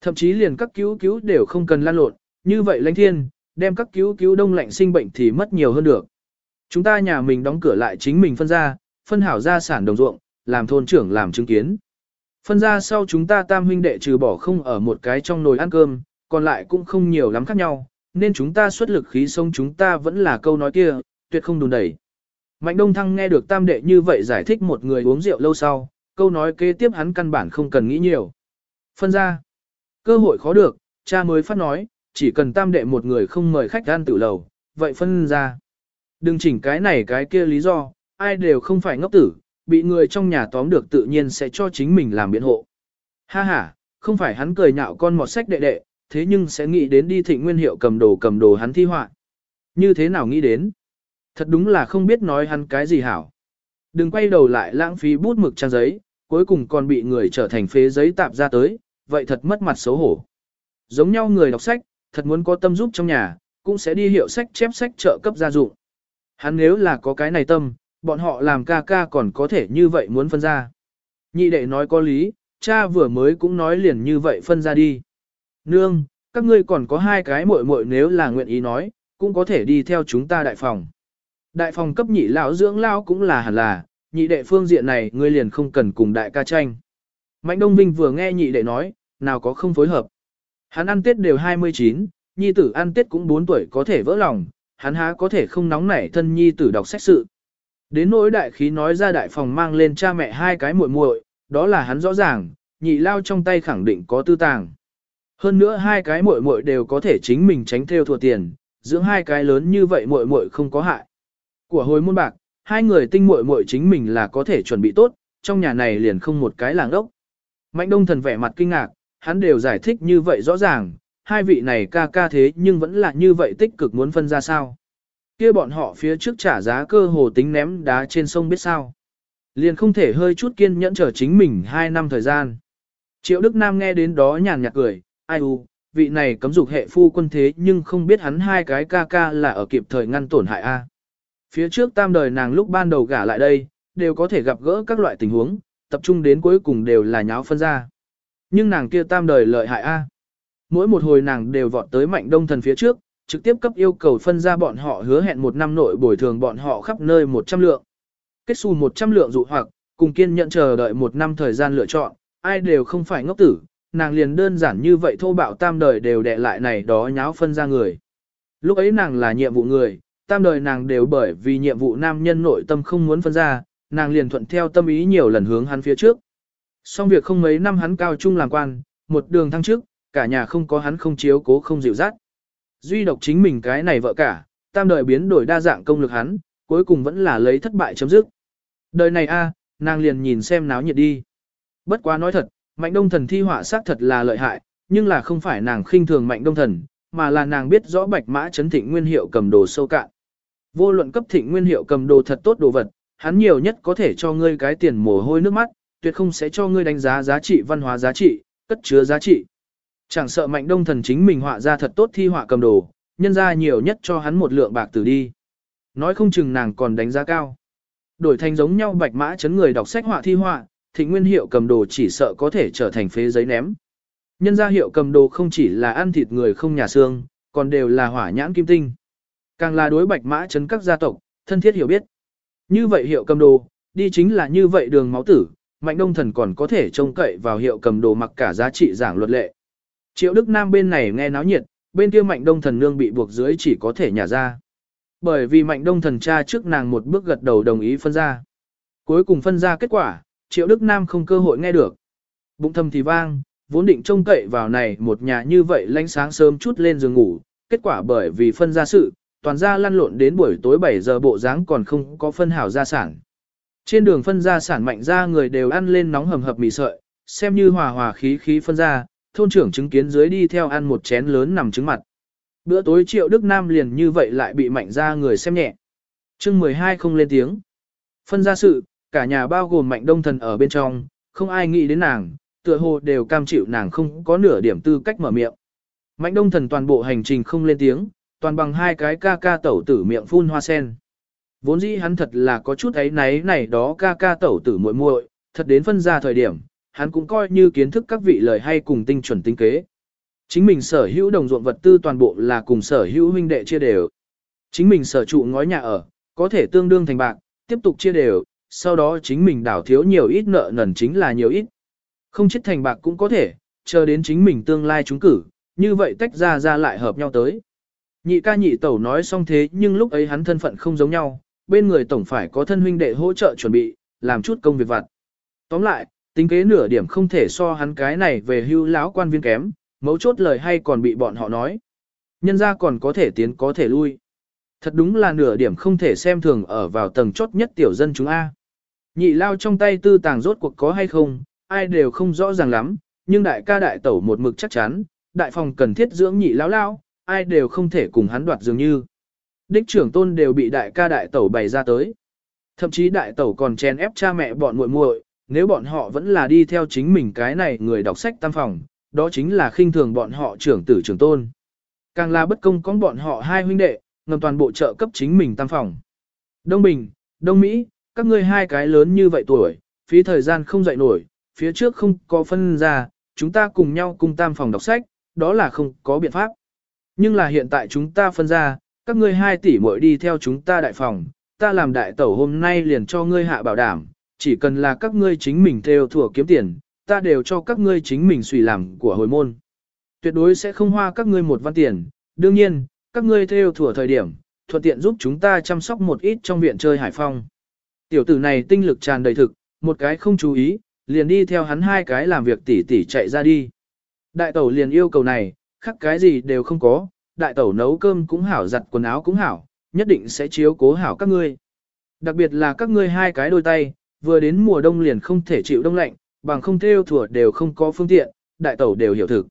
Thậm chí liền các cứu cứu đều không cần lan lộn, như vậy lãnh thiên, đem các cứu cứu đông lạnh sinh bệnh thì mất nhiều hơn được. Chúng ta nhà mình đóng cửa lại chính mình phân ra, phân hảo gia sản đồng ruộng, làm thôn trưởng làm chứng kiến. Phân ra sau chúng ta tam huynh đệ trừ bỏ không ở một cái trong nồi ăn cơm, còn lại cũng không nhiều lắm khác nhau, nên chúng ta xuất lực khí sống chúng ta vẫn là câu nói kia, tuyệt không đùn đẩy. Mạnh Đông Thăng nghe được tam đệ như vậy giải thích một người uống rượu lâu sau, câu nói kế tiếp hắn căn bản không cần nghĩ nhiều. Phân ra, cơ hội khó được, cha mới phát nói, chỉ cần tam đệ một người không mời khách ăn tự lầu, vậy phân ra. Đừng chỉnh cái này cái kia lý do, ai đều không phải ngốc tử, bị người trong nhà tóm được tự nhiên sẽ cho chính mình làm biện hộ. Ha ha, không phải hắn cười nhạo con mọt sách đệ đệ, thế nhưng sẽ nghĩ đến đi thịnh nguyên hiệu cầm đồ cầm đồ hắn thi họa. Như thế nào nghĩ đến? Thật đúng là không biết nói hắn cái gì hảo. Đừng quay đầu lại lãng phí bút mực trang giấy, cuối cùng còn bị người trở thành phế giấy tạp ra tới, vậy thật mất mặt xấu hổ. Giống nhau người đọc sách, thật muốn có tâm giúp trong nhà, cũng sẽ đi hiệu sách chép sách trợ cấp gia dụng. Hắn nếu là có cái này tâm, bọn họ làm ca ca còn có thể như vậy muốn phân ra. Nhị đệ nói có lý, cha vừa mới cũng nói liền như vậy phân ra đi. Nương, các ngươi còn có hai cái muội muội nếu là nguyện ý nói, cũng có thể đi theo chúng ta đại phòng. Đại phòng cấp nhị lão dưỡng lão cũng là hẳn là, nhị đệ phương diện này ngươi liền không cần cùng đại ca tranh. Mạnh Đông Vinh vừa nghe nhị đệ nói, nào có không phối hợp. Hắn ăn Tết đều 29, nhi tử ăn Tết cũng 4 tuổi có thể vỡ lòng, hắn há có thể không nóng nảy thân nhi tử đọc sách sự. Đến nỗi đại khí nói ra đại phòng mang lên cha mẹ hai cái muội muội, đó là hắn rõ ràng, nhị lao trong tay khẳng định có tư tàng. Hơn nữa hai cái muội muội đều có thể chính mình tránh theo thua tiền, dưỡng hai cái lớn như vậy muội muội không có hại. Của hồi môn bạc, hai người tinh muội muội chính mình là có thể chuẩn bị tốt, trong nhà này liền không một cái làng ốc. Mạnh đông thần vẻ mặt kinh ngạc, hắn đều giải thích như vậy rõ ràng, hai vị này ca ca thế nhưng vẫn là như vậy tích cực muốn phân ra sao. kia bọn họ phía trước trả giá cơ hồ tính ném đá trên sông biết sao. Liền không thể hơi chút kiên nhẫn chờ chính mình hai năm thời gian. Triệu Đức Nam nghe đến đó nhàn nhạt cười, ai u, vị này cấm dục hệ phu quân thế nhưng không biết hắn hai cái ca ca là ở kịp thời ngăn tổn hại a. Phía trước tam đời nàng lúc ban đầu gả lại đây, đều có thể gặp gỡ các loại tình huống, tập trung đến cuối cùng đều là nháo phân ra. Nhưng nàng kia tam đời lợi hại a. Mỗi một hồi nàng đều vọt tới mạnh đông thần phía trước, trực tiếp cấp yêu cầu phân ra bọn họ hứa hẹn một năm nội bồi thường bọn họ khắp nơi 100 lượng. Kết xù 100 lượng dụ hoặc, cùng kiên nhận chờ đợi một năm thời gian lựa chọn, ai đều không phải ngốc tử, nàng liền đơn giản như vậy thô bạo tam đời đều đệ lại này đó nháo phân ra người. Lúc ấy nàng là nhiệm vụ người, tam đời nàng đều bởi vì nhiệm vụ nam nhân nội tâm không muốn phân ra, nàng liền thuận theo tâm ý nhiều lần hướng hắn phía trước. Xong việc không mấy năm hắn cao trung làm quan, một đường thăng trước, cả nhà không có hắn không chiếu cố không dịu dắt. Duy độc chính mình cái này vợ cả, tam đời biến đổi đa dạng công lực hắn, cuối cùng vẫn là lấy thất bại chấm dứt. Đời này a, nàng liền nhìn xem náo nhiệt đi. Bất quá nói thật, mạnh đông thần thi họa xác thật là lợi hại, nhưng là không phải nàng khinh thường mạnh đông thần, mà là nàng biết rõ bạch mã chấn thịnh nguyên hiệu cầm đồ sâu cạn. Vô luận cấp thịnh nguyên hiệu cầm đồ thật tốt đồ vật, hắn nhiều nhất có thể cho ngươi cái tiền mồ hôi nước mắt, tuyệt không sẽ cho ngươi đánh giá giá trị văn hóa giá trị, cất chứa giá trị. Chẳng sợ mạnh đông thần chính mình họa ra thật tốt thi họa cầm đồ, nhân ra nhiều nhất cho hắn một lượng bạc tử đi. Nói không chừng nàng còn đánh giá cao. Đổi thành giống nhau bạch mã chấn người đọc sách họa thi họa, Thịnh nguyên hiệu cầm đồ chỉ sợ có thể trở thành phế giấy ném. Nhân gia hiệu cầm đồ không chỉ là ăn thịt người không nhà xương, còn đều là hỏa nhãn kim tinh. Càng là đối bạch mã chấn các gia tộc, thân thiết hiểu biết. Như vậy hiệu cầm đồ, đi chính là như vậy đường máu tử, mạnh đông thần còn có thể trông cậy vào hiệu cầm đồ mặc cả giá trị giảng luật lệ. Triệu Đức Nam bên này nghe náo nhiệt, bên kia mạnh đông thần nương bị buộc dưới chỉ có thể nhả ra. Bởi vì mạnh đông thần cha trước nàng một bước gật đầu đồng ý phân ra. Cuối cùng phân ra kết quả, Triệu Đức Nam không cơ hội nghe được. Bụng thầm thì vang, vốn định trông cậy vào này một nhà như vậy lánh sáng sớm chút lên giường ngủ, kết quả bởi vì phân ra sự, toàn ra lăn lộn đến buổi tối 7 giờ bộ dáng còn không có phân hảo gia sản. Trên đường phân gia sản mạnh ra người đều ăn lên nóng hầm hập mì sợi, xem như hòa hòa khí khí phân ra, thôn trưởng chứng kiến dưới đi theo ăn một chén lớn nằm trứng mặt. Bữa tối triệu Đức Nam liền như vậy lại bị mạnh ra người xem nhẹ. chương 12 không lên tiếng. Phân ra sự, cả nhà bao gồm mạnh đông thần ở bên trong, không ai nghĩ đến nàng, tựa hồ đều cam chịu nàng không có nửa điểm tư cách mở miệng. Mạnh đông thần toàn bộ hành trình không lên tiếng, toàn bằng hai cái ca ca tẩu tử miệng phun hoa sen. Vốn dĩ hắn thật là có chút ấy náy này đó ca ca tẩu tử muội muội, thật đến phân ra thời điểm, hắn cũng coi như kiến thức các vị lời hay cùng tinh chuẩn tinh kế. Chính mình sở hữu đồng ruộng vật tư toàn bộ là cùng sở hữu huynh đệ chia đều. Chính mình sở trụ ngói nhà ở, có thể tương đương thành bạc, tiếp tục chia đều, sau đó chính mình đảo thiếu nhiều ít nợ nần chính là nhiều ít. Không chết thành bạc cũng có thể, chờ đến chính mình tương lai trúng cử, như vậy tách ra ra lại hợp nhau tới. Nhị ca nhị tẩu nói xong thế nhưng lúc ấy hắn thân phận không giống nhau, bên người tổng phải có thân huynh đệ hỗ trợ chuẩn bị, làm chút công việc vặt. Tóm lại, tính kế nửa điểm không thể so hắn cái này về hưu lão quan viên kém, mấu chốt lời hay còn bị bọn họ nói. Nhân ra còn có thể tiến có thể lui. Thật đúng là nửa điểm không thể xem thường ở vào tầng chốt nhất tiểu dân chúng A. Nhị lao trong tay tư tàng rốt cuộc có hay không, ai đều không rõ ràng lắm, nhưng đại ca đại tẩu một mực chắc chắn, đại phòng cần thiết dưỡng nhị lao lao, ai đều không thể cùng hắn đoạt dường như. Đích trưởng tôn đều bị đại ca đại tẩu bày ra tới. Thậm chí đại tẩu còn chen ép cha mẹ bọn muội muội, nếu bọn họ vẫn là đi theo chính mình cái này người đọc sách tam phòng, đó chính là khinh thường bọn họ trưởng tử trưởng tôn. Càng là bất công có bọn họ hai huynh đệ, ngầm toàn bộ trợ cấp chính mình tam phòng. Đông Bình, Đông Mỹ, các ngươi hai cái lớn như vậy tuổi, phí thời gian không dậy nổi, phía trước không có phân ra, chúng ta cùng nhau cùng tam phòng đọc sách, đó là không có biện pháp. Nhưng là hiện tại chúng ta phân ra, các ngươi hai tỷ muội đi theo chúng ta đại phòng, ta làm đại tẩu hôm nay liền cho ngươi hạ bảo đảm, chỉ cần là các ngươi chính mình theo thủa kiếm tiền, ta đều cho các ngươi chính mình suy làm của hồi môn. Tuyệt đối sẽ không hoa các ngươi một văn tiền, đương nhiên, các ngươi theo thủa thời điểm, thuận tiện giúp chúng ta chăm sóc một ít trong viện chơi hải phong. Tiểu tử này tinh lực tràn đầy thực, một cái không chú ý, liền đi theo hắn hai cái làm việc tỉ tỉ chạy ra đi. Đại tẩu liền yêu cầu này, khắc cái gì đều không có, đại tẩu nấu cơm cũng hảo giặt quần áo cũng hảo, nhất định sẽ chiếu cố hảo các ngươi. Đặc biệt là các ngươi hai cái đôi tay, vừa đến mùa đông liền không thể chịu đông lạnh, bằng không theo thủa đều không có phương tiện, đại tẩu đều hiểu thực.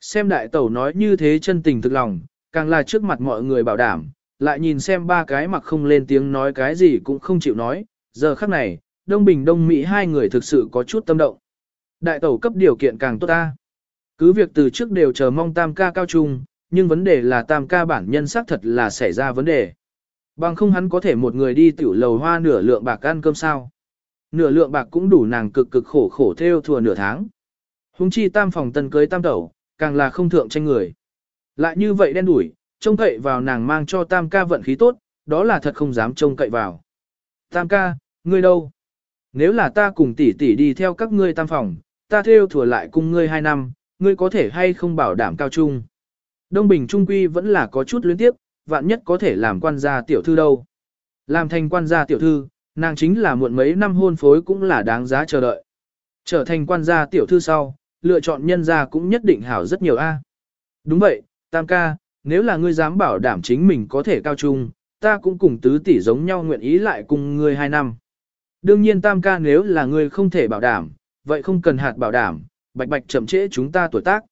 Xem đại tẩu nói như thế chân tình thực lòng, càng là trước mặt mọi người bảo đảm, lại nhìn xem ba cái mặc không lên tiếng nói cái gì cũng không chịu nói, giờ khắc này, Đông Bình Đông Mỹ hai người thực sự có chút tâm động. Đại tẩu cấp điều kiện càng tốt ta. Cứ việc từ trước đều chờ mong tam ca cao trung, nhưng vấn đề là tam ca bản nhân xác thật là xảy ra vấn đề. Bằng không hắn có thể một người đi tiểu lầu hoa nửa lượng bạc ăn cơm sao. Nửa lượng bạc cũng đủ nàng cực cực khổ khổ theo thừa nửa tháng. Hùng chi tam phòng tân cưới tam tẩu, càng là không thượng tranh người. Lại như vậy đen đủi, trông cậy vào nàng mang cho tam ca vận khí tốt, đó là thật không dám trông cậy vào. Tam ca, ngươi đâu? Nếu là ta cùng tỷ tỷ đi theo các ngươi tam phòng, ta theo thừa lại cùng ngươi hai năm, ngươi có thể hay không bảo đảm cao trung. Đông Bình Trung Quy vẫn là có chút luyến tiếp, vạn nhất có thể làm quan gia tiểu thư đâu. Làm thành quan gia tiểu thư, nàng chính là muộn mấy năm hôn phối cũng là đáng giá chờ đợi. Trở thành quan gia tiểu thư sau, lựa chọn nhân gia cũng nhất định hảo rất nhiều a. Đúng vậy, Tam ca, nếu là ngươi dám bảo đảm chính mình có thể cao trung, ta cũng cùng tứ tỷ giống nhau nguyện ý lại cùng ngươi hai năm. Đương nhiên Tam ca nếu là ngươi không thể bảo đảm, vậy không cần hạt bảo đảm, bạch bạch chậm trễ chúng ta tuổi tác.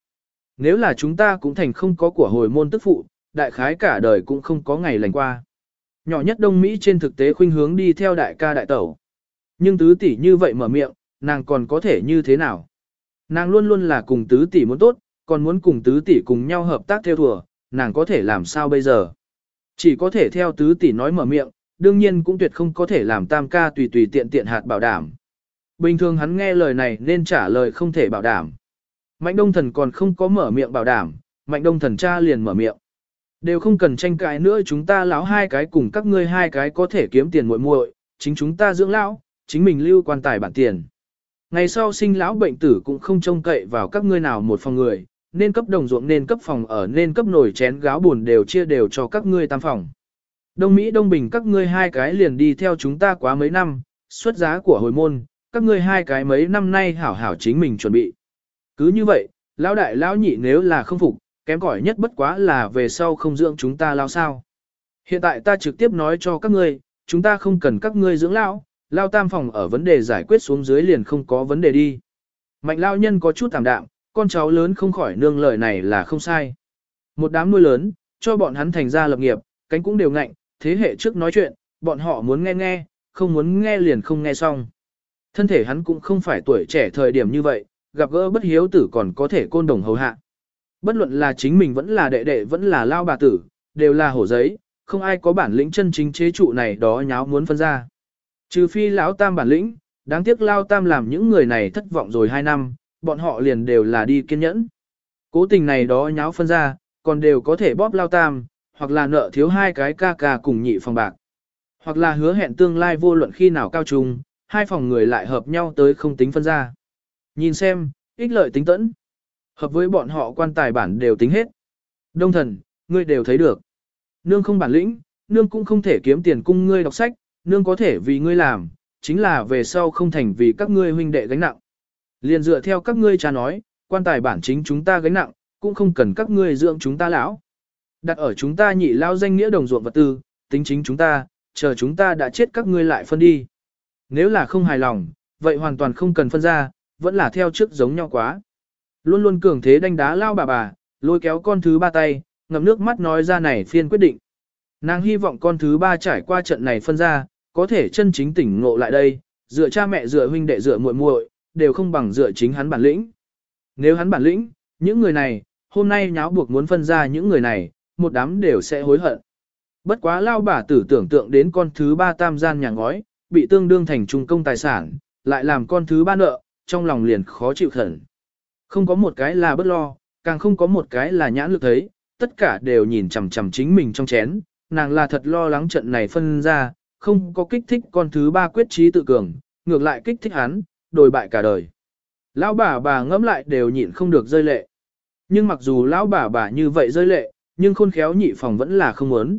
Nếu là chúng ta cũng thành không có của hồi môn tức phụ, đại khái cả đời cũng không có ngày lành qua. Nhỏ nhất Đông Mỹ trên thực tế khuynh hướng đi theo đại ca đại tẩu. Nhưng tứ tỷ như vậy mở miệng, nàng còn có thể như thế nào? Nàng luôn luôn là cùng tứ tỷ muốn tốt, còn muốn cùng tứ tỷ cùng nhau hợp tác theo thùa, nàng có thể làm sao bây giờ? Chỉ có thể theo tứ tỷ nói mở miệng, đương nhiên cũng tuyệt không có thể làm tam ca tùy tùy tiện tiện hạt bảo đảm. Bình thường hắn nghe lời này nên trả lời không thể bảo đảm. Mạnh đông thần còn không có mở miệng bảo đảm, mạnh đông thần cha liền mở miệng. Đều không cần tranh cãi nữa chúng ta lão hai cái cùng các ngươi hai cái có thể kiếm tiền muội muội, chính chúng ta dưỡng lão, chính mình lưu quan tài bản tiền. Ngày sau sinh lão bệnh tử cũng không trông cậy vào các ngươi nào một phòng người, nên cấp đồng ruộng nên cấp phòng ở nên cấp nồi chén gáo buồn đều chia đều cho các ngươi tam phòng. Đông Mỹ Đông Bình các ngươi hai cái liền đi theo chúng ta quá mấy năm, xuất giá của hồi môn, các ngươi hai cái mấy năm nay hảo hảo chính mình chuẩn bị. Cứ như vậy, lão đại lão nhị nếu là không phục, kém cỏi nhất bất quá là về sau không dưỡng chúng ta lao sao. Hiện tại ta trực tiếp nói cho các ngươi, chúng ta không cần các ngươi dưỡng lão, lao tam phòng ở vấn đề giải quyết xuống dưới liền không có vấn đề đi. Mạnh lao nhân có chút tạm đạm, con cháu lớn không khỏi nương lời này là không sai. Một đám nuôi lớn, cho bọn hắn thành ra lập nghiệp, cánh cũng đều ngạnh, thế hệ trước nói chuyện, bọn họ muốn nghe nghe, không muốn nghe liền không nghe xong. Thân thể hắn cũng không phải tuổi trẻ thời điểm như vậy, gặp gỡ bất hiếu tử còn có thể côn đồng hầu hạ. Bất luận là chính mình vẫn là đệ đệ vẫn là lao bà tử, đều là hổ giấy, không ai có bản lĩnh chân chính chế trụ này đó nháo muốn phân ra. Trừ phi lão tam bản lĩnh, đáng tiếc lao tam làm những người này thất vọng rồi hai năm, bọn họ liền đều là đi kiên nhẫn. Cố tình này đó nháo phân ra, còn đều có thể bóp lao tam, hoặc là nợ thiếu hai cái ca ca cùng nhị phòng bạc. Hoặc là hứa hẹn tương lai vô luận khi nào cao trùng, hai phòng người lại hợp nhau tới không tính phân ra. Nhìn xem, ích lợi tính tẫn. Hợp với bọn họ quan tài bản đều tính hết. Đông thần, ngươi đều thấy được. Nương không bản lĩnh, nương cũng không thể kiếm tiền cung ngươi đọc sách, nương có thể vì ngươi làm, chính là về sau không thành vì các ngươi huynh đệ gánh nặng. Liền dựa theo các ngươi cha nói, quan tài bản chính chúng ta gánh nặng, cũng không cần các ngươi dưỡng chúng ta lão. Đặt ở chúng ta nhị lao danh nghĩa đồng ruộng vật tư, tính chính chúng ta, chờ chúng ta đã chết các ngươi lại phân đi. Nếu là không hài lòng, vậy hoàn toàn không cần phân ra, vẫn là theo trước giống nhau quá. Luôn luôn cường thế đánh đá lao bà bà, lôi kéo con thứ ba tay, ngậm nước mắt nói ra này phiên quyết định. Nàng hy vọng con thứ ba trải qua trận này phân ra, có thể chân chính tỉnh ngộ lại đây, dựa cha mẹ dựa huynh đệ dựa muội muội, đều không bằng dựa chính hắn bản lĩnh. Nếu hắn bản lĩnh, những người này, hôm nay nháo buộc muốn phân ra những người này, một đám đều sẽ hối hận. Bất quá lao bà tử tưởng tượng đến con thứ ba tam gian nhà ngói, bị tương đương thành trung công tài sản, lại làm con thứ ba nợ, trong lòng liền khó chịu khẩn. Không có một cái là bất lo, càng không có một cái là nhãn lực thấy, tất cả đều nhìn chằm chằm chính mình trong chén, nàng là thật lo lắng trận này phân ra, không có kích thích con thứ ba quyết trí tự cường, ngược lại kích thích hắn, đổi bại cả đời. Lão bà bà ngẫm lại đều nhịn không được rơi lệ. Nhưng mặc dù lão bà bà như vậy rơi lệ, nhưng khôn khéo nhị phòng vẫn là không muốn.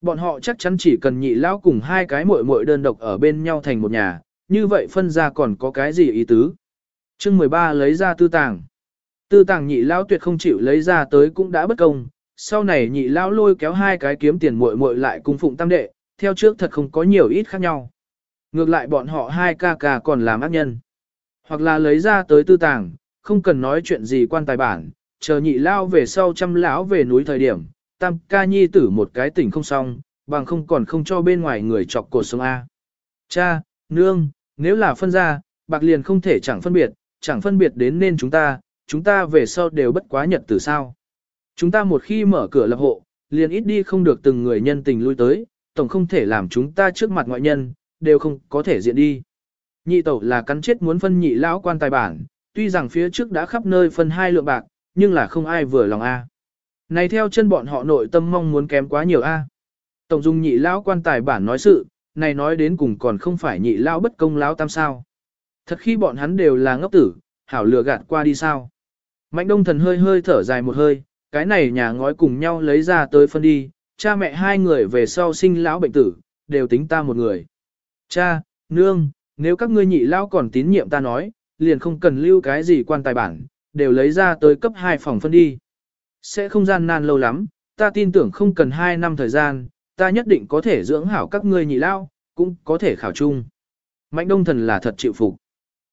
Bọn họ chắc chắn chỉ cần nhị lão cùng hai cái muội muội đơn độc ở bên nhau thành một nhà, như vậy phân ra còn có cái gì ý tứ. chương 13 lấy ra tư tàng. Tư tàng nhị lão tuyệt không chịu lấy ra tới cũng đã bất công, sau này nhị lão lôi kéo hai cái kiếm tiền muội muội lại cung phụng tam đệ, theo trước thật không có nhiều ít khác nhau. Ngược lại bọn họ hai ca ca còn làm ác nhân. Hoặc là lấy ra tới tư tàng, không cần nói chuyện gì quan tài bản, chờ nhị lao về sau chăm lão về núi thời điểm, tam ca nhi tử một cái tỉnh không xong, bằng không còn không cho bên ngoài người chọc cột sống A. Cha, nương, nếu là phân ra, bạc liền không thể chẳng phân biệt, chẳng phân biệt đến nên chúng ta, chúng ta về sau đều bất quá nhật từ sao. Chúng ta một khi mở cửa lập hộ, liền ít đi không được từng người nhân tình lui tới, tổng không thể làm chúng ta trước mặt ngoại nhân, đều không có thể diện đi. Nhị tẩu là cắn chết muốn phân nhị lão quan tài bản, tuy rằng phía trước đã khắp nơi phân hai lượng bạc, nhưng là không ai vừa lòng A. Này theo chân bọn họ nội tâm mong muốn kém quá nhiều A. Tổng dung nhị lão quan tài bản nói sự, này nói đến cùng còn không phải nhị lão bất công lão tam sao. Thật khi bọn hắn đều là ngốc tử, hảo lừa gạt qua đi sao. Mạnh đông thần hơi hơi thở dài một hơi, cái này nhà ngói cùng nhau lấy ra tới phân đi, cha mẹ hai người về sau sinh lão bệnh tử, đều tính ta một người. Cha, nương, nếu các ngươi nhị lao còn tín nhiệm ta nói, liền không cần lưu cái gì quan tài bản, đều lấy ra tới cấp 2 phòng phân đi. Sẽ không gian nan lâu lắm, ta tin tưởng không cần 2 năm thời gian, ta nhất định có thể dưỡng hảo các ngươi nhị lao, cũng có thể khảo chung. Mạnh đông thần là thật chịu phục.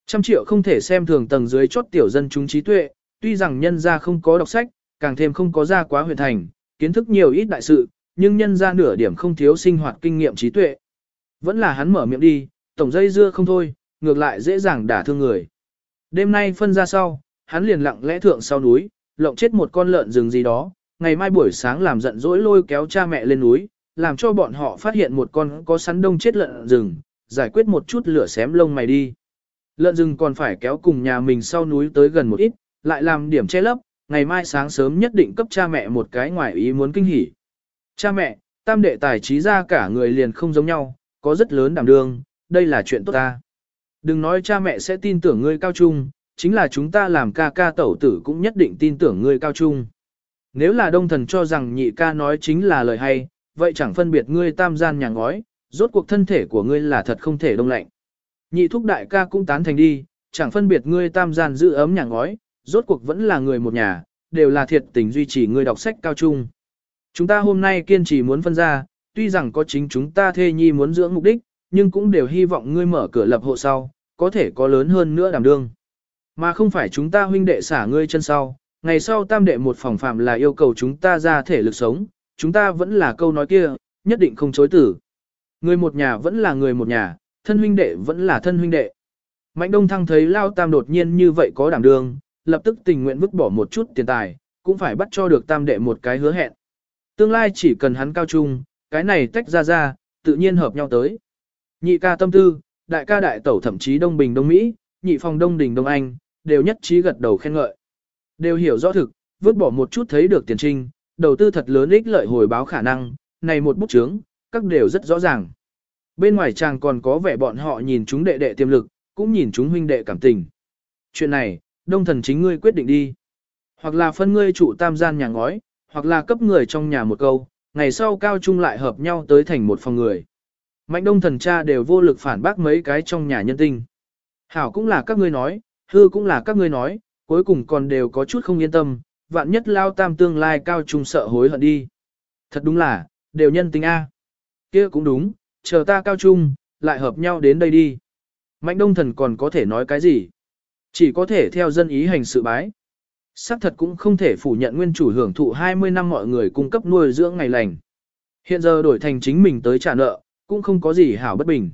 Trăm triệu không thể xem thường tầng dưới chốt tiểu dân chúng trí tuệ, tuy rằng nhân gia không có đọc sách, càng thêm không có ra quá huyện thành, kiến thức nhiều ít đại sự, nhưng nhân gia nửa điểm không thiếu sinh hoạt kinh nghiệm trí tuệ. Vẫn là hắn mở miệng đi, tổng dây dưa không thôi, ngược lại dễ dàng đả thương người. Đêm nay phân ra sau, hắn liền lặng lẽ thượng sau núi, lộng chết một con lợn rừng gì đó, ngày mai buổi sáng làm giận dỗi lôi kéo cha mẹ lên núi, làm cho bọn họ phát hiện một con có sắn đông chết lợn rừng, giải quyết một chút lửa xém lông mày đi. Lợn rừng còn phải kéo cùng nhà mình sau núi tới gần một ít, lại làm điểm che lấp, ngày mai sáng sớm nhất định cấp cha mẹ một cái ngoài ý muốn kinh hỉ. Cha mẹ, tam đệ tài trí ra cả người liền không giống nhau, có rất lớn đảm đương, đây là chuyện tốt ta. Đừng nói cha mẹ sẽ tin tưởng ngươi cao trung, chính là chúng ta làm ca ca tẩu tử cũng nhất định tin tưởng ngươi cao trung. Nếu là đông thần cho rằng nhị ca nói chính là lời hay, vậy chẳng phân biệt ngươi tam gian nhà ngói, rốt cuộc thân thể của ngươi là thật không thể đông lạnh. Nhị thúc đại ca cũng tán thành đi, chẳng phân biệt ngươi tam gian giữ ấm nhà ngói, rốt cuộc vẫn là người một nhà, đều là thiệt tình duy trì ngươi đọc sách cao trung. Chúng ta hôm nay kiên trì muốn phân ra, tuy rằng có chính chúng ta thê nhi muốn dưỡng mục đích, nhưng cũng đều hy vọng ngươi mở cửa lập hộ sau, có thể có lớn hơn nữa đảm đương. Mà không phải chúng ta huynh đệ xả ngươi chân sau, ngày sau tam đệ một phòng phạm là yêu cầu chúng ta ra thể lực sống, chúng ta vẫn là câu nói kia, nhất định không chối tử. Người một nhà vẫn là người một nhà, thân huynh đệ vẫn là thân huynh đệ. Mạnh Đông Thăng thấy Lao Tam đột nhiên như vậy có đảm đương, lập tức tình nguyện vứt bỏ một chút tiền tài, cũng phải bắt cho được Tam đệ một cái hứa hẹn. Tương lai chỉ cần hắn cao trung, cái này tách ra ra, tự nhiên hợp nhau tới. Nhị ca tâm tư, đại ca đại tẩu thậm chí Đông Bình Đông Mỹ, nhị phòng Đông Đình Đông Anh, đều nhất trí gật đầu khen ngợi. Đều hiểu rõ thực, vứt bỏ một chút thấy được tiền trinh, đầu tư thật lớn ích lợi hồi báo khả năng, này một bút chướng, các đều rất rõ ràng. Bên ngoài chàng còn có vẻ bọn họ nhìn chúng đệ đệ tiềm lực, cũng nhìn chúng huynh đệ cảm tình. Chuyện này, đông thần chính ngươi quyết định đi. Hoặc là phân ngươi trụ tam gian nhà ngói, hoặc là cấp người trong nhà một câu, ngày sau cao trung lại hợp nhau tới thành một phòng người. Mạnh đông thần cha đều vô lực phản bác mấy cái trong nhà nhân tinh. Hảo cũng là các ngươi nói, hư cũng là các ngươi nói, cuối cùng còn đều có chút không yên tâm, vạn nhất lao tam tương lai cao trung sợ hối hận đi. Thật đúng là, đều nhân tính A. kia cũng đúng, chờ ta cao trung, lại hợp nhau đến đây đi. Mạnh đông thần còn có thể nói cái gì? Chỉ có thể theo dân ý hành sự bái. Sắc thật cũng không thể phủ nhận nguyên chủ hưởng thụ 20 năm mọi người cung cấp nuôi dưỡng ngày lành. Hiện giờ đổi thành chính mình tới trả nợ, cũng không có gì hảo bất bình.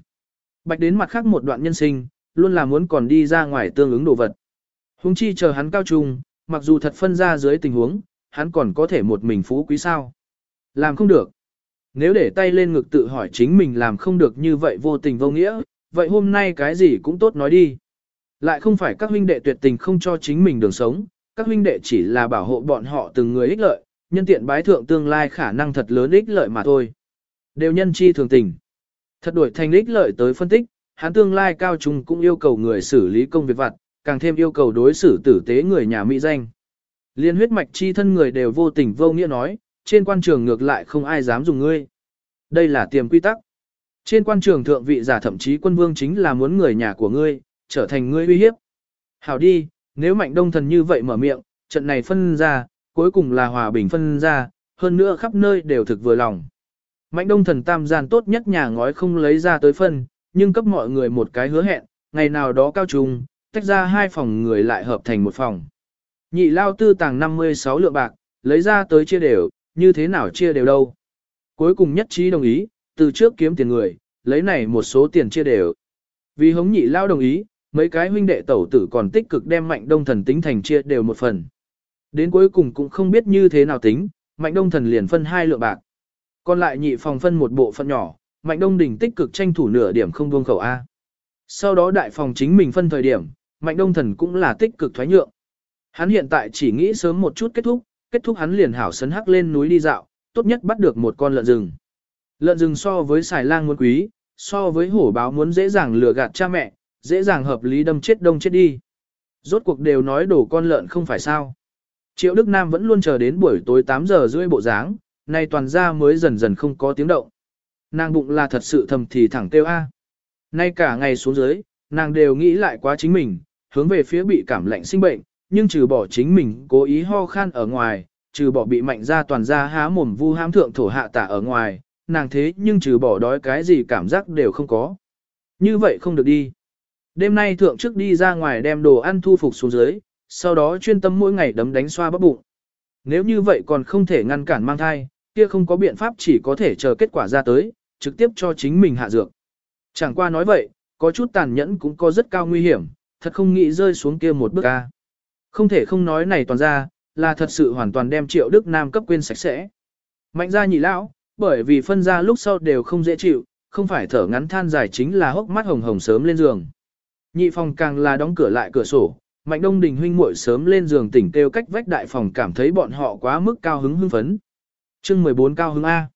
Bạch đến mặt khác một đoạn nhân sinh, luôn là muốn còn đi ra ngoài tương ứng đồ vật. Hùng chi chờ hắn cao trung, mặc dù thật phân ra dưới tình huống, hắn còn có thể một mình phú quý sao. Làm không được. Nếu để tay lên ngực tự hỏi chính mình làm không được như vậy vô tình vô nghĩa, vậy hôm nay cái gì cũng tốt nói đi. Lại không phải các huynh đệ tuyệt tình không cho chính mình đường sống, các huynh đệ chỉ là bảo hộ bọn họ từng người ích lợi, nhân tiện bái thượng tương lai khả năng thật lớn ích lợi mà thôi. Đều nhân chi thường tình. Thật đổi thành ích lợi tới phân tích, hắn tương lai cao trung cũng yêu cầu người xử lý công việc vặt, càng thêm yêu cầu đối xử tử tế người nhà mỹ danh. Liên huyết mạch chi thân người đều vô tình vô nghĩa nói, trên quan trường ngược lại không ai dám dùng ngươi. Đây là tiềm quy tắc. Trên quan trường thượng vị giả thậm chí quân vương chính là muốn người nhà của ngươi, trở thành ngươi uy hiếp. Hảo đi, nếu mạnh đông thần như vậy mở miệng, trận này phân ra, cuối cùng là hòa bình phân ra, hơn nữa khắp nơi đều thực vừa lòng. Mạnh đông thần tam gian tốt nhất nhà ngói không lấy ra tới phân, nhưng cấp mọi người một cái hứa hẹn, ngày nào đó cao trùng, tách ra hai phòng người lại hợp thành một phòng. Nhị lao tư tàng 56 lượng bạc, lấy ra tới chia đều, như thế nào chia đều đâu. Cuối cùng nhất trí đồng ý, từ trước kiếm tiền người, lấy này một số tiền chia đều. Vì hống nhị lao đồng ý, mấy cái huynh đệ tẩu tử còn tích cực đem mạnh đông thần tính thành chia đều một phần. Đến cuối cùng cũng không biết như thế nào tính, mạnh đông thần liền phân hai lượng bạc. Còn lại nhị phòng phân một bộ phận nhỏ, mạnh đông đình tích cực tranh thủ nửa điểm không buông khẩu A. Sau đó đại phòng chính mình phân thời điểm, mạnh đông thần cũng là tích cực thoái nhượng. Hắn hiện tại chỉ nghĩ sớm một chút kết thúc, kết thúc hắn liền hảo sấn hắc lên núi đi dạo, tốt nhất bắt được một con lợn rừng. Lợn rừng so với xài lang muốn quý, so với hổ báo muốn dễ dàng lừa gạt cha mẹ, dễ dàng hợp lý đâm chết đông chết đi. Rốt cuộc đều nói đổ con lợn không phải sao. Triệu Đức Nam vẫn luôn chờ đến buổi tối 8 giờ rưỡi bộ dáng, nay toàn ra mới dần dần không có tiếng động. Nàng bụng là thật sự thầm thì thẳng tiêu A. Nay cả ngày xuống dưới, nàng đều nghĩ lại quá chính mình, hướng về phía bị cảm lạnh sinh bệnh, nhưng trừ bỏ chính mình cố ý ho khan ở ngoài, trừ bỏ bị mạnh ra toàn ra há mồm vu hám thượng thổ hạ tả ở ngoài, nàng thế nhưng trừ bỏ đói cái gì cảm giác đều không có. Như vậy không được đi. Đêm nay thượng trước đi ra ngoài đem đồ ăn thu phục xuống dưới, sau đó chuyên tâm mỗi ngày đấm đánh xoa bắp bụng. Nếu như vậy còn không thể ngăn cản mang thai, kia không có biện pháp chỉ có thể chờ kết quả ra tới, trực tiếp cho chính mình hạ dược. Chẳng qua nói vậy, có chút tàn nhẫn cũng có rất cao nguy hiểm, thật không nghĩ rơi xuống kia một bước ca. Không thể không nói này toàn ra, là thật sự hoàn toàn đem triệu Đức Nam cấp quên sạch sẽ. Mạnh ra nhị lão, bởi vì phân ra lúc sau đều không dễ chịu, không phải thở ngắn than dài chính là hốc mắt hồng hồng sớm lên giường. Nhị phòng càng là đóng cửa lại cửa sổ, Mạnh Đông Đình huynh muội sớm lên giường tỉnh kêu cách vách đại phòng cảm thấy bọn họ quá mức cao hứng hưng phấn. Chương 14 cao hứng A.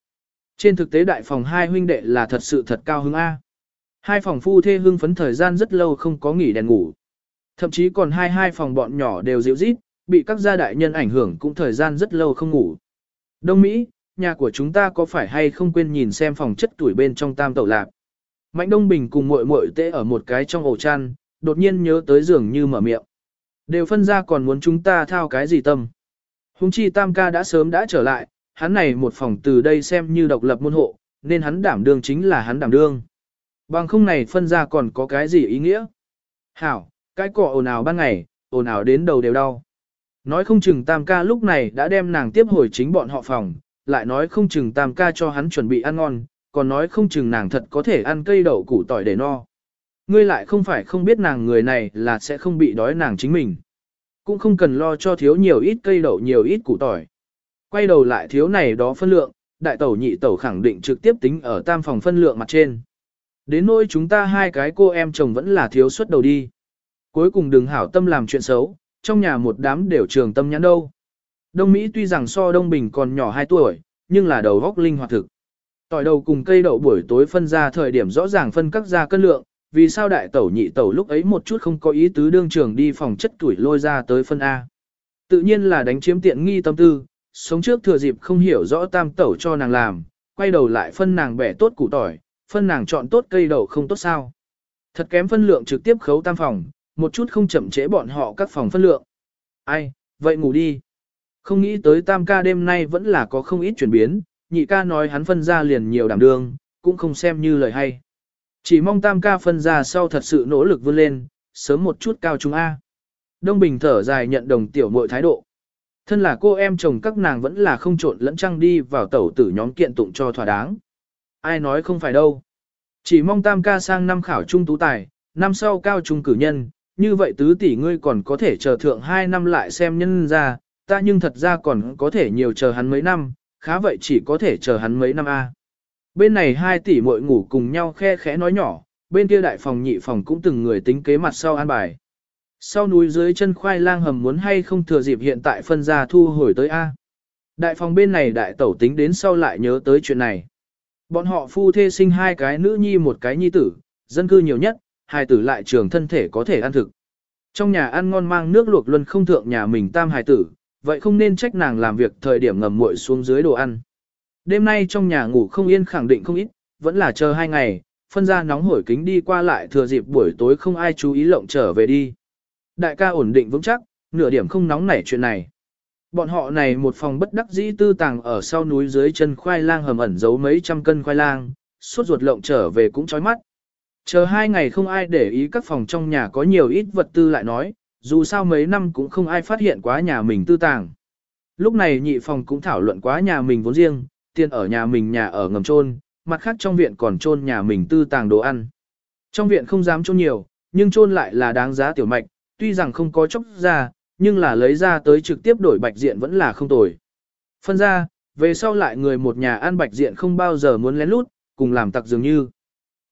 Trên thực tế đại phòng hai huynh đệ là thật sự thật cao hứng A. Hai phòng phu thê hưng phấn thời gian rất lâu không có nghỉ đèn ngủ. Thậm chí còn hai hai phòng bọn nhỏ đều dịu rít, bị các gia đại nhân ảnh hưởng cũng thời gian rất lâu không ngủ. Đông Mỹ, nhà của chúng ta có phải hay không quên nhìn xem phòng chất tuổi bên trong tam tẩu lạc. Mạnh Đông Bình cùng muội muội tê ở một cái trong ổ chăn, đột nhiên nhớ tới giường như mở miệng. Đều phân ra còn muốn chúng ta thao cái gì tâm. Hùng chi tam ca đã sớm đã trở lại, hắn này một phòng từ đây xem như độc lập môn hộ, nên hắn đảm đương chính là hắn đảm đương. Bằng không này phân ra còn có cái gì ý nghĩa. Hảo, cái cọ ồn ào ban ngày, ồn ào đến đầu đều đau. Nói không chừng tam ca lúc này đã đem nàng tiếp hồi chính bọn họ phòng, lại nói không chừng tam ca cho hắn chuẩn bị ăn ngon, còn nói không chừng nàng thật có thể ăn cây đậu củ tỏi để no. Ngươi lại không phải không biết nàng người này là sẽ không bị đói nàng chính mình. Cũng không cần lo cho thiếu nhiều ít cây đậu nhiều ít củ tỏi. Quay đầu lại thiếu này đó phân lượng, đại tẩu nhị tẩu khẳng định trực tiếp tính ở tam phòng phân lượng mặt trên. Đến nỗi chúng ta hai cái cô em chồng vẫn là thiếu suất đầu đi. Cuối cùng đừng hảo tâm làm chuyện xấu, trong nhà một đám đều trường tâm nhãn đâu. Đông Mỹ tuy rằng so Đông Bình còn nhỏ 2 tuổi, nhưng là đầu góc linh hoạt thực. Tỏi đầu cùng cây đậu buổi tối phân ra thời điểm rõ ràng phân các ra cân lượng, vì sao đại tẩu nhị tẩu lúc ấy một chút không có ý tứ đương trường đi phòng chất tuổi lôi ra tới phân A. Tự nhiên là đánh chiếm tiện nghi tâm tư, sống trước thừa dịp không hiểu rõ tam tẩu cho nàng làm, quay đầu lại phân nàng bẻ tốt củ tỏi, phân nàng chọn tốt cây đậu không tốt sao. Thật kém phân lượng trực tiếp khấu tam phòng, một chút không chậm trễ bọn họ các phòng phân lượng. Ai, vậy ngủ đi. Không nghĩ tới tam ca đêm nay vẫn là có không ít chuyển biến, nhị ca nói hắn phân ra liền nhiều đảm đương, cũng không xem như lời hay. Chỉ mong tam ca phân ra sau thật sự nỗ lực vươn lên, sớm một chút cao trung A. Đông Bình thở dài nhận đồng tiểu muội thái độ. Thân là cô em chồng các nàng vẫn là không trộn lẫn trăng đi vào tẩu tử nhóm kiện tụng cho thỏa đáng. Ai nói không phải đâu. Chỉ mong tam ca sang năm khảo trung tú tài, năm sau cao trung cử nhân, như vậy tứ tỷ ngươi còn có thể chờ thượng hai năm lại xem nhân ra, ta nhưng thật ra còn có thể nhiều chờ hắn mấy năm, khá vậy chỉ có thể chờ hắn mấy năm a. Bên này hai tỷ muội ngủ cùng nhau khe khẽ nói nhỏ, bên kia đại phòng nhị phòng cũng từng người tính kế mặt sau an bài. Sau núi dưới chân khoai lang hầm muốn hay không thừa dịp hiện tại phân ra thu hồi tới A. Đại phòng bên này đại tẩu tính đến sau lại nhớ tới chuyện này. Bọn họ phu thê sinh hai cái nữ nhi một cái nhi tử, dân cư nhiều nhất, hai tử lại trường thân thể có thể ăn thực. Trong nhà ăn ngon mang nước luộc luân không thượng nhà mình tam hài tử, vậy không nên trách nàng làm việc thời điểm ngầm muội xuống dưới đồ ăn. Đêm nay trong nhà ngủ không yên khẳng định không ít, vẫn là chờ hai ngày, phân ra nóng hổi kính đi qua lại thừa dịp buổi tối không ai chú ý lộng trở về đi. Đại ca ổn định vững chắc, nửa điểm không nóng nảy chuyện này. Bọn họ này một phòng bất đắc dĩ tư tàng ở sau núi dưới chân khoai lang hầm ẩn giấu mấy trăm cân khoai lang, suốt ruột lộng trở về cũng chói mắt. Chờ hai ngày không ai để ý các phòng trong nhà có nhiều ít vật tư lại nói, dù sao mấy năm cũng không ai phát hiện quá nhà mình tư tàng. Lúc này nhị phòng cũng thảo luận quá nhà mình vốn riêng, tiền ở nhà mình nhà ở ngầm trôn, mặt khác trong viện còn trôn nhà mình tư tàng đồ ăn. Trong viện không dám trôn nhiều, nhưng trôn lại là đáng giá tiểu mạch, tuy rằng không có chốc ra, nhưng là lấy ra tới trực tiếp đổi bạch diện vẫn là không tồi. Phân ra, về sau lại người một nhà ăn bạch diện không bao giờ muốn lén lút, cùng làm tặc dường như.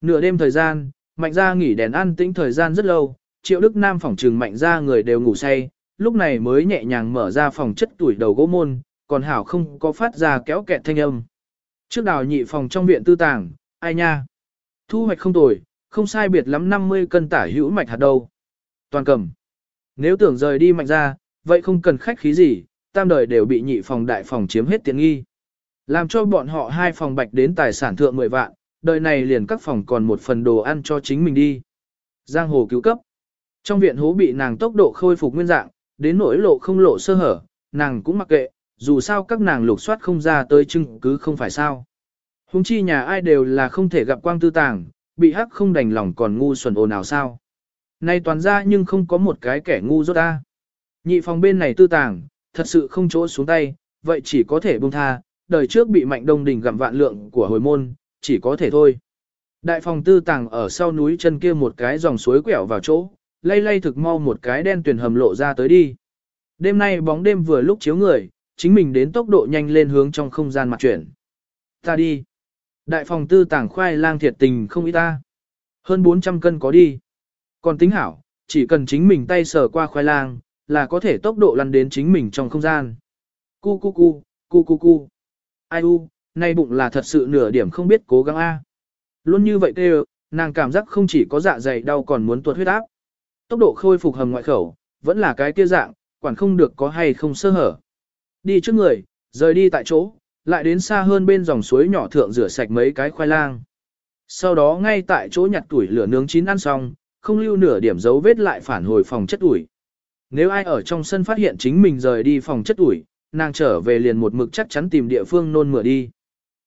Nửa đêm thời gian, mạnh ra nghỉ đèn ăn tĩnh thời gian rất lâu, triệu đức nam phòng trừng mạnh ra người đều ngủ say, lúc này mới nhẹ nhàng mở ra phòng chất tuổi đầu gỗ môn, còn hảo không có phát ra kéo kẹt thanh âm. Trước đào nhị phòng trong viện tư tàng, ai nha? Thu hoạch không tồi, không sai biệt lắm 50 cân tả hữu mạch hạt đâu. Toàn cầm. Nếu tưởng rời đi mạnh ra, vậy không cần khách khí gì, tam đời đều bị nhị phòng đại phòng chiếm hết tiện nghi. Làm cho bọn họ hai phòng bạch đến tài sản thượng 10 vạn, đời này liền các phòng còn một phần đồ ăn cho chính mình đi. Giang hồ cứu cấp. Trong viện hố bị nàng tốc độ khôi phục nguyên dạng, đến nỗi lộ không lộ sơ hở, nàng cũng mặc kệ, dù sao các nàng lục soát không ra tới chứng cứ không phải sao. Hùng chi nhà ai đều là không thể gặp quang tư tàng, bị hắc không đành lòng còn ngu xuẩn ồn nào sao. Nay toàn ra nhưng không có một cái kẻ ngu rốt ta. Nhị phòng bên này tư tàng, thật sự không chỗ xuống tay, vậy chỉ có thể buông tha, đời trước bị mạnh đông đình gặm vạn lượng của hồi môn, chỉ có thể thôi. Đại phòng tư tàng ở sau núi chân kia một cái dòng suối quẹo vào chỗ, lay lay thực mau một cái đen tuyển hầm lộ ra tới đi. Đêm nay bóng đêm vừa lúc chiếu người, chính mình đến tốc độ nhanh lên hướng trong không gian mặt chuyển. Ta đi. Đại phòng tư tảng khoai lang thiệt tình không ít ta. Hơn 400 cân có đi. Còn tính hảo, chỉ cần chính mình tay sờ qua khoai lang, là có thể tốc độ lăn đến chính mình trong không gian. Cu cu cu, cu cu cu. Ai u, nay bụng là thật sự nửa điểm không biết cố gắng a. Luôn như vậy tê nàng cảm giác không chỉ có dạ dày đau còn muốn tuột huyết áp. Tốc độ khôi phục hầm ngoại khẩu, vẫn là cái kia dạng, quản không được có hay không sơ hở. Đi trước người, rời đi tại chỗ, lại đến xa hơn bên dòng suối nhỏ thượng rửa sạch mấy cái khoai lang. Sau đó ngay tại chỗ nhặt tuổi lửa nướng chín ăn xong, không lưu nửa điểm dấu vết lại phản hồi phòng chất ủi. Nếu ai ở trong sân phát hiện chính mình rời đi phòng chất ủi, nàng trở về liền một mực chắc chắn tìm địa phương nôn mửa đi.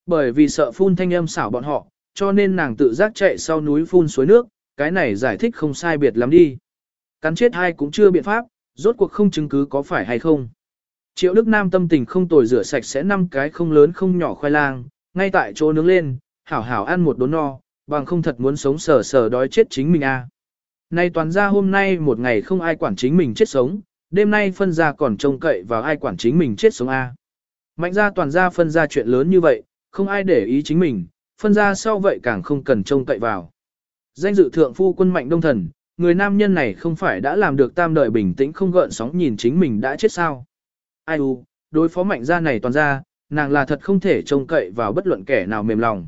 Bởi vì sợ phun thanh âm xảo bọn họ, cho nên nàng tự giác chạy sau núi phun suối nước, cái này giải thích không sai biệt lắm đi. Cắn chết hai cũng chưa biện pháp, rốt cuộc không chứng cứ có phải hay không. Triệu Đức Nam tâm tình không tồi rửa sạch sẽ năm cái không lớn không nhỏ khoai lang, ngay tại chỗ nướng lên, hảo hảo ăn một đốn no, bằng không thật muốn sống sờ sờ đói chết chính mình a. À. Nay toàn ra hôm nay một ngày không ai quản chính mình chết sống, đêm nay phân ra còn trông cậy vào ai quản chính mình chết sống a. Mạnh ra toàn ra phân ra chuyện lớn như vậy, không ai để ý chính mình, phân ra sau vậy càng không cần trông cậy vào. Danh dự thượng phu quân mạnh đông thần, người nam nhân này không phải đã làm được tam đời bình tĩnh không gợn sóng nhìn chính mình đã chết sao. Ai u, đối phó mạnh gia này toàn ra, nàng là thật không thể trông cậy vào bất luận kẻ nào mềm lòng.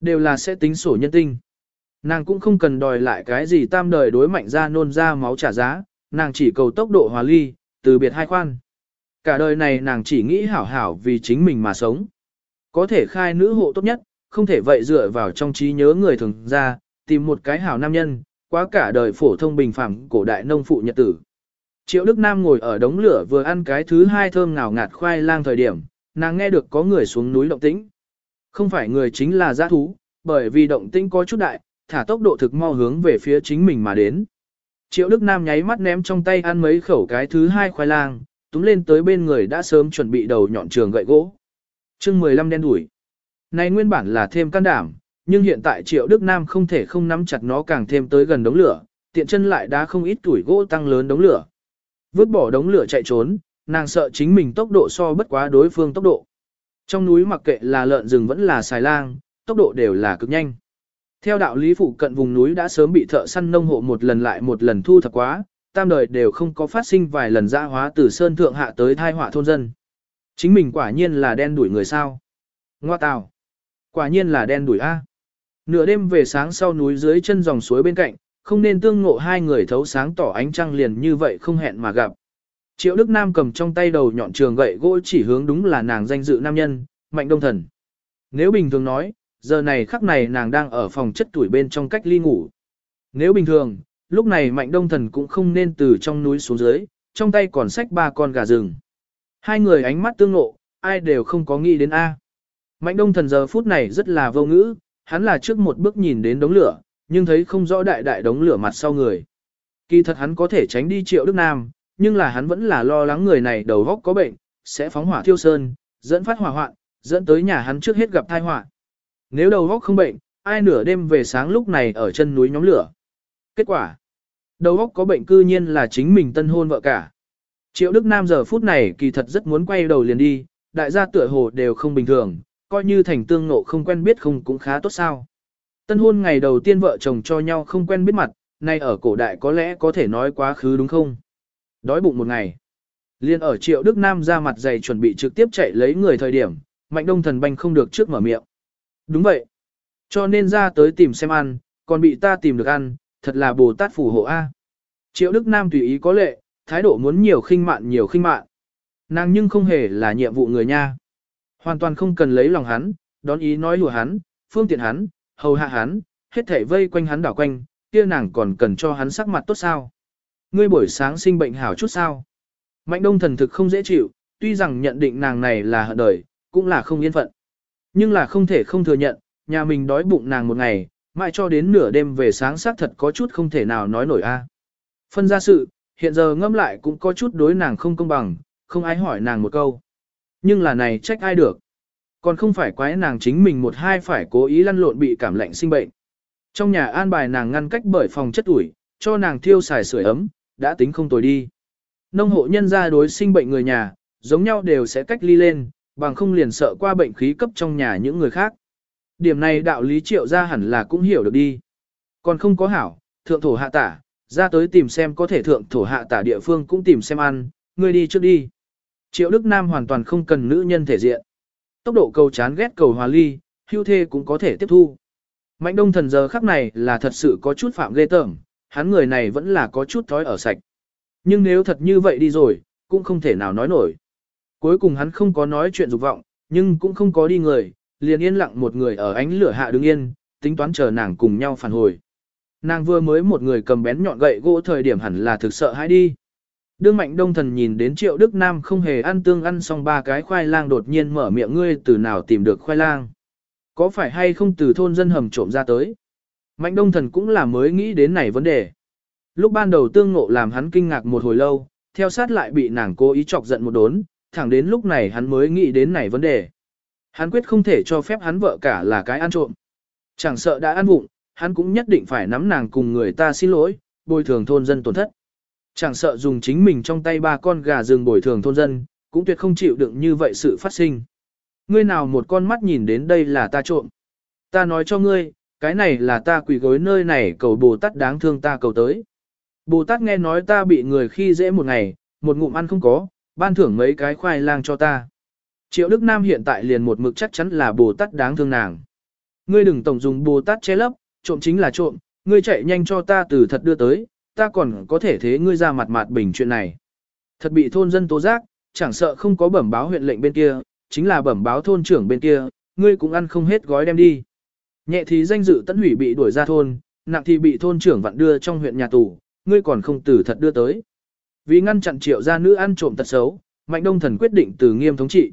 Đều là sẽ tính sổ nhân tinh. Nàng cũng không cần đòi lại cái gì tam đời đối mạnh gia nôn ra máu trả giá, nàng chỉ cầu tốc độ hòa ly, từ biệt hai khoan. cả đời này nàng chỉ nghĩ hảo hảo vì chính mình mà sống. Có thể khai nữ hộ tốt nhất, không thể vậy dựa vào trong trí nhớ người thường ra, tìm một cái hảo nam nhân, quá cả đời phổ thông bình phẳng cổ đại nông phụ nhật tử. Triệu Đức Nam ngồi ở đống lửa vừa ăn cái thứ hai thơm ngào ngạt khoai lang thời điểm, nàng nghe được có người xuống núi động tĩnh. Không phải người chính là giã thú, bởi vì động tĩnh có chút đại, thả tốc độ thực mau hướng về phía chính mình mà đến. Triệu Đức Nam nháy mắt ném trong tay ăn mấy khẩu cái thứ hai khoai lang, túm lên tới bên người đã sớm chuẩn bị đầu nhọn trường gậy gỗ. chương 15 đen đuổi. Này nguyên bản là thêm can đảm, nhưng hiện tại Triệu Đức Nam không thể không nắm chặt nó càng thêm tới gần đống lửa, tiện chân lại đã không ít tuổi gỗ tăng lớn đống lửa. Vứt bỏ đống lửa chạy trốn, nàng sợ chính mình tốc độ so bất quá đối phương tốc độ. Trong núi mặc kệ là lợn rừng vẫn là xài lang, tốc độ đều là cực nhanh. Theo đạo lý phụ cận vùng núi đã sớm bị thợ săn nông hộ một lần lại một lần thu thập quá, tam đời đều không có phát sinh vài lần dã hóa từ sơn thượng hạ tới thai họa thôn dân. Chính mình quả nhiên là đen đuổi người sao. Ngoa tào. Quả nhiên là đen đuổi A. Nửa đêm về sáng sau núi dưới chân dòng suối bên cạnh, không nên tương ngộ hai người thấu sáng tỏ ánh trăng liền như vậy không hẹn mà gặp. Triệu Đức Nam cầm trong tay đầu nhọn trường gậy gỗ chỉ hướng đúng là nàng danh dự nam nhân, Mạnh Đông Thần. Nếu bình thường nói, giờ này khắc này nàng đang ở phòng chất tuổi bên trong cách ly ngủ. Nếu bình thường, lúc này Mạnh Đông Thần cũng không nên từ trong núi xuống dưới, trong tay còn xách ba con gà rừng. Hai người ánh mắt tương ngộ, ai đều không có nghĩ đến A. Mạnh Đông Thần giờ phút này rất là vô ngữ, hắn là trước một bước nhìn đến đống lửa, nhưng thấy không rõ đại đại đống lửa mặt sau người. Kỳ thật hắn có thể tránh đi triệu Đức Nam, nhưng là hắn vẫn là lo lắng người này đầu góc có bệnh, sẽ phóng hỏa thiêu sơn, dẫn phát hỏa hoạn, dẫn tới nhà hắn trước hết gặp tai họa. Nếu đầu góc không bệnh, ai nửa đêm về sáng lúc này ở chân núi nhóm lửa. Kết quả, đầu góc có bệnh cư nhiên là chính mình tân hôn vợ cả. Triệu Đức Nam giờ phút này kỳ thật rất muốn quay đầu liền đi, đại gia tựa hồ đều không bình thường, coi như thành tương nộ không quen biết không cũng khá tốt sao. Tân hôn ngày đầu tiên vợ chồng cho nhau không quen biết mặt, nay ở cổ đại có lẽ có thể nói quá khứ đúng không? Đói bụng một ngày. Liên ở triệu Đức Nam ra mặt dày chuẩn bị trực tiếp chạy lấy người thời điểm, mạnh đông thần banh không được trước mở miệng. Đúng vậy. Cho nên ra tới tìm xem ăn, còn bị ta tìm được ăn, thật là Bồ Tát phù hộ A. Triệu Đức Nam tùy ý có lệ, thái độ muốn nhiều khinh mạn nhiều khinh mạn. Nàng nhưng không hề là nhiệm vụ người nha. Hoàn toàn không cần lấy lòng hắn, đón ý nói lùa hắn, phương tiện hắn, hầu hạ hắn, hết thảy vây quanh hắn đảo quanh, kia nàng còn cần cho hắn sắc mặt tốt sao. Ngươi buổi sáng sinh bệnh hảo chút sao. Mạnh đông thần thực không dễ chịu, tuy rằng nhận định nàng này là hận đời, cũng là không yên phận. Nhưng là không thể không thừa nhận, nhà mình đói bụng nàng một ngày, mãi cho đến nửa đêm về sáng xác thật có chút không thể nào nói nổi a. Phân ra sự, hiện giờ ngâm lại cũng có chút đối nàng không công bằng, không ai hỏi nàng một câu. Nhưng là này trách ai được. Còn không phải quái nàng chính mình một hai phải cố ý lăn lộn bị cảm lạnh sinh bệnh. Trong nhà an bài nàng ngăn cách bởi phòng chất ủi, cho nàng thiêu xài sưởi ấm, đã tính không tồi đi. Nông hộ nhân gia đối sinh bệnh người nhà, giống nhau đều sẽ cách ly lên, bằng không liền sợ qua bệnh khí cấp trong nhà những người khác. Điểm này đạo lý triệu ra hẳn là cũng hiểu được đi. Còn không có hảo, thượng thổ hạ tả, ra tới tìm xem có thể thượng thổ hạ tả địa phương cũng tìm xem ăn, ngươi đi trước đi. Triệu Đức Nam hoàn toàn không cần nữ nhân thể diện. Tốc độ cầu chán ghét cầu hòa ly, hưu thê cũng có thể tiếp thu. Mạnh đông thần giờ khắc này là thật sự có chút phạm ghê tởm, hắn người này vẫn là có chút thói ở sạch. Nhưng nếu thật như vậy đi rồi, cũng không thể nào nói nổi. Cuối cùng hắn không có nói chuyện dục vọng, nhưng cũng không có đi người, liền yên lặng một người ở ánh lửa hạ đứng yên, tính toán chờ nàng cùng nhau phản hồi. Nàng vừa mới một người cầm bén nhọn gậy gỗ thời điểm hẳn là thực sợ hãi đi. Đương mạnh đông thần nhìn đến triệu Đức Nam không hề ăn tương ăn xong ba cái khoai lang đột nhiên mở miệng ngươi từ nào tìm được khoai lang. Có phải hay không từ thôn dân hầm trộm ra tới? Mạnh đông thần cũng là mới nghĩ đến này vấn đề. Lúc ban đầu tương ngộ làm hắn kinh ngạc một hồi lâu, theo sát lại bị nàng cố ý chọc giận một đốn, thẳng đến lúc này hắn mới nghĩ đến này vấn đề. Hắn quyết không thể cho phép hắn vợ cả là cái ăn trộm. Chẳng sợ đã ăn vụng, hắn cũng nhất định phải nắm nàng cùng người ta xin lỗi, bồi thường thôn dân tổn thất. Chẳng sợ dùng chính mình trong tay ba con gà rừng bồi thường thôn dân, cũng tuyệt không chịu đựng như vậy sự phát sinh. Ngươi nào một con mắt nhìn đến đây là ta trộm. Ta nói cho ngươi, cái này là ta quỳ gối nơi này cầu Bồ Tát đáng thương ta cầu tới. Bồ Tát nghe nói ta bị người khi dễ một ngày, một ngụm ăn không có, ban thưởng mấy cái khoai lang cho ta. Triệu Đức Nam hiện tại liền một mực chắc chắn là Bồ Tát đáng thương nàng. Ngươi đừng tổng dùng Bồ Tát che lấp, trộm chính là trộm, ngươi chạy nhanh cho ta từ thật đưa tới, ta còn có thể thế ngươi ra mặt mặt bình chuyện này. Thật bị thôn dân tố giác, chẳng sợ không có bẩm báo huyện lệnh bên kia, chính là bẩm báo thôn trưởng bên kia, ngươi cũng ăn không hết gói đem đi. Nhẹ thì danh dự tấn hủy bị đuổi ra thôn, nặng thì bị thôn trưởng vặn đưa trong huyện nhà tù, ngươi còn không tử thật đưa tới. Vì ngăn chặn triệu gia nữ ăn trộm tật xấu, Mạnh Đông Thần quyết định từ nghiêm thống trị.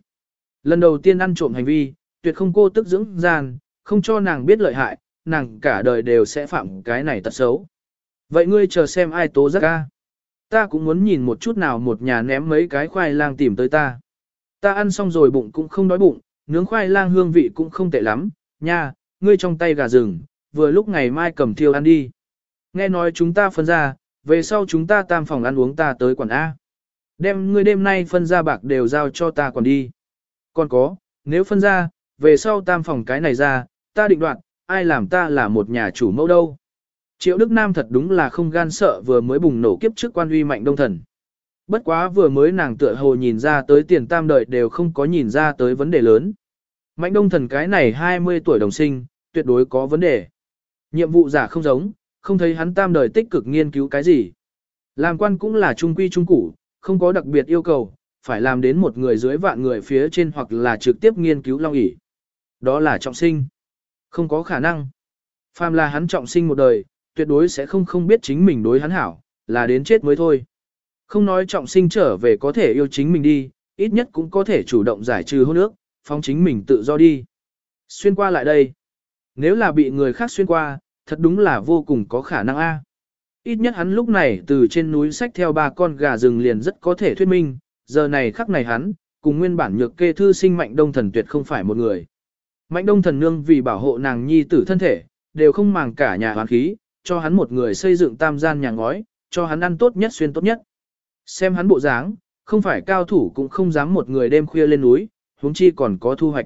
Lần đầu tiên ăn trộm hành vi, tuyệt không cô tức dưỡng gian, không cho nàng biết lợi hại, nàng cả đời đều sẽ phạm cái này tật xấu. Vậy ngươi chờ xem ai tố giác ca. Ta cũng muốn nhìn một chút nào một nhà ném mấy cái khoai lang tìm tới ta. Ta ăn xong rồi bụng cũng không đói bụng, nướng khoai lang hương vị cũng không tệ lắm, nha, ngươi trong tay gà rừng, vừa lúc ngày mai cầm thiêu ăn đi. Nghe nói chúng ta phân ra, về sau chúng ta tam phòng ăn uống ta tới quản A. Đem ngươi đêm nay phân ra bạc đều giao cho ta quản đi. Còn có, nếu phân ra, về sau tam phòng cái này ra, ta định đoạt, ai làm ta là một nhà chủ mẫu đâu. Triệu Đức Nam thật đúng là không gan sợ vừa mới bùng nổ kiếp trước quan uy mạnh đông thần. Bất quá vừa mới nàng tựa hồ nhìn ra tới tiền tam đời đều không có nhìn ra tới vấn đề lớn. Mạnh đông thần cái này 20 tuổi đồng sinh, tuyệt đối có vấn đề. Nhiệm vụ giả không giống, không thấy hắn tam đời tích cực nghiên cứu cái gì. Làm quan cũng là trung quy trung củ, không có đặc biệt yêu cầu, phải làm đến một người dưới vạn người phía trên hoặc là trực tiếp nghiên cứu long ỷ. Đó là trọng sinh. Không có khả năng. Phàm là hắn trọng sinh một đời, tuyệt đối sẽ không không biết chính mình đối hắn hảo, là đến chết mới thôi. Không nói trọng sinh trở về có thể yêu chính mình đi, ít nhất cũng có thể chủ động giải trừ hôn ước, phong chính mình tự do đi. Xuyên qua lại đây. Nếu là bị người khác xuyên qua, thật đúng là vô cùng có khả năng a. Ít nhất hắn lúc này từ trên núi sách theo ba con gà rừng liền rất có thể thuyết minh, giờ này khắc này hắn, cùng nguyên bản nhược kê thư sinh mạnh đông thần tuyệt không phải một người. Mạnh đông thần nương vì bảo hộ nàng nhi tử thân thể, đều không màng cả nhà hoàn khí, cho hắn một người xây dựng tam gian nhà ngói, cho hắn ăn tốt nhất xuyên tốt nhất. Xem hắn bộ dáng, không phải cao thủ cũng không dám một người đêm khuya lên núi, huống chi còn có thu hoạch.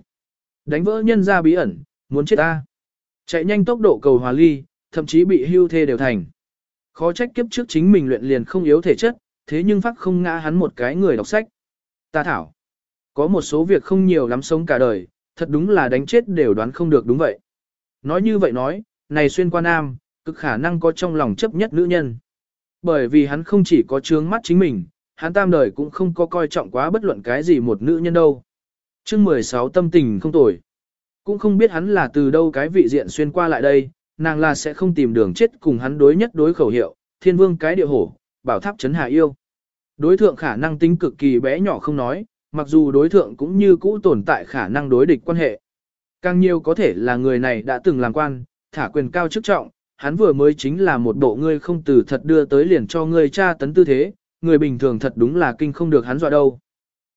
Đánh vỡ nhân ra bí ẩn, muốn chết ta. Chạy nhanh tốc độ cầu hòa ly, thậm chí bị hưu thê đều thành. Khó trách kiếp trước chính mình luyện liền không yếu thể chất, thế nhưng phát không ngã hắn một cái người đọc sách. Ta thảo. Có một số việc không nhiều lắm sống cả đời, thật đúng là đánh chết đều đoán không được đúng vậy. Nói như vậy nói, này xuyên qua nam, cực khả năng có trong lòng chấp nhất nữ nhân. Bởi vì hắn không chỉ có trướng mắt chính mình, hắn tam đời cũng không có coi trọng quá bất luận cái gì một nữ nhân đâu. chương 16 tâm tình không tồi. Cũng không biết hắn là từ đâu cái vị diện xuyên qua lại đây, nàng là sẽ không tìm đường chết cùng hắn đối nhất đối khẩu hiệu, thiên vương cái địa hổ, bảo tháp chấn hạ yêu. Đối thượng khả năng tính cực kỳ bé nhỏ không nói, mặc dù đối thượng cũng như cũ tồn tại khả năng đối địch quan hệ. Càng nhiều có thể là người này đã từng làm quan, thả quyền cao chức trọng, hắn vừa mới chính là một bộ ngươi không từ thật đưa tới liền cho ngươi tra tấn tư thế, người bình thường thật đúng là kinh không được hắn dọa đâu.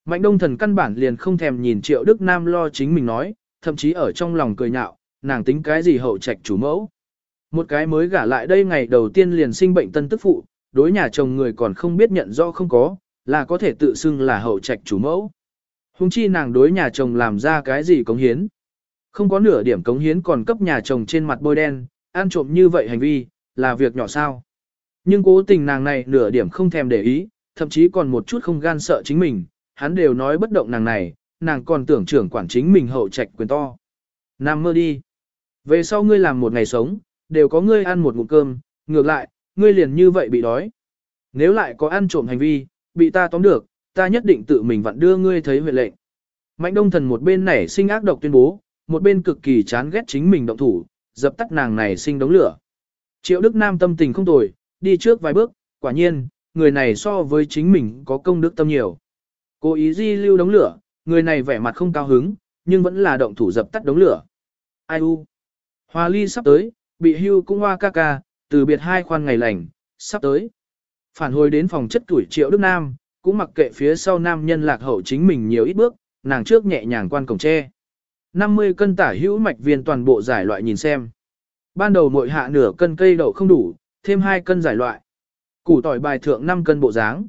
Mạnh đông thần căn bản liền không thèm nhìn triệu Đức Nam lo chính mình nói, thậm chí ở trong lòng cười nhạo, nàng tính cái gì hậu trạch chủ mẫu. Một cái mới gả lại đây ngày đầu tiên liền sinh bệnh tân tức phụ, đối nhà chồng người còn không biết nhận rõ không có, là có thể tự xưng là hậu trạch chủ mẫu. Hùng chi nàng đối nhà chồng làm ra cái gì cống hiến. Không có nửa điểm cống hiến còn cấp nhà chồng trên mặt bôi đen, ăn trộm như vậy hành vi, là việc nhỏ sao. Nhưng cố tình nàng này nửa điểm không thèm để ý, thậm chí còn một chút không gan sợ chính mình, hắn đều nói bất động nàng này, nàng còn tưởng trưởng quản chính mình hậu trạch quyền to. Nam mơ đi. Về sau ngươi làm một ngày sống, đều có ngươi ăn một ngụm cơm, ngược lại, ngươi liền như vậy bị đói. Nếu lại có ăn trộm hành vi, bị ta tóm được, ta nhất định tự mình vặn đưa ngươi thấy huyện lệnh. Mạnh đông thần một bên nảy sinh ác độc tuyên bố, một bên cực kỳ chán ghét chính mình động thủ, dập tắt nàng này sinh đống lửa. Triệu Đức Nam tâm tình không tồi, đi trước vài bước, quả nhiên, người này so với chính mình có công đức tâm nhiều. Cố ý di lưu đống lửa, người này vẻ mặt không cao hứng, nhưng vẫn là động thủ dập tắt đống lửa. Ai u? Hoa ly sắp tới, bị hưu cũng hoa ca ca, từ biệt hai khoan ngày lành, sắp tới. Phản hồi đến phòng chất tuổi triệu Đức Nam, cũng mặc kệ phía sau nam nhân lạc hậu chính mình nhiều ít bước, nàng trước nhẹ nhàng quan cổng tre. 50 cân tả hữu mạch viên toàn bộ giải loại nhìn xem. Ban đầu mỗi hạ nửa cân cây đậu không đủ, thêm 2 cân giải loại. Củ tỏi bài thượng 5 cân bộ dáng.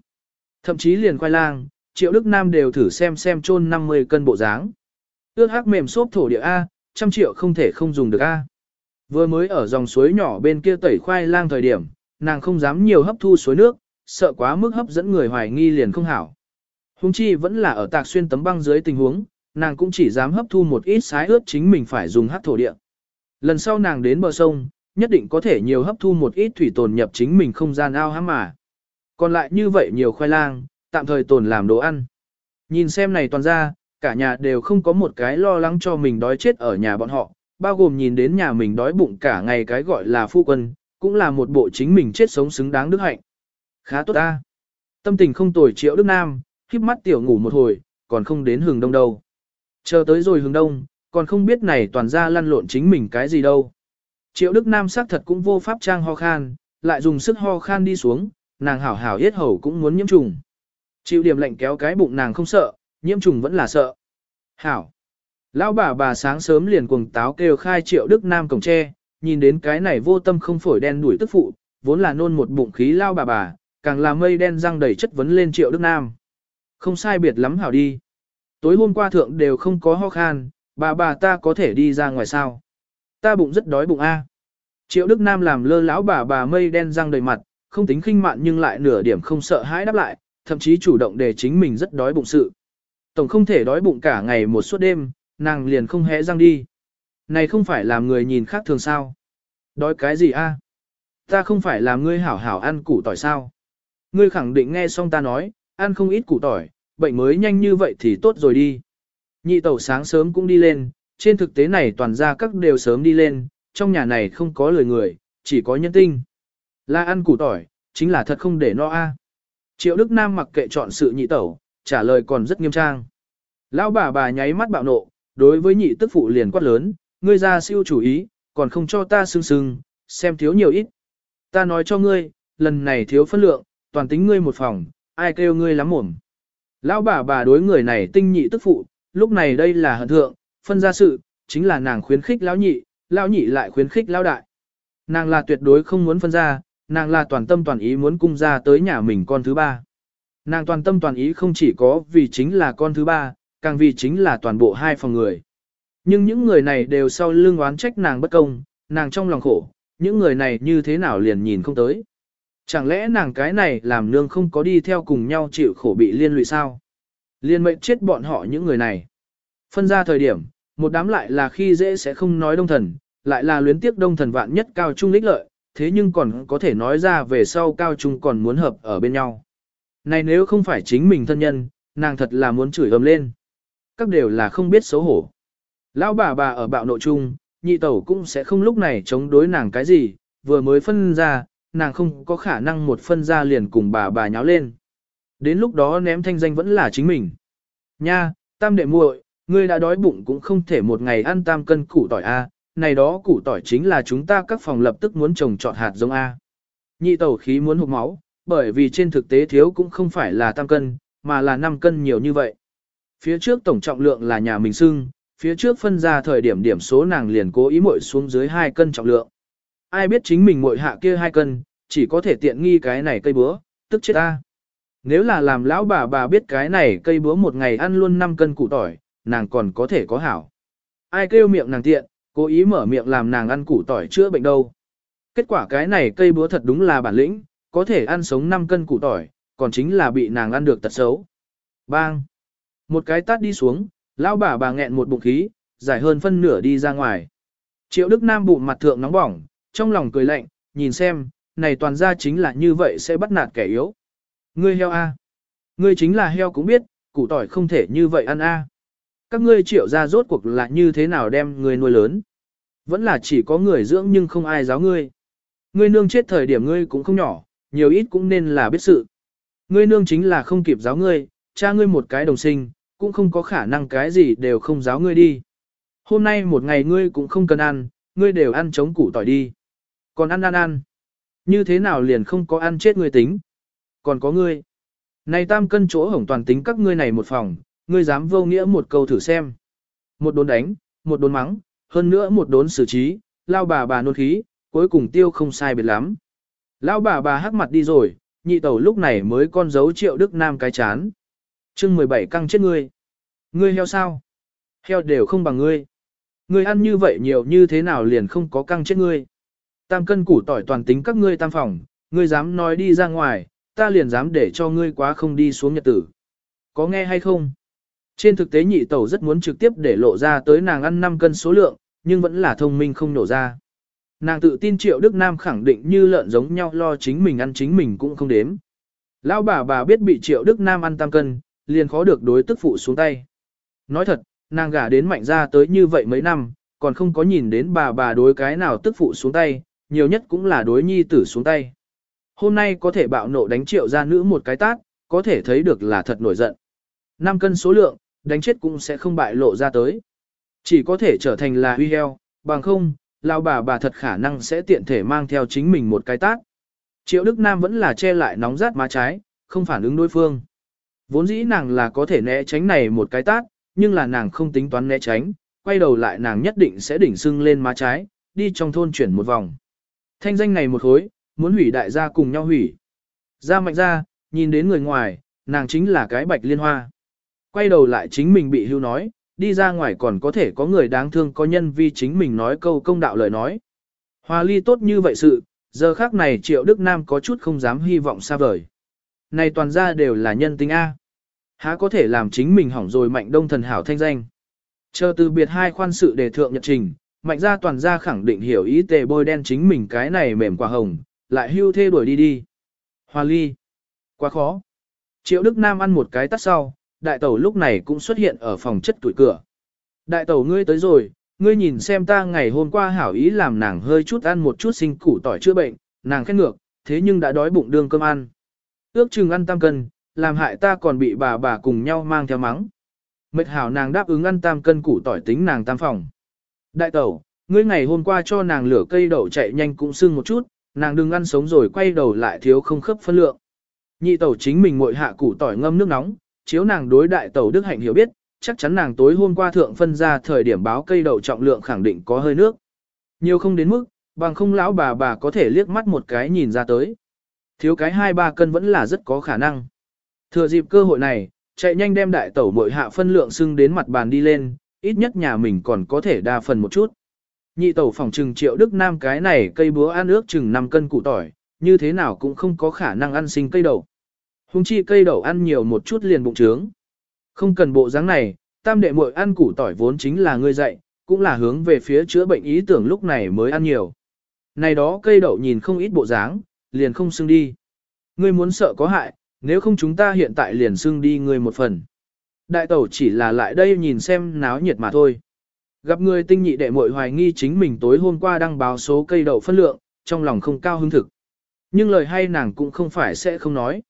Thậm chí liền khoai lang, triệu Đức Nam đều thử xem xem chôn 50 cân bộ dáng. Ước hắc mềm xốp thổ địa A, trăm triệu không thể không dùng được A. Vừa mới ở dòng suối nhỏ bên kia tẩy khoai lang thời điểm, nàng không dám nhiều hấp thu suối nước, sợ quá mức hấp dẫn người hoài nghi liền không hảo. Hùng chi vẫn là ở tạc xuyên tấm băng dưới tình huống, nàng cũng chỉ dám hấp thu một ít sái ướt chính mình phải dùng hát thổ địa. Lần sau nàng đến bờ sông, nhất định có thể nhiều hấp thu một ít thủy tồn nhập chính mình không gian ao hám mà. Còn lại như vậy nhiều khoai lang, tạm thời tồn làm đồ ăn. Nhìn xem này toàn ra, cả nhà đều không có một cái lo lắng cho mình đói chết ở nhà bọn họ, bao gồm nhìn đến nhà mình đói bụng cả ngày cái gọi là phu quân, cũng là một bộ chính mình chết sống xứng đáng đức hạnh. Khá tốt ta. Tâm tình không tồi triệu Đức Nam, khiếp mắt tiểu ngủ một hồi, còn không đến hừng đông đâu. Chờ tới rồi hướng đông, còn không biết này toàn ra lăn lộn chính mình cái gì đâu. Triệu Đức Nam xác thật cũng vô pháp trang ho khan, lại dùng sức ho khan đi xuống, nàng hảo hảo yết hầu cũng muốn nhiễm trùng. Chịu điểm lệnh kéo cái bụng nàng không sợ, nhiễm trùng vẫn là sợ. Hảo. Lão bà bà sáng sớm liền cuồng táo kêu khai Triệu Đức Nam cổng tre, nhìn đến cái này vô tâm không phổi đen đuổi tức phụ, vốn là nôn một bụng khí lao bà bà, càng là mây đen răng đầy chất vấn lên Triệu Đức Nam. Không sai biệt lắm hảo đi. Tối hôm qua thượng đều không có ho khan, bà bà ta có thể đi ra ngoài sao. Ta bụng rất đói bụng a. Triệu Đức Nam làm lơ lão bà bà mây đen răng đầy mặt, không tính khinh mạn nhưng lại nửa điểm không sợ hãi đáp lại, thậm chí chủ động để chính mình rất đói bụng sự. Tổng không thể đói bụng cả ngày một suốt đêm, nàng liền không hẽ răng đi. Này không phải làm người nhìn khác thường sao. Đói cái gì a? Ta không phải làm ngươi hảo hảo ăn củ tỏi sao. Ngươi khẳng định nghe xong ta nói, ăn không ít củ tỏi, bệnh mới nhanh như vậy thì tốt rồi đi. Nhị tẩu sáng sớm cũng đi lên, trên thực tế này toàn ra các đều sớm đi lên, trong nhà này không có lời người, chỉ có nhân tinh. Là ăn củ tỏi, chính là thật không để no a. Triệu Đức Nam mặc kệ chọn sự nhị tẩu, trả lời còn rất nghiêm trang. Lão bà bà nháy mắt bạo nộ, đối với nhị tức phụ liền quát lớn, ngươi ra siêu chủ ý, còn không cho ta sưng sưng, xem thiếu nhiều ít. Ta nói cho ngươi, lần này thiếu phân lượng, toàn tính ngươi một phòng, ai kêu ngươi lắm mồm. Lão bà bà đối người này tinh nhị tức phụ, lúc này đây là hận thượng, phân ra sự, chính là nàng khuyến khích lão nhị, lão nhị lại khuyến khích lão đại. Nàng là tuyệt đối không muốn phân ra, nàng là toàn tâm toàn ý muốn cung ra tới nhà mình con thứ ba. Nàng toàn tâm toàn ý không chỉ có vì chính là con thứ ba, càng vì chính là toàn bộ hai phòng người. Nhưng những người này đều sau lưng oán trách nàng bất công, nàng trong lòng khổ, những người này như thế nào liền nhìn không tới. Chẳng lẽ nàng cái này làm nương không có đi theo cùng nhau chịu khổ bị liên lụy sao? Liên mệnh chết bọn họ những người này. Phân ra thời điểm, một đám lại là khi dễ sẽ không nói đông thần, lại là luyến tiếc đông thần vạn nhất cao trung lích lợi, thế nhưng còn có thể nói ra về sau cao trung còn muốn hợp ở bên nhau. Này nếu không phải chính mình thân nhân, nàng thật là muốn chửi ầm lên. Các đều là không biết xấu hổ. Lão bà bà ở bạo nội trung, nhị tẩu cũng sẽ không lúc này chống đối nàng cái gì, vừa mới phân ra, nàng không có khả năng một phân ra liền cùng bà bà nháo lên. Đến lúc đó ném thanh danh vẫn là chính mình. Nha, tam đệ muội, ngươi đã đói bụng cũng không thể một ngày ăn tam cân củ tỏi A, này đó củ tỏi chính là chúng ta các phòng lập tức muốn trồng trọt hạt giống A. Nhị tẩu khí muốn hụt máu, bởi vì trên thực tế thiếu cũng không phải là tam cân, mà là 5 cân nhiều như vậy. Phía trước tổng trọng lượng là nhà mình xưng, phía trước phân ra thời điểm điểm số nàng liền cố ý muội xuống dưới 2 cân trọng lượng. Ai biết chính mình muội hạ kia hai cân, chỉ có thể tiện nghi cái này cây búa, tức chết ta. Nếu là làm lão bà bà biết cái này cây búa một ngày ăn luôn 5 cân củ tỏi, nàng còn có thể có hảo. Ai kêu miệng nàng tiện, cố ý mở miệng làm nàng ăn củ tỏi chữa bệnh đâu. Kết quả cái này cây búa thật đúng là bản lĩnh, có thể ăn sống 5 cân củ tỏi, còn chính là bị nàng ăn được tật xấu. Bang! Một cái tát đi xuống, lão bà bà nghẹn một bụng khí, dài hơn phân nửa đi ra ngoài. Triệu Đức Nam bụng mặt thượng nóng bỏng, trong lòng cười lạnh, nhìn xem, này toàn ra chính là như vậy sẽ bắt nạt kẻ yếu. Ngươi heo A. Ngươi chính là heo cũng biết, củ tỏi không thể như vậy ăn A. Các ngươi triệu ra rốt cuộc là như thế nào đem ngươi nuôi lớn. Vẫn là chỉ có người dưỡng nhưng không ai giáo ngươi. Ngươi nương chết thời điểm ngươi cũng không nhỏ, nhiều ít cũng nên là biết sự. Ngươi nương chính là không kịp giáo ngươi, cha ngươi một cái đồng sinh, cũng không có khả năng cái gì đều không giáo ngươi đi. Hôm nay một ngày ngươi cũng không cần ăn, ngươi đều ăn chống củ tỏi đi. Còn ăn ăn ăn. Như thế nào liền không có ăn chết ngươi tính. Còn có ngươi. Này tam cân chỗ hổng toàn tính các ngươi này một phòng, ngươi dám vô nghĩa một câu thử xem. Một đốn đánh, một đốn mắng, hơn nữa một đốn xử trí, lao bà bà nôn khí, cuối cùng tiêu không sai biệt lắm. Lao bà bà hắc mặt đi rồi, nhị tẩu lúc này mới con dấu triệu Đức Nam cái chán. chương 17 căng chết ngươi. Ngươi heo sao? Heo đều không bằng ngươi. Ngươi ăn như vậy nhiều như thế nào liền không có căng chết ngươi. Tam cân củ tỏi toàn tính các ngươi tam phòng, ngươi dám nói đi ra ngoài, ta liền dám để cho ngươi quá không đi xuống nhật tử. Có nghe hay không? Trên thực tế nhị tẩu rất muốn trực tiếp để lộ ra tới nàng ăn 5 cân số lượng, nhưng vẫn là thông minh không nổ ra. Nàng tự tin triệu Đức Nam khẳng định như lợn giống nhau lo chính mình ăn chính mình cũng không đếm. Lão bà bà biết bị triệu Đức Nam ăn tam cân, liền khó được đối tức phụ xuống tay. Nói thật, nàng gả đến mạnh ra tới như vậy mấy năm, còn không có nhìn đến bà bà đối cái nào tức phụ xuống tay, nhiều nhất cũng là đối nhi tử xuống tay. Hôm nay có thể bạo nộ đánh triệu gia nữ một cái tát, có thể thấy được là thật nổi giận. 5 cân số lượng, đánh chết cũng sẽ không bại lộ ra tới. Chỉ có thể trở thành là huy heo, bằng không, lao bà bà thật khả năng sẽ tiện thể mang theo chính mình một cái tát. Triệu Đức Nam vẫn là che lại nóng rát má trái, không phản ứng đối phương. Vốn dĩ nàng là có thể né tránh này một cái tát, nhưng là nàng không tính toán né tránh, quay đầu lại nàng nhất định sẽ đỉnh sưng lên má trái, đi trong thôn chuyển một vòng. Thanh danh này một khối, muốn hủy đại gia cùng nhau hủy. Gia mạnh ra, nhìn đến người ngoài, nàng chính là cái bạch liên hoa. Quay đầu lại chính mình bị hưu nói, đi ra ngoài còn có thể có người đáng thương có nhân vi chính mình nói câu công đạo lời nói. Hòa ly tốt như vậy sự, giờ khác này triệu Đức Nam có chút không dám hy vọng xa vời. Này toàn ra đều là nhân tính A. Há có thể làm chính mình hỏng rồi mạnh đông thần hảo thanh danh. Chờ từ biệt hai khoan sự đề thượng nhật trình, mạnh Gia toàn gia khẳng định hiểu ý tề bôi đen chính mình cái này mềm quả hồng, lại hưu thê đuổi đi đi. Hoa ly. Quá khó. Triệu Đức Nam ăn một cái tắt sau, đại tẩu lúc này cũng xuất hiện ở phòng chất tuổi cửa. Đại tẩu ngươi tới rồi, ngươi nhìn xem ta ngày hôm qua hảo ý làm nàng hơi chút ăn một chút sinh củ tỏi chữa bệnh, nàng khét ngược, thế nhưng đã đói bụng đương cơm ăn. Ước chừng ăn tam cân, làm hại ta còn bị bà bà cùng nhau mang theo mắng. Mệt hảo nàng đáp ứng ăn tam cân củ tỏi tính nàng tam phòng. Đại tẩu, ngươi ngày hôm qua cho nàng lửa cây đậu chạy nhanh cũng sưng một chút, nàng đừng ăn sống rồi quay đầu lại thiếu không khớp phân lượng. Nhị tẩu chính mình ngồi hạ củ tỏi ngâm nước nóng, chiếu nàng đối đại tẩu Đức Hạnh hiểu biết, chắc chắn nàng tối hôm qua thượng phân ra thời điểm báo cây đậu trọng lượng khẳng định có hơi nước. Nhiều không đến mức, bằng không lão bà bà có thể liếc mắt một cái nhìn ra tới. Thiếu cái hai ba cân vẫn là rất có khả năng. Thừa dịp cơ hội này, chạy nhanh đem đại tẩu muội hạ phân lượng xưng đến mặt bàn đi lên, ít nhất nhà mình còn có thể đa phần một chút. Nhị tẩu phòng trừng triệu đức nam cái này cây búa ăn ước chừng 5 cân củ tỏi, như thế nào cũng không có khả năng ăn sinh cây đậu. Hùng chi cây đậu ăn nhiều một chút liền bụng trướng. Không cần bộ dáng này, tam đệ muội ăn củ tỏi vốn chính là ngươi dạy, cũng là hướng về phía chữa bệnh ý tưởng lúc này mới ăn nhiều. Này đó cây đậu nhìn không ít bộ dáng, liền không xưng đi. Ngươi muốn sợ có hại, nếu không chúng ta hiện tại liền xưng đi ngươi một phần. Đại tẩu chỉ là lại đây nhìn xem náo nhiệt mà thôi. Gặp người tinh nhị đệ muội hoài nghi chính mình tối hôm qua đăng báo số cây đậu phân lượng, trong lòng không cao hứng thực. Nhưng lời hay nàng cũng không phải sẽ không nói.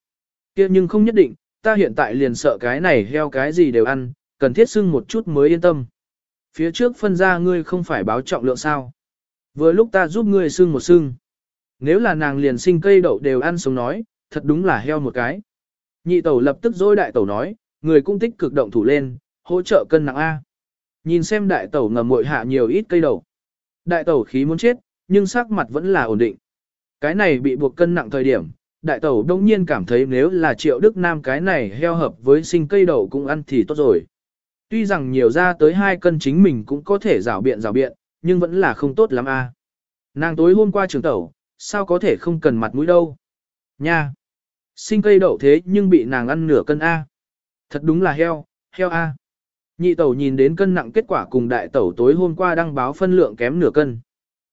kia nhưng không nhất định, ta hiện tại liền sợ cái này heo cái gì đều ăn, cần thiết xưng một chút mới yên tâm. Phía trước phân ra ngươi không phải báo trọng lượng sao. Vừa lúc ta giúp ngươi xưng một xưng. Nếu là nàng liền sinh cây đậu đều ăn sống nói, thật đúng là heo một cái. Nhị tẩu lập tức dối đại tẩu nói, người cũng tích cực động thủ lên, hỗ trợ cân nặng A. Nhìn xem đại tẩu ngầm muội hạ nhiều ít cây đầu Đại tẩu khí muốn chết, nhưng sắc mặt vẫn là ổn định. Cái này bị buộc cân nặng thời điểm, đại tẩu đông nhiên cảm thấy nếu là triệu đức nam cái này heo hợp với sinh cây đậu cũng ăn thì tốt rồi. Tuy rằng nhiều ra tới hai cân chính mình cũng có thể rào biện rào biện, nhưng vẫn là không tốt lắm a. Nàng tối hôm qua trường tẩu, sao có thể không cần mặt mũi đâu. Nha! Sinh cây đậu thế nhưng bị nàng ăn nửa cân A. Thật đúng là heo, heo A. Nhị tẩu nhìn đến cân nặng kết quả cùng đại tẩu tối hôm qua đăng báo phân lượng kém nửa cân.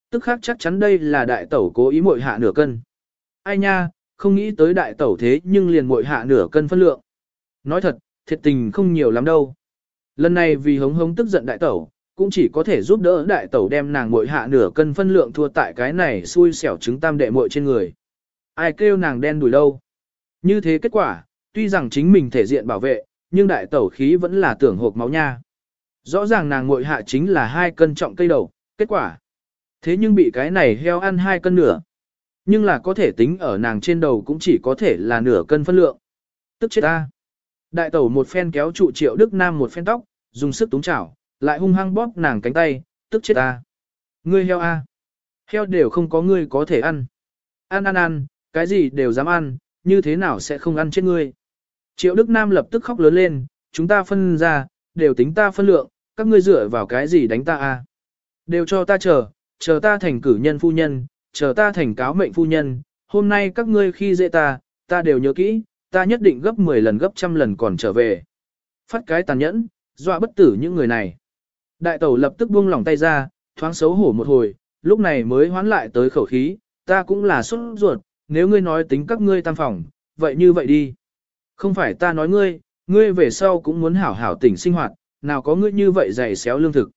Tức khác chắc chắn đây là đại tẩu cố ý muội hạ nửa cân. Ai nha, không nghĩ tới đại tẩu thế nhưng liền muội hạ nửa cân phân lượng. Nói thật, thiệt tình không nhiều lắm đâu. Lần này vì hống hống tức giận đại tẩu, cũng chỉ có thể giúp đỡ đại tẩu đem nàng muội hạ nửa cân phân lượng thua tại cái này xui xẻo trứng tam đệ muội trên người. Ai kêu nàng đen đùi đâu. Như thế kết quả, tuy rằng chính mình thể diện bảo vệ, nhưng đại tẩu khí vẫn là tưởng hộp máu nha. Rõ ràng nàng ngội hạ chính là hai cân trọng cây đầu, kết quả. Thế nhưng bị cái này heo ăn hai cân nửa. Nhưng là có thể tính ở nàng trên đầu cũng chỉ có thể là nửa cân phân lượng. Tức chết ta. Đại tẩu một phen kéo trụ triệu Đức Nam một phen tóc, dùng sức túng chảo, lại hung hăng bóp nàng cánh tay, tức chết ta. Ngươi heo a, Heo đều không có ngươi có thể ăn. Ăn ăn ăn, cái gì đều dám ăn, như thế nào sẽ không ăn chết ngươi. Triệu Đức Nam lập tức khóc lớn lên, chúng ta phân ra, đều tính ta phân lượng, các ngươi dựa vào cái gì đánh ta a? Đều cho ta chờ, chờ ta thành cử nhân phu nhân, chờ ta thành cáo mệnh phu nhân, hôm nay các ngươi khi dễ ta, ta đều nhớ kỹ, ta nhất định gấp 10 lần gấp trăm lần còn trở về. Phát cái tàn nhẫn, dọa bất tử những người này. Đại tẩu lập tức buông lỏng tay ra, thoáng xấu hổ một hồi, lúc này mới hoán lại tới khẩu khí, ta cũng là xuất ruột, nếu ngươi nói tính các ngươi tam phòng, vậy như vậy đi. Không phải ta nói ngươi, ngươi về sau cũng muốn hảo hảo tỉnh sinh hoạt, nào có ngươi như vậy dày xéo lương thực.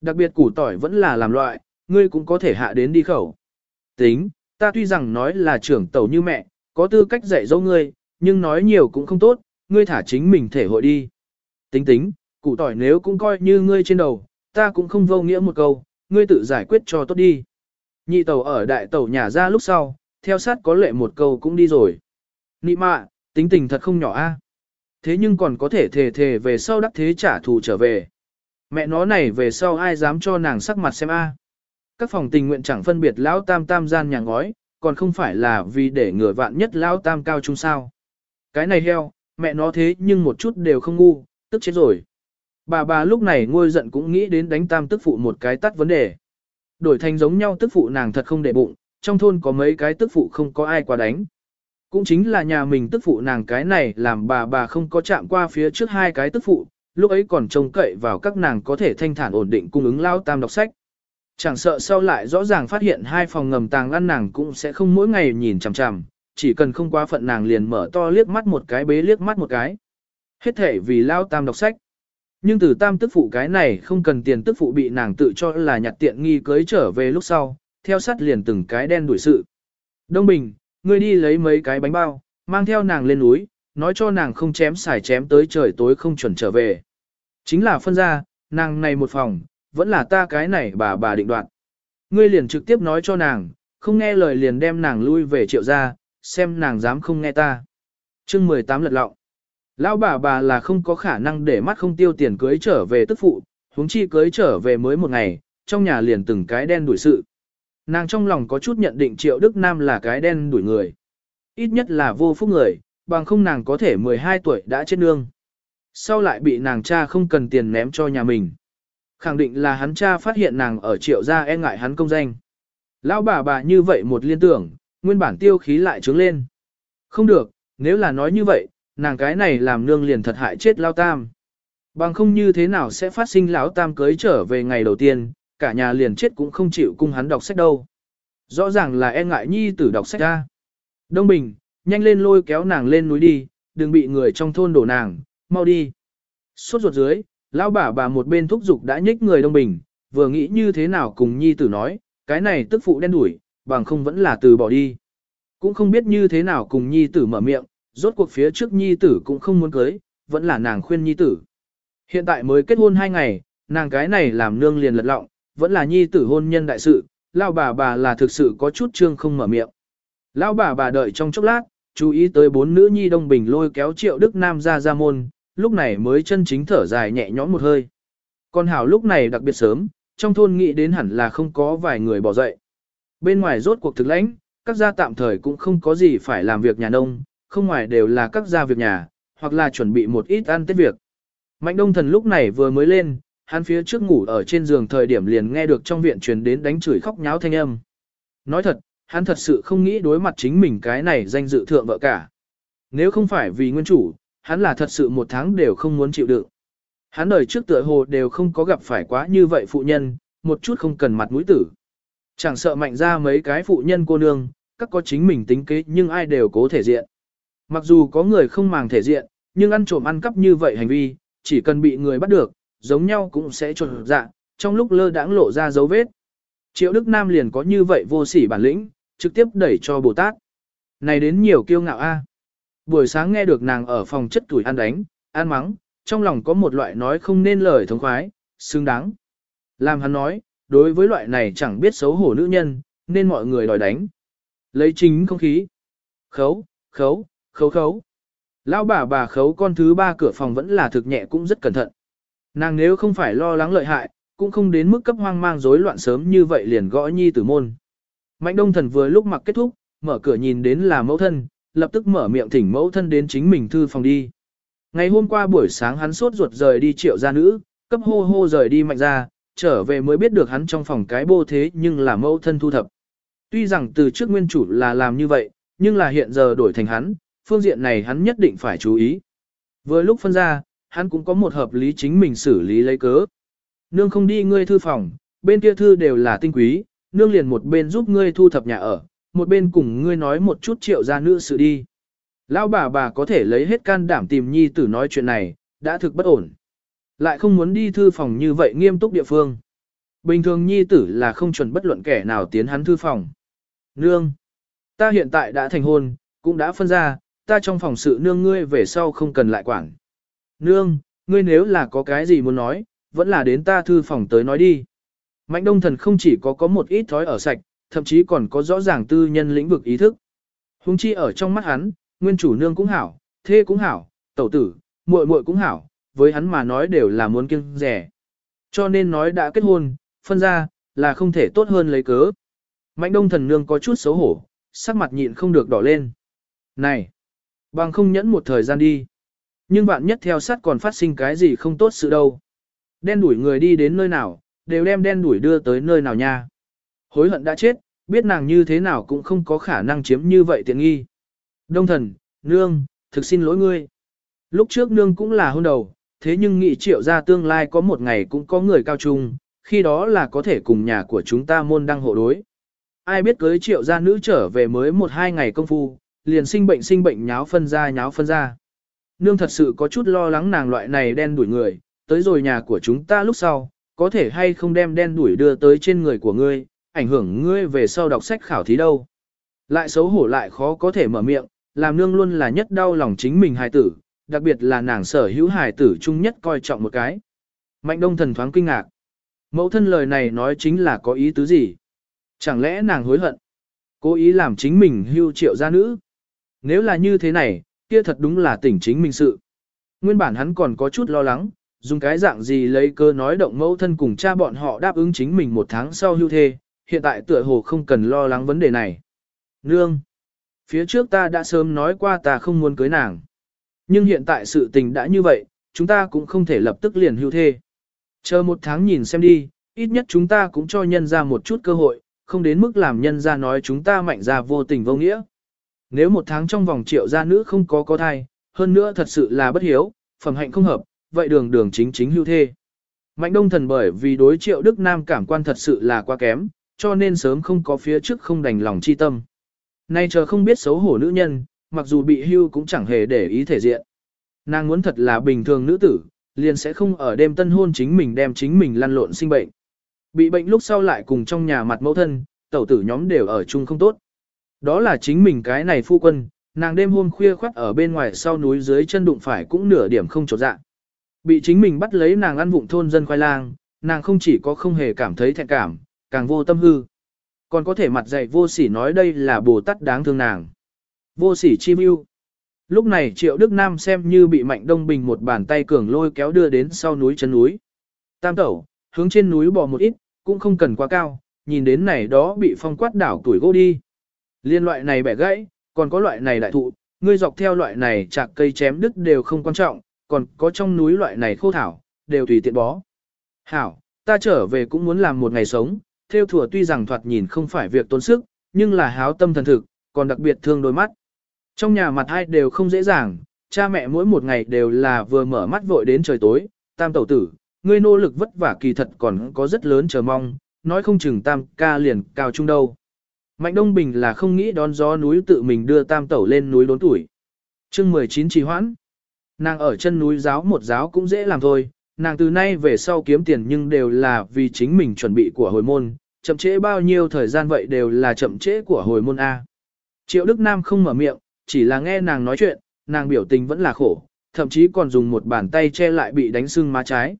Đặc biệt củ tỏi vẫn là làm loại, ngươi cũng có thể hạ đến đi khẩu. Tính, ta tuy rằng nói là trưởng tẩu như mẹ, có tư cách dạy dỗ ngươi, nhưng nói nhiều cũng không tốt, ngươi thả chính mình thể hội đi. Tính tính, củ tỏi nếu cũng coi như ngươi trên đầu, ta cũng không vô nghĩa một câu, ngươi tự giải quyết cho tốt đi. Nhị tẩu ở đại tẩu nhà ra lúc sau, theo sát có lệ một câu cũng đi rồi. Nị mạ, tính tình thật không nhỏ a. Thế nhưng còn có thể thề thề về sau đắc thế trả thù trở về. Mẹ nó này về sau ai dám cho nàng sắc mặt xem a? Các phòng tình nguyện chẳng phân biệt lão tam tam gian nhà ngói, còn không phải là vì để người vạn nhất lão tam cao trung sao. Cái này heo, mẹ nó thế nhưng một chút đều không ngu, tức chết rồi. Bà bà lúc này ngôi giận cũng nghĩ đến đánh tam tức phụ một cái tắt vấn đề. Đổi thành giống nhau tức phụ nàng thật không để bụng, trong thôn có mấy cái tức phụ không có ai qua đánh. Cũng chính là nhà mình tức phụ nàng cái này làm bà bà không có chạm qua phía trước hai cái tức phụ, lúc ấy còn trông cậy vào các nàng có thể thanh thản ổn định cung ứng lao tam đọc sách. Chẳng sợ sau lại rõ ràng phát hiện hai phòng ngầm tàng ăn nàng cũng sẽ không mỗi ngày nhìn chằm chằm, chỉ cần không quá phận nàng liền mở to liếc mắt một cái bế liếc mắt một cái. Hết thể vì lao tam đọc sách. Nhưng từ tam tức phụ cái này không cần tiền tức phụ bị nàng tự cho là nhặt tiện nghi cưới trở về lúc sau, theo sát liền từng cái đen đuổi sự. Đông Bình, ngươi đi lấy mấy cái bánh bao, mang theo nàng lên núi, nói cho nàng không chém xài chém tới trời tối không chuẩn trở về. Chính là phân ra, nàng này một phòng, vẫn là ta cái này bà bà định đoạt. Ngươi liền trực tiếp nói cho nàng, không nghe lời liền đem nàng lui về triệu gia, xem nàng dám không nghe ta. chương 18 lật lọng. Lão bà bà là không có khả năng để mắt không tiêu tiền cưới trở về tức phụ, huống chi cưới trở về mới một ngày, trong nhà liền từng cái đen đuổi sự. Nàng trong lòng có chút nhận định Triệu Đức Nam là cái đen đuổi người. Ít nhất là vô phúc người, bằng không nàng có thể 12 tuổi đã chết nương. Sau lại bị nàng cha không cần tiền ném cho nhà mình. Khẳng định là hắn cha phát hiện nàng ở triệu gia e ngại hắn công danh. Lão bà bà như vậy một liên tưởng, nguyên bản tiêu khí lại trướng lên. Không được, nếu là nói như vậy, nàng cái này làm nương liền thật hại chết lao tam. Bằng không như thế nào sẽ phát sinh lão tam cưới trở về ngày đầu tiên, cả nhà liền chết cũng không chịu cung hắn đọc sách đâu. Rõ ràng là e ngại nhi tử đọc sách ra. Đông Bình, nhanh lên lôi kéo nàng lên núi đi, đừng bị người trong thôn đổ nàng, mau đi. Suốt ruột dưới, lão bà bà một bên thúc giục đã nhích người Đông Bình, vừa nghĩ như thế nào cùng nhi tử nói, cái này tức phụ đen đuổi, bằng không vẫn là từ bỏ đi. Cũng không biết như thế nào cùng nhi tử mở miệng, rốt cuộc phía trước nhi tử cũng không muốn cưới, vẫn là nàng khuyên nhi tử. Hiện tại mới kết hôn hai ngày, nàng cái này làm nương liền lật lọng, vẫn là nhi tử hôn nhân đại sự, lão bà bà là thực sự có chút trương không mở miệng. Lão bà bà đợi trong chốc lát, chú ý tới bốn nữ nhi đông bình lôi kéo triệu đức nam ra ra môn, lúc này mới chân chính thở dài nhẹ nhõm một hơi. Con hảo lúc này đặc biệt sớm, trong thôn nghĩ đến hẳn là không có vài người bỏ dậy. Bên ngoài rốt cuộc thực lãnh, các gia tạm thời cũng không có gì phải làm việc nhà nông, không ngoài đều là các gia việc nhà, hoặc là chuẩn bị một ít ăn tết việc. Mạnh đông thần lúc này vừa mới lên, hắn phía trước ngủ ở trên giường thời điểm liền nghe được trong viện truyền đến đánh chửi khóc nháo thanh âm. Nói thật, hắn thật sự không nghĩ đối mặt chính mình cái này danh dự thượng vợ cả. Nếu không phải vì nguyên chủ, hắn là thật sự một tháng đều không muốn chịu đựng. Hắn đời trước tựa hồ đều không có gặp phải quá như vậy phụ nhân, một chút không cần mặt mũi tử. Chẳng sợ mạnh ra mấy cái phụ nhân cô nương, các có chính mình tính kế nhưng ai đều cố thể diện. Mặc dù có người không màng thể diện, nhưng ăn trộm ăn cắp như vậy hành vi, chỉ cần bị người bắt được, giống nhau cũng sẽ trột dạ, trong lúc lơ đãng lộ ra dấu vết. Triệu Đức Nam liền có như vậy vô sỉ bản lĩnh, trực tiếp đẩy cho Bồ Tát. Này đến nhiều kiêu ngạo a. À. Buổi sáng nghe được nàng ở phòng chất tuổi ăn đánh, ăn mắng, trong lòng có một loại nói không nên lời thống khoái, xứng đáng. Làm hắn nói, đối với loại này chẳng biết xấu hổ nữ nhân, nên mọi người đòi đánh. Lấy chính không khí. Khấu, khấu, khấu khấu. Lão bà bà khấu con thứ ba cửa phòng vẫn là thực nhẹ cũng rất cẩn thận. Nàng nếu không phải lo lắng lợi hại, cũng không đến mức cấp hoang mang rối loạn sớm như vậy liền gõ nhi tử môn. Mạnh đông thần vừa lúc mặc kết thúc, mở cửa nhìn đến là mẫu thân, lập tức mở miệng thỉnh mẫu thân đến chính mình thư phòng đi. Ngày hôm qua buổi sáng hắn sốt ruột rời đi triệu gia nữ, cấp hô hô rời đi mạnh ra, trở về mới biết được hắn trong phòng cái bô thế nhưng là mẫu thân thu thập. Tuy rằng từ trước nguyên chủ là làm như vậy, nhưng là hiện giờ đổi thành hắn, phương diện này hắn nhất định phải chú ý. Vừa lúc phân ra, hắn cũng có một hợp lý chính mình xử lý lấy cớ. Nương không đi ngươi thư phòng, bên kia thư đều là tinh quý, nương liền một bên giúp ngươi thu thập nhà ở, một bên cùng ngươi nói một chút triệu gia nữ sự đi. Lão bà bà có thể lấy hết can đảm tìm nhi tử nói chuyện này, đã thực bất ổn. Lại không muốn đi thư phòng như vậy nghiêm túc địa phương. Bình thường nhi tử là không chuẩn bất luận kẻ nào tiến hắn thư phòng. Nương! Ta hiện tại đã thành hôn, cũng đã phân ra, ta trong phòng sự nương ngươi về sau không cần lại quản. Nương, ngươi nếu là có cái gì muốn nói, vẫn là đến ta thư phòng tới nói đi. Mạnh đông thần không chỉ có có một ít thói ở sạch, thậm chí còn có rõ ràng tư nhân lĩnh vực ý thức. Hùng chi ở trong mắt hắn, nguyên chủ nương cũng hảo, thê cũng hảo, tẩu tử, muội muội cũng hảo, với hắn mà nói đều là muốn kiêng rẻ. Cho nên nói đã kết hôn, phân ra, là không thể tốt hơn lấy cớ. Mạnh đông thần nương có chút xấu hổ, sắc mặt nhịn không được đỏ lên. Này, bằng không nhẫn một thời gian đi. Nhưng bạn nhất theo sát còn phát sinh cái gì không tốt sự đâu. Đen đuổi người đi đến nơi nào, đều đem đen đuổi đưa tới nơi nào nha. Hối hận đã chết, biết nàng như thế nào cũng không có khả năng chiếm như vậy tiện nghi. Đông thần, nương, thực xin lỗi ngươi. Lúc trước nương cũng là hôn đầu, thế nhưng nghị triệu ra tương lai có một ngày cũng có người cao trung, khi đó là có thể cùng nhà của chúng ta môn đăng hộ đối. Ai biết cưới triệu gia nữ trở về mới một hai ngày công phu, liền sinh bệnh sinh bệnh nháo phân ra nháo phân ra. Nương thật sự có chút lo lắng nàng loại này đen đuổi người, tới rồi nhà của chúng ta lúc sau, có thể hay không đem đen đuổi đưa tới trên người của ngươi, ảnh hưởng ngươi về sau đọc sách khảo thí đâu. Lại xấu hổ lại khó có thể mở miệng, làm nương luôn là nhất đau lòng chính mình hài tử, đặc biệt là nàng sở hữu hài tử chung nhất coi trọng một cái. Mạnh đông thần thoáng kinh ngạc. Mẫu thân lời này nói chính là có ý tứ gì? Chẳng lẽ nàng hối hận? Cố ý làm chính mình hưu triệu gia nữ? Nếu là như thế này, kia thật đúng là tỉnh chính minh sự. Nguyên bản hắn còn có chút lo lắng, dùng cái dạng gì lấy cơ nói động mẫu thân cùng cha bọn họ đáp ứng chính mình một tháng sau hưu thê, hiện tại tựa hồ không cần lo lắng vấn đề này. Nương! Phía trước ta đã sớm nói qua ta không muốn cưới nàng. Nhưng hiện tại sự tình đã như vậy, chúng ta cũng không thể lập tức liền hưu thê. Chờ một tháng nhìn xem đi, ít nhất chúng ta cũng cho nhân ra một chút cơ hội, không đến mức làm nhân ra nói chúng ta mạnh ra vô tình vô nghĩa. Nếu một tháng trong vòng triệu gia nữ không có có thai, hơn nữa thật sự là bất hiếu, phẩm hạnh không hợp, vậy đường đường chính chính hưu thê. Mạnh đông thần bởi vì đối triệu Đức Nam cảm quan thật sự là quá kém, cho nên sớm không có phía trước không đành lòng chi tâm. Nay chờ không biết xấu hổ nữ nhân, mặc dù bị hưu cũng chẳng hề để ý thể diện. Nàng muốn thật là bình thường nữ tử, liền sẽ không ở đêm tân hôn chính mình đem chính mình lăn lộn sinh bệnh. Bị bệnh lúc sau lại cùng trong nhà mặt mẫu thân, tẩu tử nhóm đều ở chung không tốt. Đó là chính mình cái này phu quân, nàng đêm hôm khuya khoắt ở bên ngoài sau núi dưới chân đụng phải cũng nửa điểm không trột dạ. Bị chính mình bắt lấy nàng ăn vụng thôn dân khoai lang, nàng không chỉ có không hề cảm thấy thẹn cảm, càng vô tâm hư. Còn có thể mặt dạy vô sỉ nói đây là bồ tát đáng thương nàng. Vô sỉ chi mưu. Lúc này Triệu Đức Nam xem như bị Mạnh Đông Bình một bàn tay cường lôi kéo đưa đến sau núi chân núi. Tam tẩu, hướng trên núi bò một ít, cũng không cần quá cao, nhìn đến này đó bị phong quát đảo tuổi gỗ đi. Liên loại này bẻ gãy, còn có loại này đại thụ, ngươi dọc theo loại này chạc cây chém đứt đều không quan trọng, còn có trong núi loại này khô thảo, đều tùy tiện bó. Hảo, ta trở về cũng muốn làm một ngày sống, theo thùa tuy rằng thoạt nhìn không phải việc tốn sức, nhưng là háo tâm thần thực, còn đặc biệt thương đôi mắt. Trong nhà mặt hai đều không dễ dàng, cha mẹ mỗi một ngày đều là vừa mở mắt vội đến trời tối, tam tẩu tử, ngươi nỗ lực vất vả kỳ thật còn có rất lớn chờ mong, nói không chừng tam ca liền cao trung đâu. Mạnh Đông Bình là không nghĩ đón gió núi tự mình đưa tam tẩu lên núi đốn tuổi. chương 19 trì hoãn. Nàng ở chân núi giáo một giáo cũng dễ làm thôi, nàng từ nay về sau kiếm tiền nhưng đều là vì chính mình chuẩn bị của hồi môn, chậm trễ bao nhiêu thời gian vậy đều là chậm trễ của hồi môn A. Triệu Đức Nam không mở miệng, chỉ là nghe nàng nói chuyện, nàng biểu tình vẫn là khổ, thậm chí còn dùng một bàn tay che lại bị đánh sưng má trái.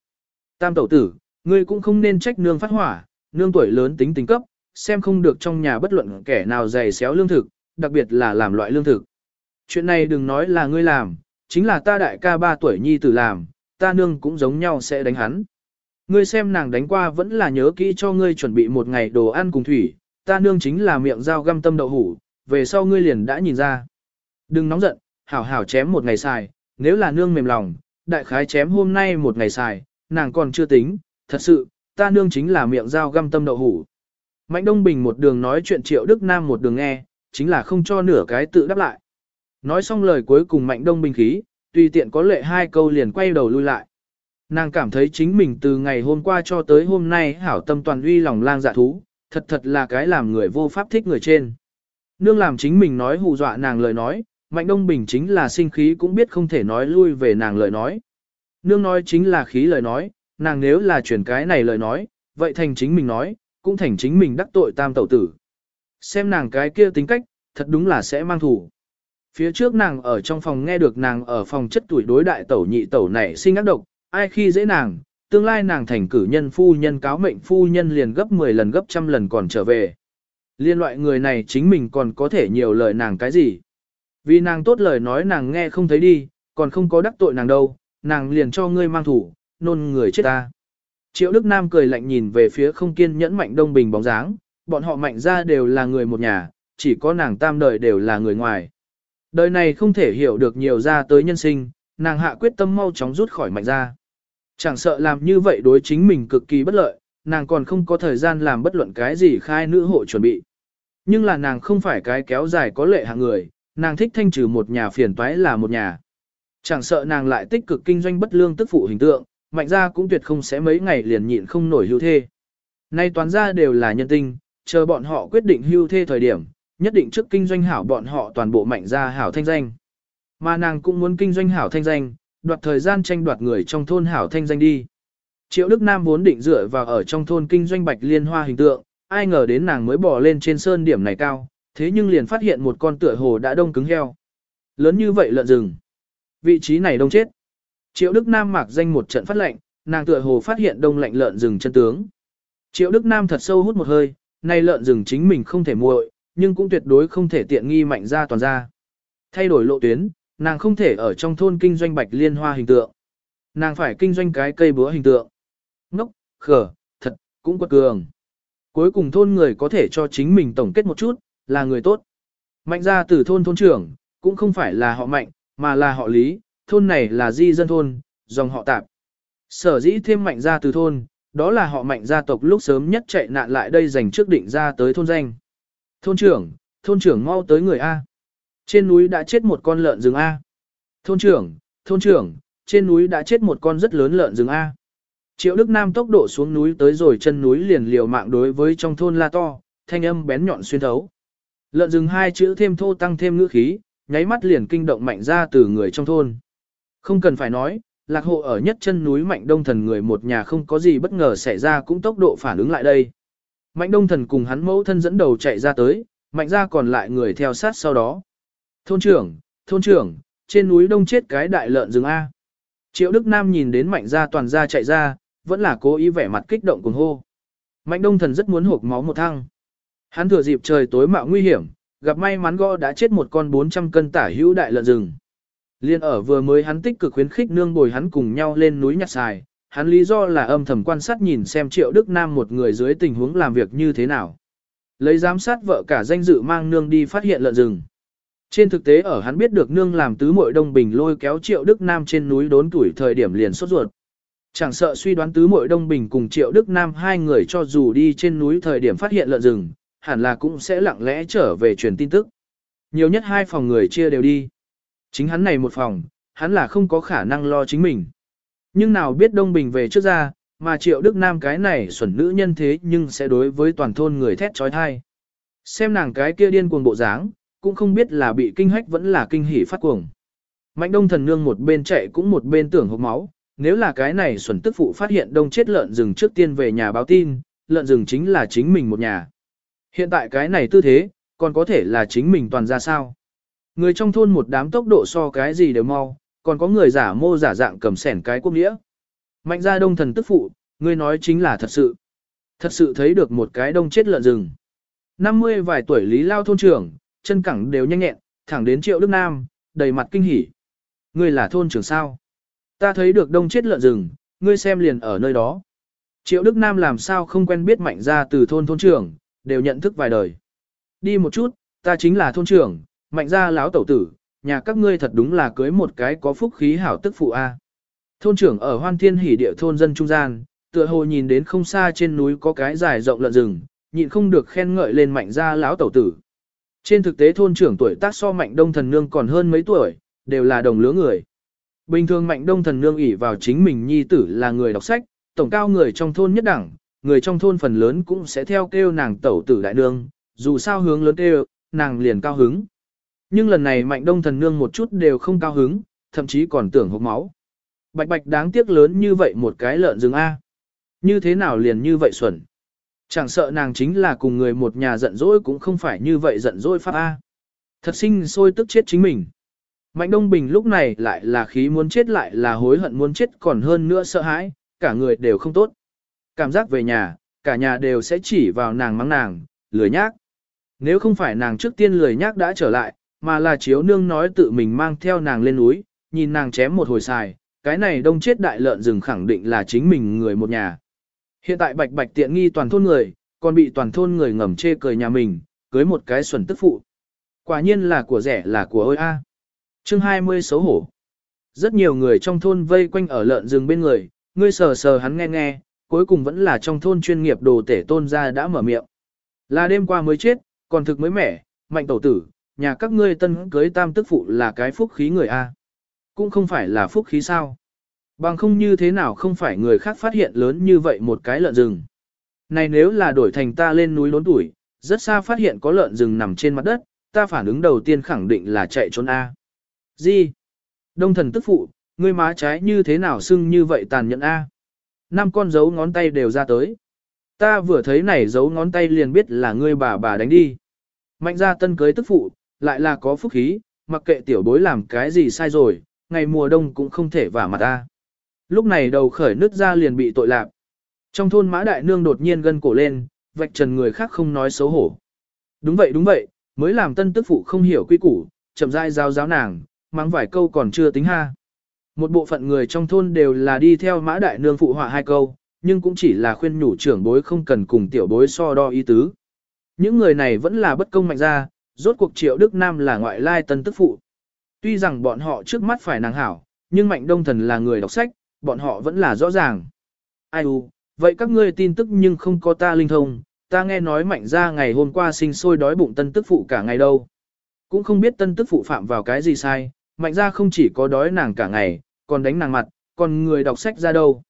Tam tẩu tử, ngươi cũng không nên trách nương phát hỏa, nương tuổi lớn tính tình cấp, xem không được trong nhà bất luận kẻ nào dày xéo lương thực, đặc biệt là làm loại lương thực. Chuyện này đừng nói là ngươi làm, chính là ta đại ca ba tuổi nhi tử làm, ta nương cũng giống nhau sẽ đánh hắn. Ngươi xem nàng đánh qua vẫn là nhớ kỹ cho ngươi chuẩn bị một ngày đồ ăn cùng thủy, ta nương chính là miệng dao găm tâm đậu hủ, về sau ngươi liền đã nhìn ra. Đừng nóng giận, hảo hảo chém một ngày xài, nếu là nương mềm lòng, đại khái chém hôm nay một ngày xài, nàng còn chưa tính, thật sự, ta nương chính là miệng dao găm tâm đậu hủ. Mạnh Đông Bình một đường nói chuyện Triệu Đức Nam một đường nghe, chính là không cho nửa cái tự đáp lại. Nói xong lời cuối cùng Mạnh Đông Bình khí, tùy tiện có lệ hai câu liền quay đầu lui lại. Nàng cảm thấy chính mình từ ngày hôm qua cho tới hôm nay hảo tâm toàn uy lòng lang dạ thú, thật thật là cái làm người vô pháp thích người trên. Nương làm chính mình nói hù dọa nàng lời nói, Mạnh Đông Bình chính là sinh khí cũng biết không thể nói lui về nàng lời nói. Nương nói chính là khí lời nói, nàng nếu là chuyển cái này lời nói, vậy thành chính mình nói, cũng thành chính mình đắc tội tam tẩu tử. Xem nàng cái kia tính cách, thật đúng là sẽ mang thủ. Phía trước nàng ở trong phòng nghe được nàng ở phòng chất tuổi đối đại tẩu nhị tẩu này sinh ác độc, ai khi dễ nàng, tương lai nàng thành cử nhân phu nhân cáo mệnh phu nhân liền gấp 10 lần gấp trăm lần còn trở về. Liên loại người này chính mình còn có thể nhiều lời nàng cái gì. Vì nàng tốt lời nói nàng nghe không thấy đi, còn không có đắc tội nàng đâu, nàng liền cho ngươi mang thủ, nôn người chết ta. Triệu Đức Nam cười lạnh nhìn về phía không kiên nhẫn mạnh đông bình bóng dáng, bọn họ mạnh ra đều là người một nhà, chỉ có nàng tam đời đều là người ngoài. Đời này không thể hiểu được nhiều ra tới nhân sinh, nàng hạ quyết tâm mau chóng rút khỏi mạnh ra. Chẳng sợ làm như vậy đối chính mình cực kỳ bất lợi, nàng còn không có thời gian làm bất luận cái gì khai nữ hộ chuẩn bị. Nhưng là nàng không phải cái kéo dài có lệ hạng người, nàng thích thanh trừ một nhà phiền toái là một nhà. Chẳng sợ nàng lại tích cực kinh doanh bất lương tức phụ hình tượng, mạnh ra cũng tuyệt không sẽ mấy ngày liền nhịn không nổi hưu thê. Nay toán ra đều là nhân tinh, chờ bọn họ quyết định hưu thê thời điểm, nhất định trước kinh doanh hảo bọn họ toàn bộ mạnh ra hảo thanh danh. Mà nàng cũng muốn kinh doanh hảo thanh danh, đoạt thời gian tranh đoạt người trong thôn hảo thanh danh đi. Triệu Đức Nam vốn định dựa vào ở trong thôn kinh doanh bạch liên hoa hình tượng, ai ngờ đến nàng mới bỏ lên trên sơn điểm này cao, thế nhưng liền phát hiện một con tựa hồ đã đông cứng heo. Lớn như vậy lợn rừng. Vị trí này đông chết. Triệu Đức Nam mặc danh một trận phát lệnh, nàng tựa hồ phát hiện đông lạnh lợn rừng chân tướng. Triệu Đức Nam thật sâu hút một hơi, nay lợn rừng chính mình không thể muội, nhưng cũng tuyệt đối không thể tiện nghi mạnh ra toàn ra. Thay đổi lộ tuyến, nàng không thể ở trong thôn kinh doanh bạch liên hoa hình tượng. Nàng phải kinh doanh cái cây búa hình tượng. Ngốc, khờ, thật, cũng quật cường. Cuối cùng thôn người có thể cho chính mình tổng kết một chút, là người tốt. Mạnh ra từ thôn thôn trưởng, cũng không phải là họ mạnh, mà là họ lý, thôn này là di dân thôn, dòng họ tạp. Sở dĩ thêm mạnh ra từ thôn, đó là họ mạnh gia tộc lúc sớm nhất chạy nạn lại đây dành trước định ra tới thôn danh. Thôn trưởng, thôn trưởng mau tới người A. Trên núi đã chết một con lợn rừng A. Thôn trưởng, thôn trưởng, trên núi đã chết một con rất lớn lợn rừng A. Triệu Đức Nam tốc độ xuống núi tới rồi chân núi liền liều mạng đối với trong thôn la to, thanh âm bén nhọn xuyên thấu. Lợn rừng hai chữ thêm thô tăng thêm ngữ khí, nháy mắt liền kinh động mạnh ra từ người trong thôn. Không cần phải nói, lạc hộ ở nhất chân núi mạnh đông thần người một nhà không có gì bất ngờ xảy ra cũng tốc độ phản ứng lại đây. Mạnh đông thần cùng hắn mẫu thân dẫn đầu chạy ra tới, mạnh ra còn lại người theo sát sau đó. Thôn trưởng, thôn trưởng, trên núi đông chết cái đại lợn rừng A. Triệu Đức Nam nhìn đến mạnh ra toàn ra chạy ra, vẫn là cố ý vẻ mặt kích động cùng hô. Mạnh đông thần rất muốn hộp máu một thăng. Hắn thừa dịp trời tối mạo nguy hiểm, gặp may mắn gõ đã chết một con 400 cân tả hữu đại lợn rừng. Liên ở vừa mới hắn tích cực khuyến khích nương bồi hắn cùng nhau lên núi nhặt xài, hắn lý do là âm thầm quan sát nhìn xem Triệu Đức Nam một người dưới tình huống làm việc như thế nào. Lấy giám sát vợ cả danh dự mang nương đi phát hiện lợn rừng. Trên thực tế ở hắn biết được nương làm tứ muội đông bình lôi kéo Triệu Đức Nam trên núi đốn tuổi thời điểm liền sốt ruột. Chẳng sợ suy đoán tứ muội đông bình cùng Triệu Đức Nam hai người cho dù đi trên núi thời điểm phát hiện lợn rừng, hẳn là cũng sẽ lặng lẽ trở về truyền tin tức. Nhiều nhất hai phòng người chia đều đi. Chính hắn này một phòng, hắn là không có khả năng lo chính mình. Nhưng nào biết Đông Bình về trước ra, mà Triệu Đức Nam cái này xuẩn nữ nhân thế nhưng sẽ đối với toàn thôn người thét trói thai. Xem nàng cái kia điên cuồng bộ dáng, cũng không biết là bị kinh hách vẫn là kinh hỉ phát cuồng. Mạnh đông thần nương một bên chạy cũng một bên tưởng hộp máu, nếu là cái này xuẩn tức phụ phát hiện đông chết lợn rừng trước tiên về nhà báo tin, lợn rừng chính là chính mình một nhà. Hiện tại cái này tư thế, còn có thể là chính mình toàn ra sao. Người trong thôn một đám tốc độ so cái gì đều mau, còn có người giả mô giả dạng cầm sẻn cái quốc nghĩa. Mạnh ra đông thần tức phụ, người nói chính là thật sự. Thật sự thấy được một cái đông chết lợn rừng. 50 vài tuổi lý lao thôn trưởng, chân cẳng đều nhanh nhẹn, thẳng đến triệu Đức Nam, đầy mặt kinh hỉ. Ngươi là thôn trưởng sao? Ta thấy được đông chết lợn rừng, ngươi xem liền ở nơi đó. Triệu Đức Nam làm sao không quen biết mạnh ra từ thôn thôn trưởng, đều nhận thức vài đời. Đi một chút, ta chính là thôn trưởng, mạnh ra lão tẩu tử, nhà các ngươi thật đúng là cưới một cái có phúc khí hảo tức phụ A. Thôn trưởng ở hoan thiên hỉ địa thôn dân trung gian, tựa hồ nhìn đến không xa trên núi có cái dài rộng lợn rừng, nhịn không được khen ngợi lên mạnh ra lão tẩu tử. Trên thực tế thôn trưởng tuổi tác so mạnh đông thần nương còn hơn mấy tuổi, đều là đồng lứa người. Bình thường mạnh đông thần nương ỷ vào chính mình nhi tử là người đọc sách, tổng cao người trong thôn nhất đẳng, người trong thôn phần lớn cũng sẽ theo kêu nàng tẩu tử đại nương, dù sao hướng lớn kêu, nàng liền cao hứng. Nhưng lần này mạnh đông thần nương một chút đều không cao hứng, thậm chí còn tưởng hộp máu. Bạch bạch đáng tiếc lớn như vậy một cái lợn rừng A. Như thế nào liền như vậy xuẩn. Chẳng sợ nàng chính là cùng người một nhà giận dỗi cũng không phải như vậy giận dỗi pháp A. Thật sinh sôi tức chết chính mình. Mạnh Đông Bình lúc này lại là khí muốn chết lại là hối hận muốn chết còn hơn nữa sợ hãi, cả người đều không tốt. Cảm giác về nhà, cả nhà đều sẽ chỉ vào nàng mắng nàng, lười nhác. Nếu không phải nàng trước tiên lười nhác đã trở lại, mà là chiếu nương nói tự mình mang theo nàng lên núi, nhìn nàng chém một hồi xài, cái này đông chết đại lợn rừng khẳng định là chính mình người một nhà. Hiện tại bạch bạch tiện nghi toàn thôn người, còn bị toàn thôn người ngầm chê cười nhà mình, cưới một cái xuẩn tức phụ. Quả nhiên là của rẻ là của ôi a. À. Chương 20 xấu hổ. Rất nhiều người trong thôn vây quanh ở lợn rừng bên người, ngươi sờ sờ hắn nghe nghe, cuối cùng vẫn là trong thôn chuyên nghiệp đồ tể tôn gia đã mở miệng. Là đêm qua mới chết, còn thực mới mẻ, mạnh tổ tử, nhà các ngươi tân cưới tam tức phụ là cái phúc khí người A. Cũng không phải là phúc khí sao. Bằng không như thế nào không phải người khác phát hiện lớn như vậy một cái lợn rừng. Này nếu là đổi thành ta lên núi lốn tuổi, rất xa phát hiện có lợn rừng nằm trên mặt đất, ta phản ứng đầu tiên khẳng định là chạy trốn A. Gì? Đông thần tức phụ, ngươi má trái như thế nào xưng như vậy tàn nhẫn A? Năm con dấu ngón tay đều ra tới. Ta vừa thấy này dấu ngón tay liền biết là ngươi bà bà đánh đi. Mạnh ra tân cưới tức phụ, lại là có phúc khí, mặc kệ tiểu bối làm cái gì sai rồi, ngày mùa đông cũng không thể vả mặt ta. Lúc này đầu khởi nứt ra liền bị tội lạc. Trong thôn mã đại nương đột nhiên gân cổ lên, vạch trần người khác không nói xấu hổ. Đúng vậy đúng vậy, mới làm tân tức phụ không hiểu quy củ, chậm rãi giao giáo nàng, mắng vài câu còn chưa tính ha. Một bộ phận người trong thôn đều là đi theo mã đại nương phụ họa hai câu, nhưng cũng chỉ là khuyên nhủ trưởng bối không cần cùng tiểu bối so đo ý tứ. Những người này vẫn là bất công mạnh ra, rốt cuộc triệu Đức Nam là ngoại lai tân tức phụ. Tuy rằng bọn họ trước mắt phải nàng hảo, nhưng mạnh đông thần là người đọc sách, bọn họ vẫn là rõ ràng. Ai u, vậy các ngươi tin tức nhưng không có ta linh thông, ta nghe nói mạnh ra ngày hôm qua sinh sôi đói bụng tân tức phụ cả ngày đâu. Cũng không biết tân tức phụ phạm vào cái gì sai, mạnh ra không chỉ có đói nàng cả ngày, còn đánh nàng mặt, còn người đọc sách ra đâu.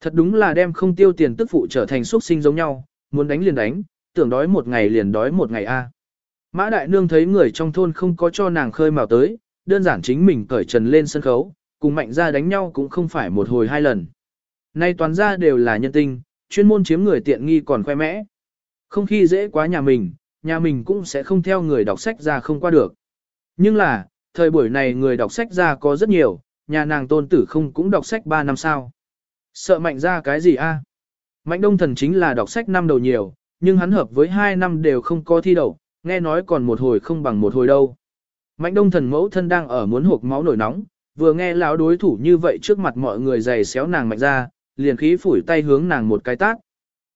Thật đúng là đem không tiêu tiền tức phụ trở thành xuất sinh giống nhau, muốn đánh liền đánh, tưởng đói một ngày liền đói một ngày a. Mã Đại Nương thấy người trong thôn không có cho nàng khơi mào tới, đơn giản chính mình cởi trần lên sân khấu, cùng mạnh ra đánh nhau cũng không phải một hồi hai lần. Nay toàn ra đều là nhân tinh, chuyên môn chiếm người tiện nghi còn khoe mẽ. Không khi dễ quá nhà mình, nhà mình cũng sẽ không theo người đọc sách ra không qua được. Nhưng là, thời buổi này người đọc sách ra có rất nhiều, nhà nàng tôn tử không cũng đọc sách 3 năm sao. Sợ mạnh ra cái gì a? Mạnh đông thần chính là đọc sách năm đầu nhiều, nhưng hắn hợp với 2 năm đều không có thi đậu, nghe nói còn một hồi không bằng một hồi đâu. Mạnh đông thần mẫu thân đang ở muốn hộp máu nổi nóng, vừa nghe lão đối thủ như vậy trước mặt mọi người giày xéo nàng mạnh ra, liền khí phủi tay hướng nàng một cái tát.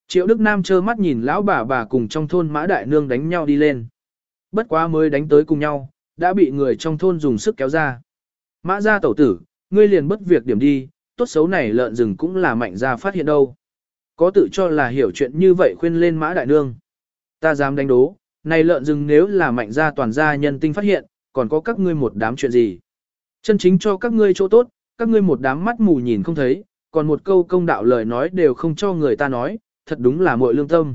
Triệu Đức Nam trơ mắt nhìn lão bà bà cùng trong thôn mã đại nương đánh nhau đi lên. Bất quá mới đánh tới cùng nhau, đã bị người trong thôn dùng sức kéo ra. Mã ra tẩu tử, ngươi liền bất việc điểm đi, tốt xấu này lợn rừng cũng là mạnh ra phát hiện đâu. Có tự cho là hiểu chuyện như vậy khuyên lên mã đại nương. Ta dám đánh đố, này lợn rừng nếu là mạnh ra toàn gia nhân tinh phát hiện, còn có các ngươi một đám chuyện gì. Chân chính cho các ngươi chỗ tốt, các ngươi một đám mắt mù nhìn không thấy, còn một câu công đạo lời nói đều không cho người ta nói, thật đúng là muội lương tâm.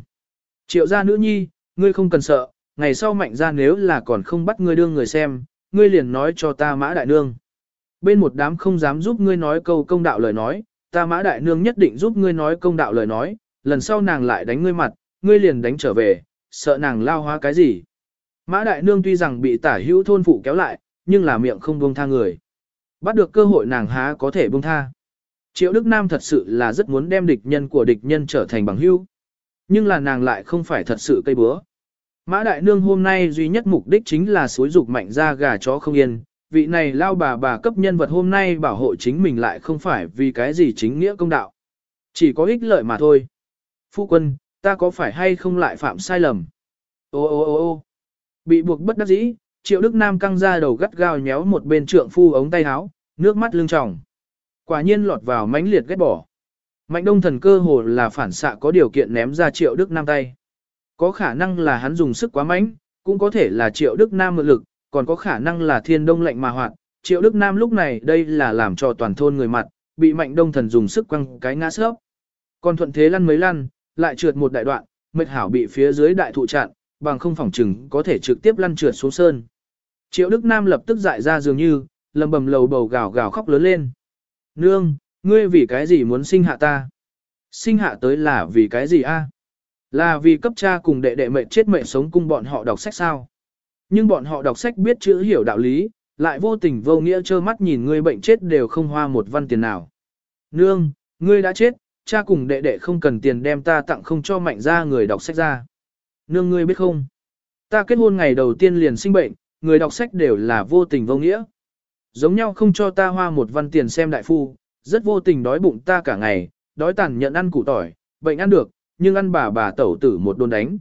Triệu gia nữ nhi, ngươi không cần sợ, ngày sau mạnh ra nếu là còn không bắt ngươi đương người xem, ngươi liền nói cho ta mã đại nương. Bên một đám không dám giúp ngươi nói câu công đạo lời nói, ta mã đại nương nhất định giúp ngươi nói công đạo lời nói, lần sau nàng lại đánh ngươi mặt, ngươi liền đánh trở về, sợ nàng lao hóa cái gì. Mã đại nương tuy rằng bị tả hữu thôn phụ kéo lại, nhưng là miệng không buông tha người. Bắt được cơ hội nàng há có thể buông tha. Triệu Đức Nam thật sự là rất muốn đem địch nhân của địch nhân trở thành bằng hữu. Nhưng là nàng lại không phải thật sự cây búa. Mã đại nương hôm nay duy nhất mục đích chính là xối dục mạnh ra gà chó không yên. Vị này lao bà bà cấp nhân vật hôm nay bảo hộ chính mình lại không phải vì cái gì chính nghĩa công đạo. Chỉ có ích lợi mà thôi. Phu quân, ta có phải hay không lại phạm sai lầm? Ô ô ô ô bị buộc bất đắc dĩ, triệu đức nam căng ra đầu gắt gao nhéo một bên trượng phu ống tay áo, nước mắt lưng tròng. Quả nhiên lọt vào mãnh liệt ghét bỏ. Mạnh đông thần cơ hồ là phản xạ có điều kiện ném ra triệu đức nam tay. Có khả năng là hắn dùng sức quá mạnh, cũng có thể là triệu đức nam mượn lực, còn có khả năng là thiên đông lạnh mà hoạt. Triệu đức nam lúc này đây là làm cho toàn thôn người mặt, bị mạnh đông thần dùng sức quăng cái ngã sớp. Còn thuận thế lăn mấy lăn, lại trượt một đại đoạn, mệt hảo bị phía dưới đại thụ chặn, bằng không phòng chừng có thể trực tiếp lăn trượt xuống sơn. Triệu Đức Nam lập tức dại ra dường như, lầm bầm lầu bầu gào gào khóc lớn lên. Nương, ngươi vì cái gì muốn sinh hạ ta? Sinh hạ tới là vì cái gì a? Là vì cấp cha cùng đệ đệ mệnh chết mệnh sống cùng bọn họ đọc sách sao? Nhưng bọn họ đọc sách biết chữ hiểu đạo lý, lại vô tình vô nghĩa trơ mắt nhìn ngươi bệnh chết đều không hoa một văn tiền nào. Nương, ngươi đã chết, cha cùng đệ đệ không cần tiền đem ta tặng không cho mạnh ra người đọc sách ra. Nương ngươi biết không? Ta kết hôn ngày đầu tiên liền sinh bệnh, người đọc sách đều là vô tình vô nghĩa. Giống nhau không cho ta hoa một văn tiền xem đại phu, rất vô tình đói bụng ta cả ngày, đói tàn nhận ăn củ tỏi, bệnh ăn được, nhưng ăn bà bà tẩu tử một đồn đánh.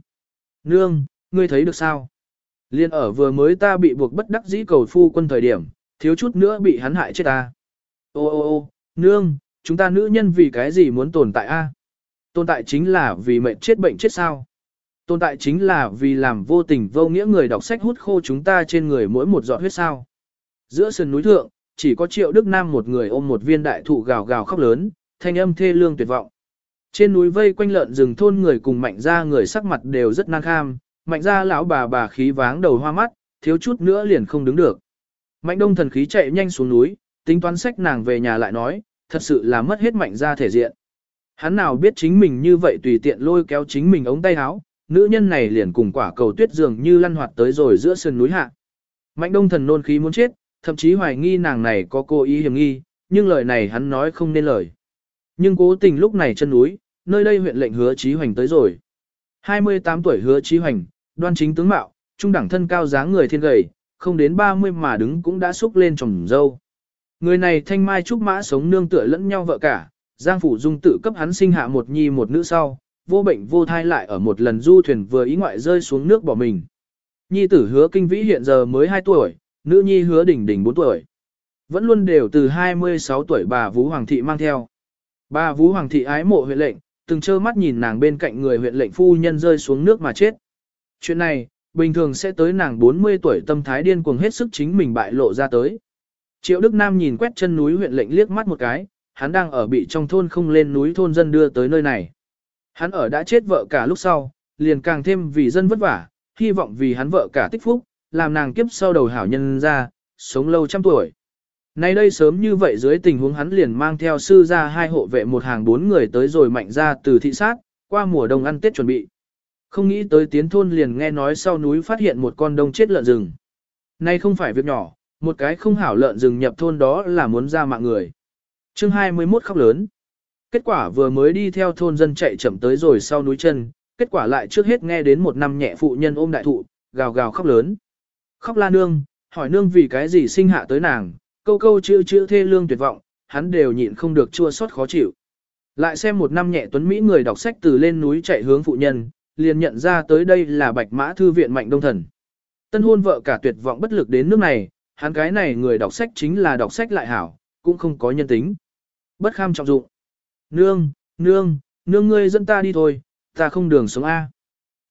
Nương, ngươi thấy được sao? Liên ở vừa mới ta bị buộc bất đắc dĩ cầu phu quân thời điểm, thiếu chút nữa bị hắn hại chết ta. Ô ô ô, nương, chúng ta nữ nhân vì cái gì muốn tồn tại a? Tồn tại chính là vì mệnh chết bệnh chết sao? Tồn tại chính là vì làm vô tình vô nghĩa người đọc sách hút khô chúng ta trên người mỗi một giọt huyết sao. Giữa sườn núi thượng, chỉ có triệu đức nam một người ôm một viên đại thụ gào gào khóc lớn, thanh âm thê lương tuyệt vọng. Trên núi vây quanh lợn rừng thôn người cùng mạnh ra người sắc mặt đều rất năng kham, mạnh ra lão bà bà khí váng đầu hoa mắt, thiếu chút nữa liền không đứng được. Mạnh đông thần khí chạy nhanh xuống núi, tính toán sách nàng về nhà lại nói, thật sự là mất hết mạnh ra thể diện. Hắn nào biết chính mình như vậy tùy tiện lôi kéo chính mình ống tay áo, nữ nhân này liền cùng quả cầu tuyết dường như lăn hoạt tới rồi giữa sườn núi hạ. Mạnh đông thần nôn khí muốn chết, thậm chí hoài nghi nàng này có cố ý hiểm nghi, nhưng lời này hắn nói không nên lời. Nhưng cố tình lúc này chân núi, nơi đây huyện lệnh hứa trí hoành tới rồi. 28 tuổi hứa trí hoành, đoan chính tướng mạo, trung đẳng thân cao dáng người thiên gầy, không đến 30 mà đứng cũng đã xúc lên trồng dâu. Người này thanh mai trúc mã sống nương tựa lẫn nhau vợ cả, Giang Phủ Dung tự cấp hắn sinh hạ một nhi một nữ sau, vô bệnh vô thai lại ở một lần du thuyền vừa ý ngoại rơi xuống nước bỏ mình. Nhi tử hứa kinh vĩ hiện giờ mới 2 tuổi, nữ nhi hứa đỉnh đỉnh 4 tuổi. Vẫn luôn đều từ 26 tuổi bà Vũ Hoàng thị mang theo. Bà Vũ Hoàng thị ái mộ huyện lệnh, từng trơ mắt nhìn nàng bên cạnh người huyện lệnh phu nhân rơi xuống nước mà chết. Chuyện này, bình thường sẽ tới nàng 40 tuổi tâm thái điên cuồng hết sức chính mình bại lộ ra tới. Triệu Đức Nam nhìn quét chân núi huyện lệnh liếc mắt một cái, hắn đang ở bị trong thôn không lên núi thôn dân đưa tới nơi này. Hắn ở đã chết vợ cả lúc sau, liền càng thêm vì dân vất vả, hy vọng vì hắn vợ cả tích phúc, làm nàng kiếp sau đầu hảo nhân ra, sống lâu trăm tuổi. Nay đây sớm như vậy dưới tình huống hắn liền mang theo sư ra hai hộ vệ một hàng bốn người tới rồi mạnh ra từ thị sát, qua mùa đông ăn Tết chuẩn bị. Không nghĩ tới tiến thôn liền nghe nói sau núi phát hiện một con đông chết lợn rừng. Nay không phải việc nhỏ, một cái không hảo lợn rừng nhập thôn đó là muốn ra mạng người. chương 21 khóc lớn. Kết quả vừa mới đi theo thôn dân chạy chậm tới rồi sau núi chân, kết quả lại trước hết nghe đến một năm nhẹ phụ nhân ôm đại thụ, gào gào khóc lớn. Khóc la nương, hỏi nương vì cái gì sinh hạ tới nàng, câu câu chữ chữ thê lương tuyệt vọng, hắn đều nhịn không được chua xót khó chịu. Lại xem một năm nhẹ tuấn Mỹ người đọc sách từ lên núi chạy hướng phụ nhân, liền nhận ra tới đây là bạch mã thư viện mạnh đông thần. Tân hôn vợ cả tuyệt vọng bất lực đến nước này, hắn cái này người đọc sách chính là đọc sách lại hảo, cũng không có nhân tính. Bất kham trọng dụng. Nương, nương, nương ngươi dẫn ta đi thôi, ta không đường sống A.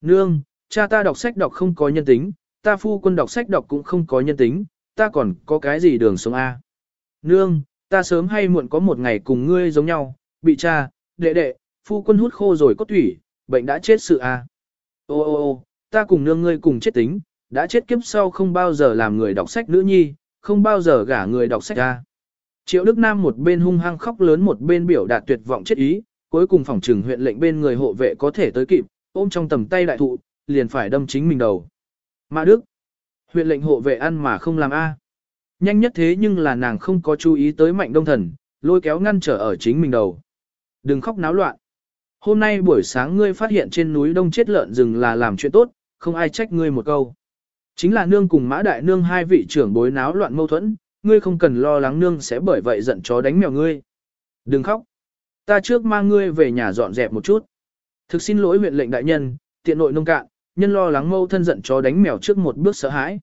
Nương, cha ta đọc sách đọc không có nhân tính, ta phu quân đọc sách đọc cũng không có nhân tính, ta còn có cái gì đường sống A. Nương, ta sớm hay muộn có một ngày cùng ngươi giống nhau, bị cha, đệ đệ, phu quân hút khô rồi có thủy, bệnh đã chết sự A. Ô ô ô, ta cùng nương ngươi cùng chết tính, đã chết kiếp sau không bao giờ làm người đọc sách nữ nhi, không bao giờ gả người đọc sách A. Triệu Đức Nam một bên hung hăng khóc lớn một bên biểu đạt tuyệt vọng chết ý, cuối cùng phòng trừng huyện lệnh bên người hộ vệ có thể tới kịp, ôm trong tầm tay đại thụ, liền phải đâm chính mình đầu. Mã Đức, huyện lệnh hộ vệ ăn mà không làm A. Nhanh nhất thế nhưng là nàng không có chú ý tới mạnh đông thần, lôi kéo ngăn trở ở chính mình đầu. Đừng khóc náo loạn. Hôm nay buổi sáng ngươi phát hiện trên núi đông chết lợn rừng là làm chuyện tốt, không ai trách ngươi một câu. Chính là nương cùng mã đại nương hai vị trưởng bối náo loạn mâu thuẫn, ngươi không cần lo lắng nương sẽ bởi vậy giận chó đánh mèo ngươi. Đừng khóc. Ta trước mang ngươi về nhà dọn dẹp một chút. Thực xin lỗi huyện lệnh đại nhân, tiện nội nông cạn, nhân lo lắng mâu thân giận chó đánh mèo trước một bước sợ hãi.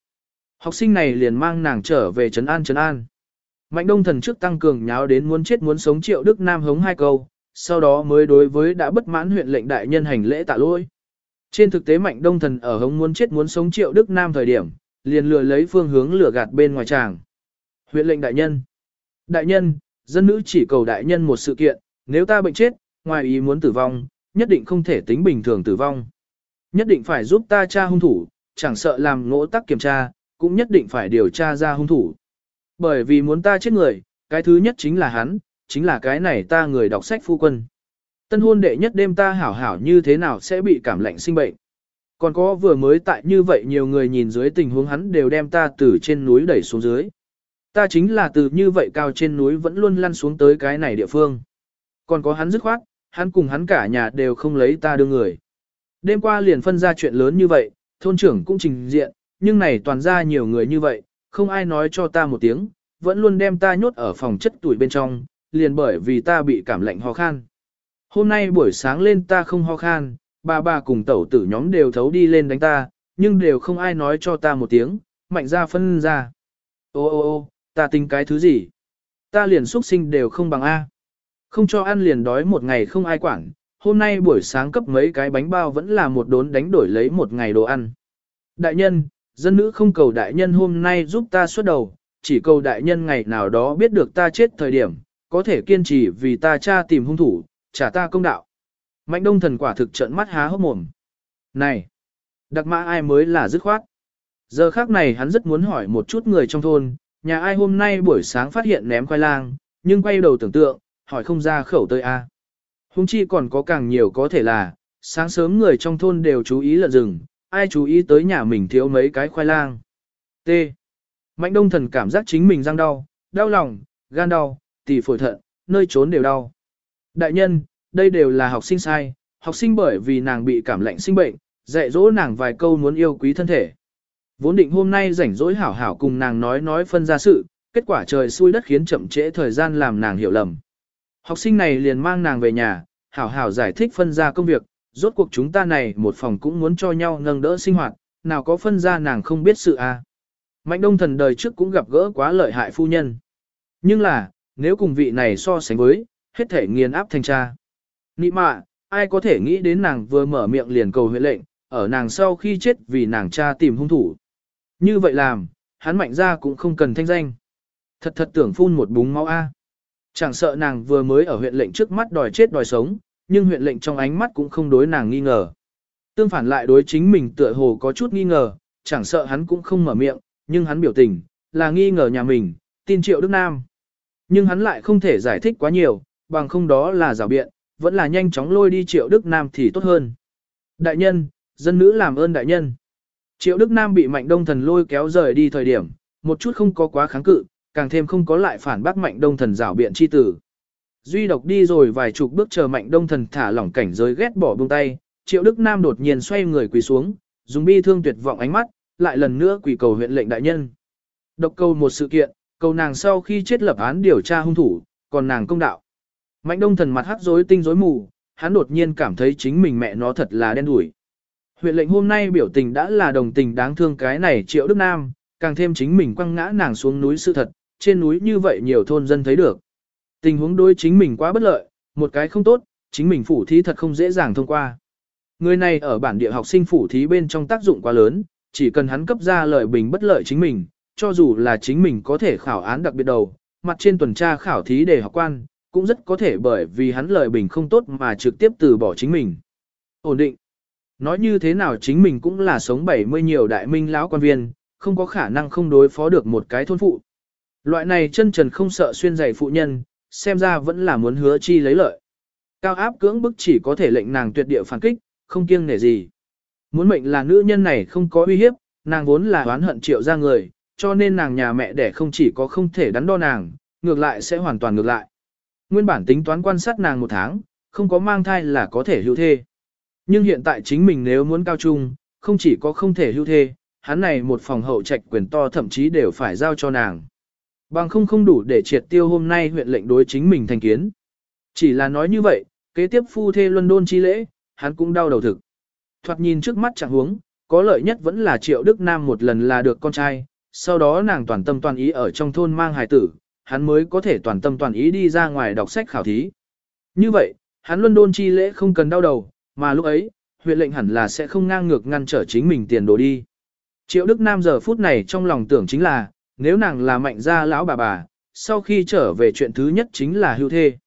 Học sinh này liền mang nàng trở về trấn an trấn an. Mạnh đông thần trước tăng cường nháo đến muốn chết muốn sống triệu Đức Nam hống hai câu, sau đó mới đối với đã bất mãn huyện lệnh đại nhân hành lễ tạ lỗi. Trên thực tế mạnh đông thần ở hống muốn chết muốn sống triệu Đức Nam thời điểm, liền lừa lấy phương hướng lửa gạt bên ngoài tràng. Huyện lệnh đại nhân. Đại nhân, dân nữ chỉ cầu đại nhân một sự kiện, nếu ta bệnh chết, ngoài ý muốn tử vong, nhất định không thể tính bình thường tử vong. Nhất định phải giúp ta tra hung thủ, chẳng sợ làm ngỗ tắc kiểm tra, cũng nhất định phải điều tra ra hung thủ. Bởi vì muốn ta chết người, cái thứ nhất chính là hắn, chính là cái này ta người đọc sách phu quân. Tân hôn đệ nhất đêm ta hảo hảo như thế nào sẽ bị cảm lạnh sinh bệnh. Còn có vừa mới tại như vậy nhiều người nhìn dưới tình huống hắn đều đem ta từ trên núi đẩy xuống dưới. Ta chính là từ như vậy cao trên núi vẫn luôn lăn xuống tới cái này địa phương. Còn có hắn dứt khoát, hắn cùng hắn cả nhà đều không lấy ta đưa người. Đêm qua liền phân ra chuyện lớn như vậy, thôn trưởng cũng trình diện, nhưng này toàn ra nhiều người như vậy, không ai nói cho ta một tiếng, vẫn luôn đem ta nhốt ở phòng chất tuổi bên trong, liền bởi vì ta bị cảm lạnh ho khan. Hôm nay buổi sáng lên ta không ho khan, bà bà cùng tẩu tử nhóm đều thấu đi lên đánh ta, nhưng đều không ai nói cho ta một tiếng, mạnh ra phân ra. Ô ô ô, ta tính cái thứ gì? Ta liền xuất sinh đều không bằng A. Không cho ăn liền đói một ngày không ai quản, hôm nay buổi sáng cấp mấy cái bánh bao vẫn là một đốn đánh đổi lấy một ngày đồ ăn. Đại nhân, dân nữ không cầu đại nhân hôm nay giúp ta xuất đầu, chỉ cầu đại nhân ngày nào đó biết được ta chết thời điểm, có thể kiên trì vì ta cha tìm hung thủ, trả ta công đạo. Mạnh đông thần quả thực trợn mắt há hốc mồm. Này, đặc mã ai mới là dứt khoát. Giờ khác này hắn rất muốn hỏi một chút người trong thôn, nhà ai hôm nay buổi sáng phát hiện ném khoai lang, nhưng quay đầu tưởng tượng, hỏi không ra khẩu tơi a. Hùng chi còn có càng nhiều có thể là, sáng sớm người trong thôn đều chú ý lợn rừng, ai chú ý tới nhà mình thiếu mấy cái khoai lang. T. Mạnh đông thần cảm giác chính mình răng đau, đau lòng, gan đau, tỷ phổi thận, nơi trốn đều đau. Đại nhân, đây đều là học sinh sai, học sinh bởi vì nàng bị cảm lạnh sinh bệnh, dạy dỗ nàng vài câu muốn yêu quý thân thể. Vốn định hôm nay rảnh rỗi hảo hảo cùng nàng nói nói phân ra sự, kết quả trời xui đất khiến chậm trễ thời gian làm nàng hiểu lầm. Học sinh này liền mang nàng về nhà, hảo hảo giải thích phân ra công việc, rốt cuộc chúng ta này một phòng cũng muốn cho nhau nâng đỡ sinh hoạt, nào có phân ra nàng không biết sự. À. Mạnh đông thần đời trước cũng gặp gỡ quá lợi hại phu nhân. Nhưng là, nếu cùng vị này so sánh với, hết thể nghiền áp thanh tra. Nị mạ, ai có thể nghĩ đến nàng vừa mở miệng liền cầu huyện lệnh, ở nàng sau khi chết vì nàng cha tìm hung thủ. Như vậy làm, hắn mạnh ra cũng không cần thanh danh. Thật thật tưởng phun một búng máu A. Chẳng sợ nàng vừa mới ở huyện lệnh trước mắt đòi chết đòi sống, nhưng huyện lệnh trong ánh mắt cũng không đối nàng nghi ngờ. Tương phản lại đối chính mình tựa hồ có chút nghi ngờ, chẳng sợ hắn cũng không mở miệng, nhưng hắn biểu tình, là nghi ngờ nhà mình, tin triệu Đức Nam. Nhưng hắn lại không thể giải thích quá nhiều, bằng không đó là rào biện, vẫn là nhanh chóng lôi đi triệu Đức Nam thì tốt hơn. Đại nhân, dân nữ làm ơn đại nhân. Triệu Đức Nam bị Mạnh Đông Thần lôi kéo rời đi thời điểm, một chút không có quá kháng cự, càng thêm không có lại phản bác Mạnh Đông Thần rảo biện chi tử. Duy độc đi rồi vài chục bước chờ Mạnh Đông Thần thả lỏng cảnh giới ghét bỏ buông tay, Triệu Đức Nam đột nhiên xoay người quỳ xuống, dùng bi thương tuyệt vọng ánh mắt, lại lần nữa quỳ cầu huyện lệnh đại nhân. Độc câu một sự kiện, cầu nàng sau khi chết lập án điều tra hung thủ, còn nàng công đạo. Mạnh Đông Thần mặt hắc rối tinh rối mù, hắn đột nhiên cảm thấy chính mình mẹ nó thật là đen đủi. Huyện lệnh hôm nay biểu tình đã là đồng tình đáng thương cái này Triệu Đức Nam, càng thêm chính mình quăng ngã nàng xuống núi sự thật, trên núi như vậy nhiều thôn dân thấy được. Tình huống đối chính mình quá bất lợi, một cái không tốt, chính mình phủ thí thật không dễ dàng thông qua. Người này ở bản địa học sinh phủ thí bên trong tác dụng quá lớn, chỉ cần hắn cấp ra lời bình bất lợi chính mình, cho dù là chính mình có thể khảo án đặc biệt đầu, mặt trên tuần tra khảo thí để học quan, cũng rất có thể bởi vì hắn lời bình không tốt mà trực tiếp từ bỏ chính mình. Ổn định. Nói như thế nào chính mình cũng là sống 70 nhiều đại minh lão quan viên, không có khả năng không đối phó được một cái thôn phụ. Loại này chân trần không sợ xuyên giày phụ nhân, xem ra vẫn là muốn hứa chi lấy lợi. Cao áp cưỡng bức chỉ có thể lệnh nàng tuyệt địa phản kích, không kiêng nể gì. Muốn mệnh là nữ nhân này không có uy hiếp, nàng vốn là oán hận triệu ra người, cho nên nàng nhà mẹ đẻ không chỉ có không thể đắn đo nàng, ngược lại sẽ hoàn toàn ngược lại. Nguyên bản tính toán quan sát nàng một tháng, không có mang thai là có thể hưu thê. Nhưng hiện tại chính mình nếu muốn cao trung, không chỉ có không thể hưu thê, hắn này một phòng hậu trạch quyền to thậm chí đều phải giao cho nàng. Bằng không không đủ để triệt tiêu hôm nay huyện lệnh đối chính mình thành kiến. Chỉ là nói như vậy, kế tiếp phu thê London chi lễ, hắn cũng đau đầu thực. Thoạt nhìn trước mắt chẳng huống, có lợi nhất vẫn là Triệu Đức Nam một lần là được con trai, sau đó nàng toàn tâm toàn ý ở trong thôn mang hài tử, hắn mới có thể toàn tâm toàn ý đi ra ngoài đọc sách khảo thí. Như vậy, hắn London chi lễ không cần đau đầu, mà lúc ấy, huyện lệnh hẳn là sẽ không ngang ngược ngăn trở chính mình tiền đồ đi. Triệu Đức Nam giờ phút này trong lòng tưởng chính là, nếu nàng là mạnh gia lão bà bà, sau khi trở về chuyện thứ nhất chính là hưu thê.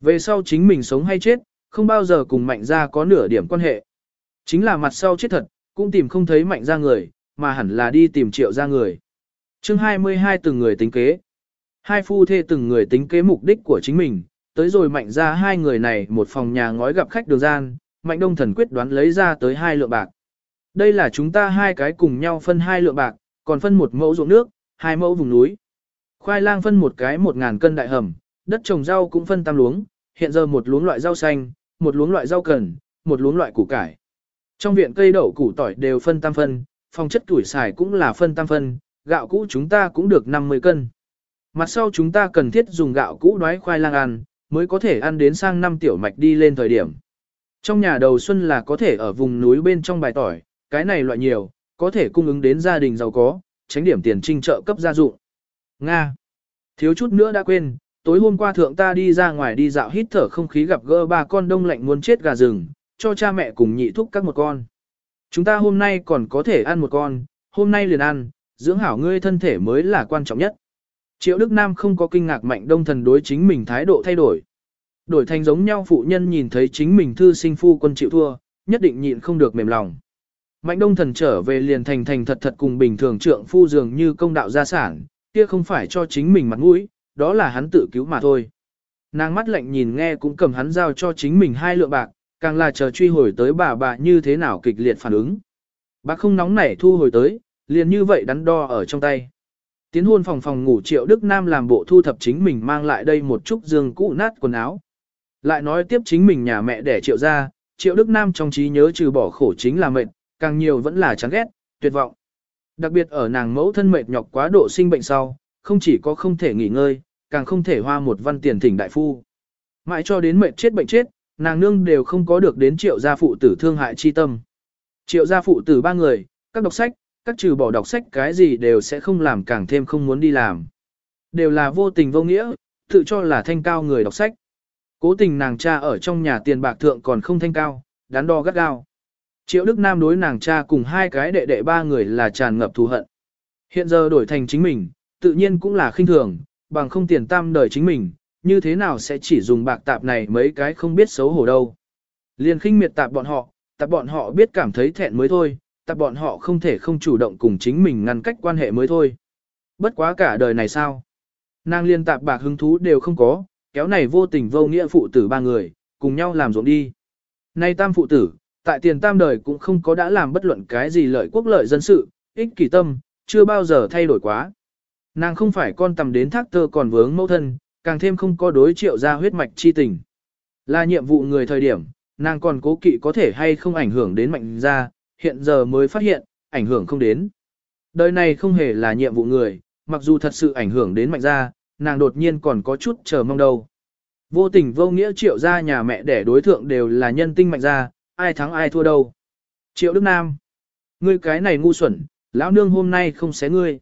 Về sau chính mình sống hay chết, không bao giờ cùng mạnh gia có nửa điểm quan hệ. Chính là mặt sau chết thật, cũng tìm không thấy mạnh gia người, mà hẳn là đi tìm triệu gia người. chương 22 từng người tính kế. Hai phu thê từng người tính kế mục đích của chính mình, tới rồi mạnh ra hai người này một phòng nhà ngói gặp khách đường gian, mạnh đông thần quyết đoán lấy ra tới hai lượng bạc. Đây là chúng ta hai cái cùng nhau phân hai lượng bạc, còn phân một mẫu ruộng nước, hai mẫu vùng núi. Khoai lang phân một cái một ngàn cân đại hầm, đất trồng rau cũng phân tam luống, hiện giờ một luống loại rau xanh, một luống loại rau cần, một luống loại củ cải. Trong viện cây đậu củ tỏi đều phân tam phân, phòng chất tuổi xài cũng là phân tam phân, gạo cũ chúng ta cũng được 50 cân. Mặt sau chúng ta cần thiết dùng gạo cũ đoái khoai lang ăn, mới có thể ăn đến sang năm tiểu mạch đi lên thời điểm. Trong nhà đầu xuân là có thể ở vùng núi bên trong bài tỏi, cái này loại nhiều, có thể cung ứng đến gia đình giàu có, tránh điểm tiền trinh trợ cấp gia dụng. Nga. Thiếu chút nữa đã quên, tối hôm qua thượng ta đi ra ngoài đi dạo hít thở không khí gặp gỡ ba con đông lạnh muốn chết gà rừng, cho cha mẹ cùng nhị thúc các một con. Chúng ta hôm nay còn có thể ăn một con, hôm nay liền ăn, dưỡng hảo ngươi thân thể mới là quan trọng nhất. Triệu Đức Nam không có kinh ngạc mạnh đông thần đối chính mình thái độ thay đổi. Đổi thành giống nhau phụ nhân nhìn thấy chính mình thư sinh phu quân chịu thua, nhất định nhịn không được mềm lòng. Mạnh đông thần trở về liền thành thành thật thật cùng bình thường trượng phu dường như công đạo gia sản, kia không phải cho chính mình mặt mũi, đó là hắn tự cứu mà thôi. Nàng mắt lạnh nhìn nghe cũng cầm hắn giao cho chính mình hai lượng bạc, càng là chờ truy hồi tới bà bà như thế nào kịch liệt phản ứng. Bác không nóng nảy thu hồi tới, liền như vậy đắn đo ở trong tay. Tiến hôn phòng phòng ngủ triệu Đức Nam làm bộ thu thập chính mình mang lại đây một chút dương cũ nát quần áo. Lại nói tiếp chính mình nhà mẹ để triệu ra, triệu Đức Nam trong trí nhớ trừ bỏ khổ chính là mệt, càng nhiều vẫn là chán ghét, tuyệt vọng. Đặc biệt ở nàng mẫu thân mệt nhọc quá độ sinh bệnh sau, không chỉ có không thể nghỉ ngơi, càng không thể hoa một văn tiền thỉnh đại phu. Mãi cho đến mệt chết bệnh chết, nàng nương đều không có được đến triệu gia phụ tử thương hại chi tâm. Triệu gia phụ tử ba người, các đọc sách, các trừ bỏ đọc sách cái gì đều sẽ không làm càng thêm không muốn đi làm. Đều là vô tình vô nghĩa, tự cho là thanh cao người đọc sách. Cố tình nàng cha ở trong nhà tiền bạc thượng còn không thanh cao, đắn đo gắt gao. Triệu Đức Nam đối nàng cha cùng hai cái đệ đệ ba người là tràn ngập thù hận. Hiện giờ đổi thành chính mình, tự nhiên cũng là khinh thường, bằng không tiền tam đời chính mình, như thế nào sẽ chỉ dùng bạc tạp này mấy cái không biết xấu hổ đâu. Liền khinh miệt tạp bọn họ, tạp bọn họ biết cảm thấy thẹn mới thôi, tạp bọn họ không thể không chủ động cùng chính mình ngăn cách quan hệ mới thôi. Bất quá cả đời này sao? Nàng liên tạp bạc hứng thú đều không có, kéo này vô tình vô nghĩa phụ tử ba người, cùng nhau làm ruộng đi. Nay tam phụ tử, tại tiền tam đời cũng không có đã làm bất luận cái gì lợi quốc lợi dân sự, ích kỷ tâm, chưa bao giờ thay đổi quá. Nàng không phải con tầm đến thác tơ còn vướng mẫu thân, càng thêm không có đối triệu ra huyết mạch chi tình. Là nhiệm vụ người thời điểm, nàng còn cố kỵ có thể hay không ảnh hưởng đến mạnh ra, hiện giờ mới phát hiện, ảnh hưởng không đến. Đời này không hề là nhiệm vụ người, mặc dù thật sự ảnh hưởng đến mạnh gia, nàng đột nhiên còn có chút chờ mong đâu. Vô tình vô nghĩa triệu ra nhà mẹ để đối thượng đều là nhân tinh mạnh gia, ai thắng ai thua đâu. Triệu Đức Nam. Ngươi cái này ngu xuẩn, lão nương hôm nay không xé ngươi.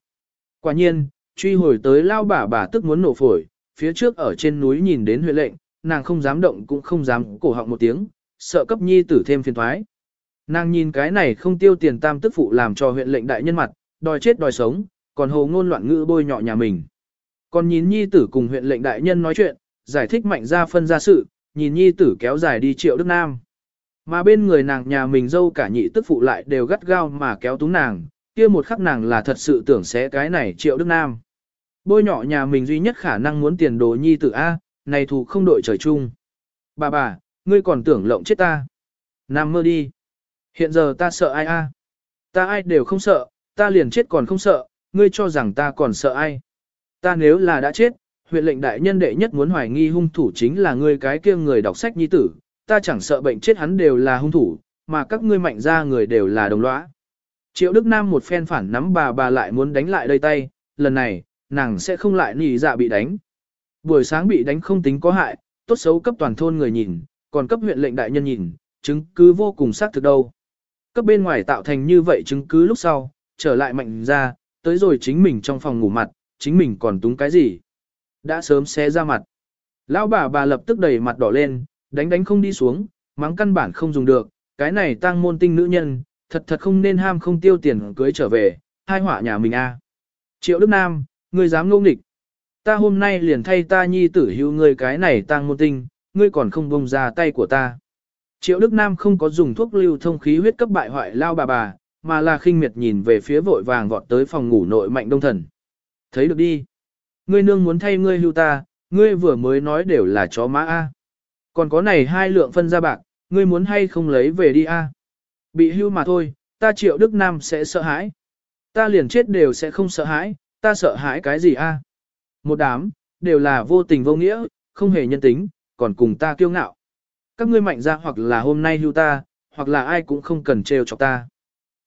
Quả nhiên, truy hồi tới lao bà bà tức muốn nổ phổi, phía trước ở trên núi nhìn đến huyện lệnh, nàng không dám động cũng không dám cổ họng một tiếng, sợ cấp nhi tử thêm phiền thoái. Nàng nhìn cái này không tiêu tiền tam tức phụ làm cho huyện lệnh đại nhân mặt, đòi chết đòi sống, còn hồ ngôn loạn ngữ bôi nhọ nhà mình. Còn nhìn nhi tử cùng huyện lệnh đại nhân nói chuyện, giải thích mạnh ra phân ra sự, nhìn nhi tử kéo dài đi triệu Đức Nam. Mà bên người nàng nhà mình dâu cả nhị tức phụ lại đều gắt gao mà kéo túng nàng, kia một khắc nàng là thật sự tưởng sẽ cái này triệu Đức Nam. Bôi nhỏ nhà mình duy nhất khả năng muốn tiền đồ nhi tử A, này thù không đội trời chung. Bà bà, ngươi còn tưởng lộng chết ta. Nam mơ đi. Hiện giờ ta sợ ai a? Ta ai đều không sợ, ta liền chết còn không sợ, ngươi cho rằng ta còn sợ ai. Ta nếu là đã chết, huyện lệnh đại nhân đệ nhất muốn hoài nghi hung thủ chính là ngươi cái kia người đọc sách nhi tử, ta chẳng sợ bệnh chết hắn đều là hung thủ, mà các ngươi mạnh ra người đều là đồng lõa. Triệu Đức Nam một phen phản nắm bà bà lại muốn đánh lại đây tay, lần này, nàng sẽ không lại nỉ dạ bị đánh. Buổi sáng bị đánh không tính có hại, tốt xấu cấp toàn thôn người nhìn, còn cấp huyện lệnh đại nhân nhìn, chứng cứ vô cùng xác thực đâu. Cấp bên ngoài tạo thành như vậy chứng cứ lúc sau, trở lại mạnh ra, tới rồi chính mình trong phòng ngủ mặt, chính mình còn túng cái gì. Đã sớm xé ra mặt. Lão bà bà lập tức đẩy mặt đỏ lên, đánh đánh không đi xuống, mắng căn bản không dùng được, cái này tăng môn tinh nữ nhân, thật thật không nên ham không tiêu tiền cưới trở về, hai họa nhà mình a. Triệu Đức Nam, ngươi dám ngông nghịch. Ta hôm nay liền thay ta nhi tử hữu ngươi cái này tăng môn tinh, ngươi còn không bông ra tay của ta. Triệu Đức Nam không có dùng thuốc lưu thông khí huyết cấp bại hoại lao bà bà, mà là khinh miệt nhìn về phía vội vàng vọt tới phòng ngủ nội mạnh đông thần. Thấy được đi. Ngươi nương muốn thay ngươi hưu ta, ngươi vừa mới nói đều là chó má A. Còn có này hai lượng phân ra bạc, ngươi muốn hay không lấy về đi A. Bị hưu mà thôi, ta triệu Đức Nam sẽ sợ hãi. Ta liền chết đều sẽ không sợ hãi, ta sợ hãi cái gì A. Một đám, đều là vô tình vô nghĩa, không hề nhân tính, còn cùng ta kiêu ngạo. Các ngươi mạnh ra hoặc là hôm nay hưu ta, hoặc là ai cũng không cần trêu chọc ta.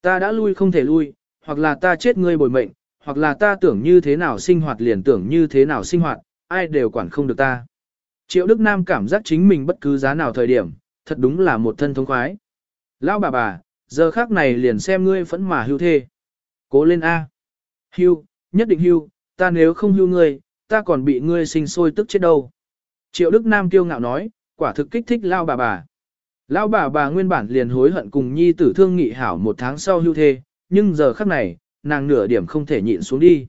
Ta đã lui không thể lui, hoặc là ta chết ngươi bồi mệnh, hoặc là ta tưởng như thế nào sinh hoạt liền tưởng như thế nào sinh hoạt, ai đều quản không được ta. Triệu Đức Nam cảm giác chính mình bất cứ giá nào thời điểm, thật đúng là một thân thống khoái. Lão bà bà, giờ khác này liền xem ngươi phẫn mà hưu thê. Cố lên A. Hưu, nhất định hưu, ta nếu không hưu ngươi, ta còn bị ngươi sinh sôi tức chết đâu. Triệu Đức Nam kiêu ngạo nói, quả thực kích thích lao bà bà. Lao bà bà nguyên bản liền hối hận cùng nhi tử thương nghị hảo một tháng sau hưu thê, nhưng giờ khắc này, nàng nửa điểm không thể nhịn xuống đi.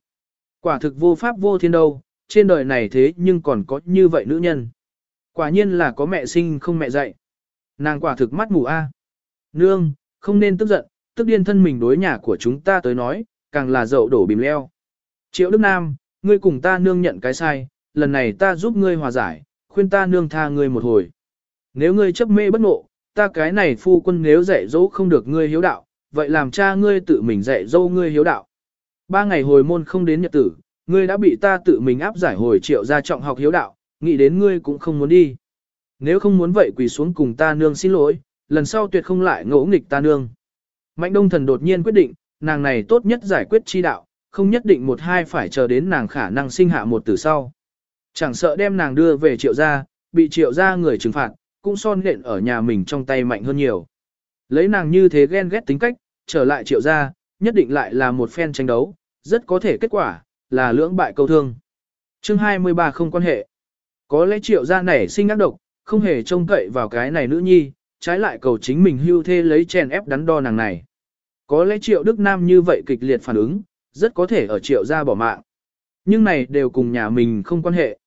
Quả thực vô pháp vô thiên đâu, trên đời này thế nhưng còn có như vậy nữ nhân. Quả nhiên là có mẹ sinh không mẹ dạy. Nàng quả thực mắt mù a. Nương, không nên tức giận, tức điên thân mình đối nhà của chúng ta tới nói, càng là dậu đổ bìm leo. Triệu Đức Nam, ngươi cùng ta nương nhận cái sai, lần này ta giúp ngươi hòa giải, khuyên ta nương tha ngươi một hồi. Nếu ngươi chấp mê bất ngộ, ta cái này phu quân nếu dạy dỗ không được ngươi hiếu đạo, vậy làm cha ngươi tự mình dạy dỗ ngươi hiếu đạo. Ba ngày hồi môn không đến nhật tử, ngươi đã bị ta tự mình áp giải hồi triệu ra trọng học hiếu đạo, nghĩ đến ngươi cũng không muốn đi. Nếu không muốn vậy quỳ xuống cùng ta nương xin lỗi, lần sau tuyệt không lại ngỗ nghịch ta nương. Mạnh đông thần đột nhiên quyết định, nàng này tốt nhất giải quyết chi đạo, không nhất định một hai phải chờ đến nàng khả năng sinh hạ một tử sau. Chẳng sợ đem nàng đưa về triệu gia, bị triệu gia người trừng phạt, cũng son lện ở nhà mình trong tay mạnh hơn nhiều. Lấy nàng như thế ghen ghét tính cách, trở lại triệu gia, nhất định lại là một phen tranh đấu, rất có thể kết quả, là lưỡng bại câu thương. chương 23 không quan hệ. Có lẽ triệu gia này sinh ác độc, không hề trông cậy vào cái này nữ nhi, trái lại cầu chính mình hưu thê lấy chèn ép đắn đo nàng này. Có lẽ triệu Đức Nam như vậy kịch liệt phản ứng, rất có thể ở triệu gia bỏ mạng. Nhưng này đều cùng nhà mình không quan hệ.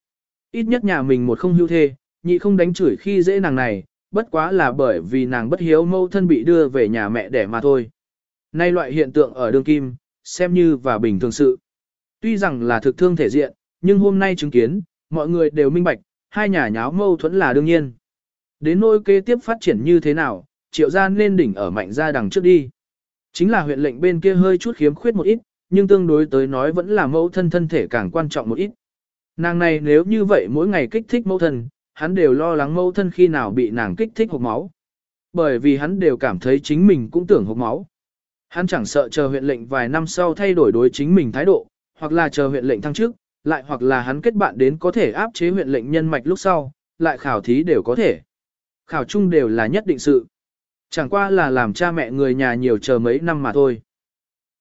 Ít nhất nhà mình một không hưu thê, nhị không đánh chửi khi dễ nàng này, bất quá là bởi vì nàng bất hiếu mâu thân bị đưa về nhà mẹ đẻ mà thôi. Nay loại hiện tượng ở đương kim, xem như và bình thường sự. Tuy rằng là thực thương thể diện, nhưng hôm nay chứng kiến, mọi người đều minh bạch, hai nhà nháo mâu thuẫn là đương nhiên. Đến nỗi kế tiếp phát triển như thế nào, triệu gia nên đỉnh ở mạnh gia đằng trước đi. Chính là huyện lệnh bên kia hơi chút khiếm khuyết một ít, nhưng tương đối tới nói vẫn là mẫu thân thân thể càng quan trọng một ít. Nàng này nếu như vậy mỗi ngày kích thích mẫu thân, hắn đều lo lắng mẫu thân khi nào bị nàng kích thích hộp máu. Bởi vì hắn đều cảm thấy chính mình cũng tưởng hộp máu. Hắn chẳng sợ chờ huyện lệnh vài năm sau thay đổi đối chính mình thái độ, hoặc là chờ huyện lệnh thăng chức, lại hoặc là hắn kết bạn đến có thể áp chế huyện lệnh nhân mạch lúc sau, lại khảo thí đều có thể. Khảo chung đều là nhất định sự. Chẳng qua là làm cha mẹ người nhà nhiều chờ mấy năm mà thôi.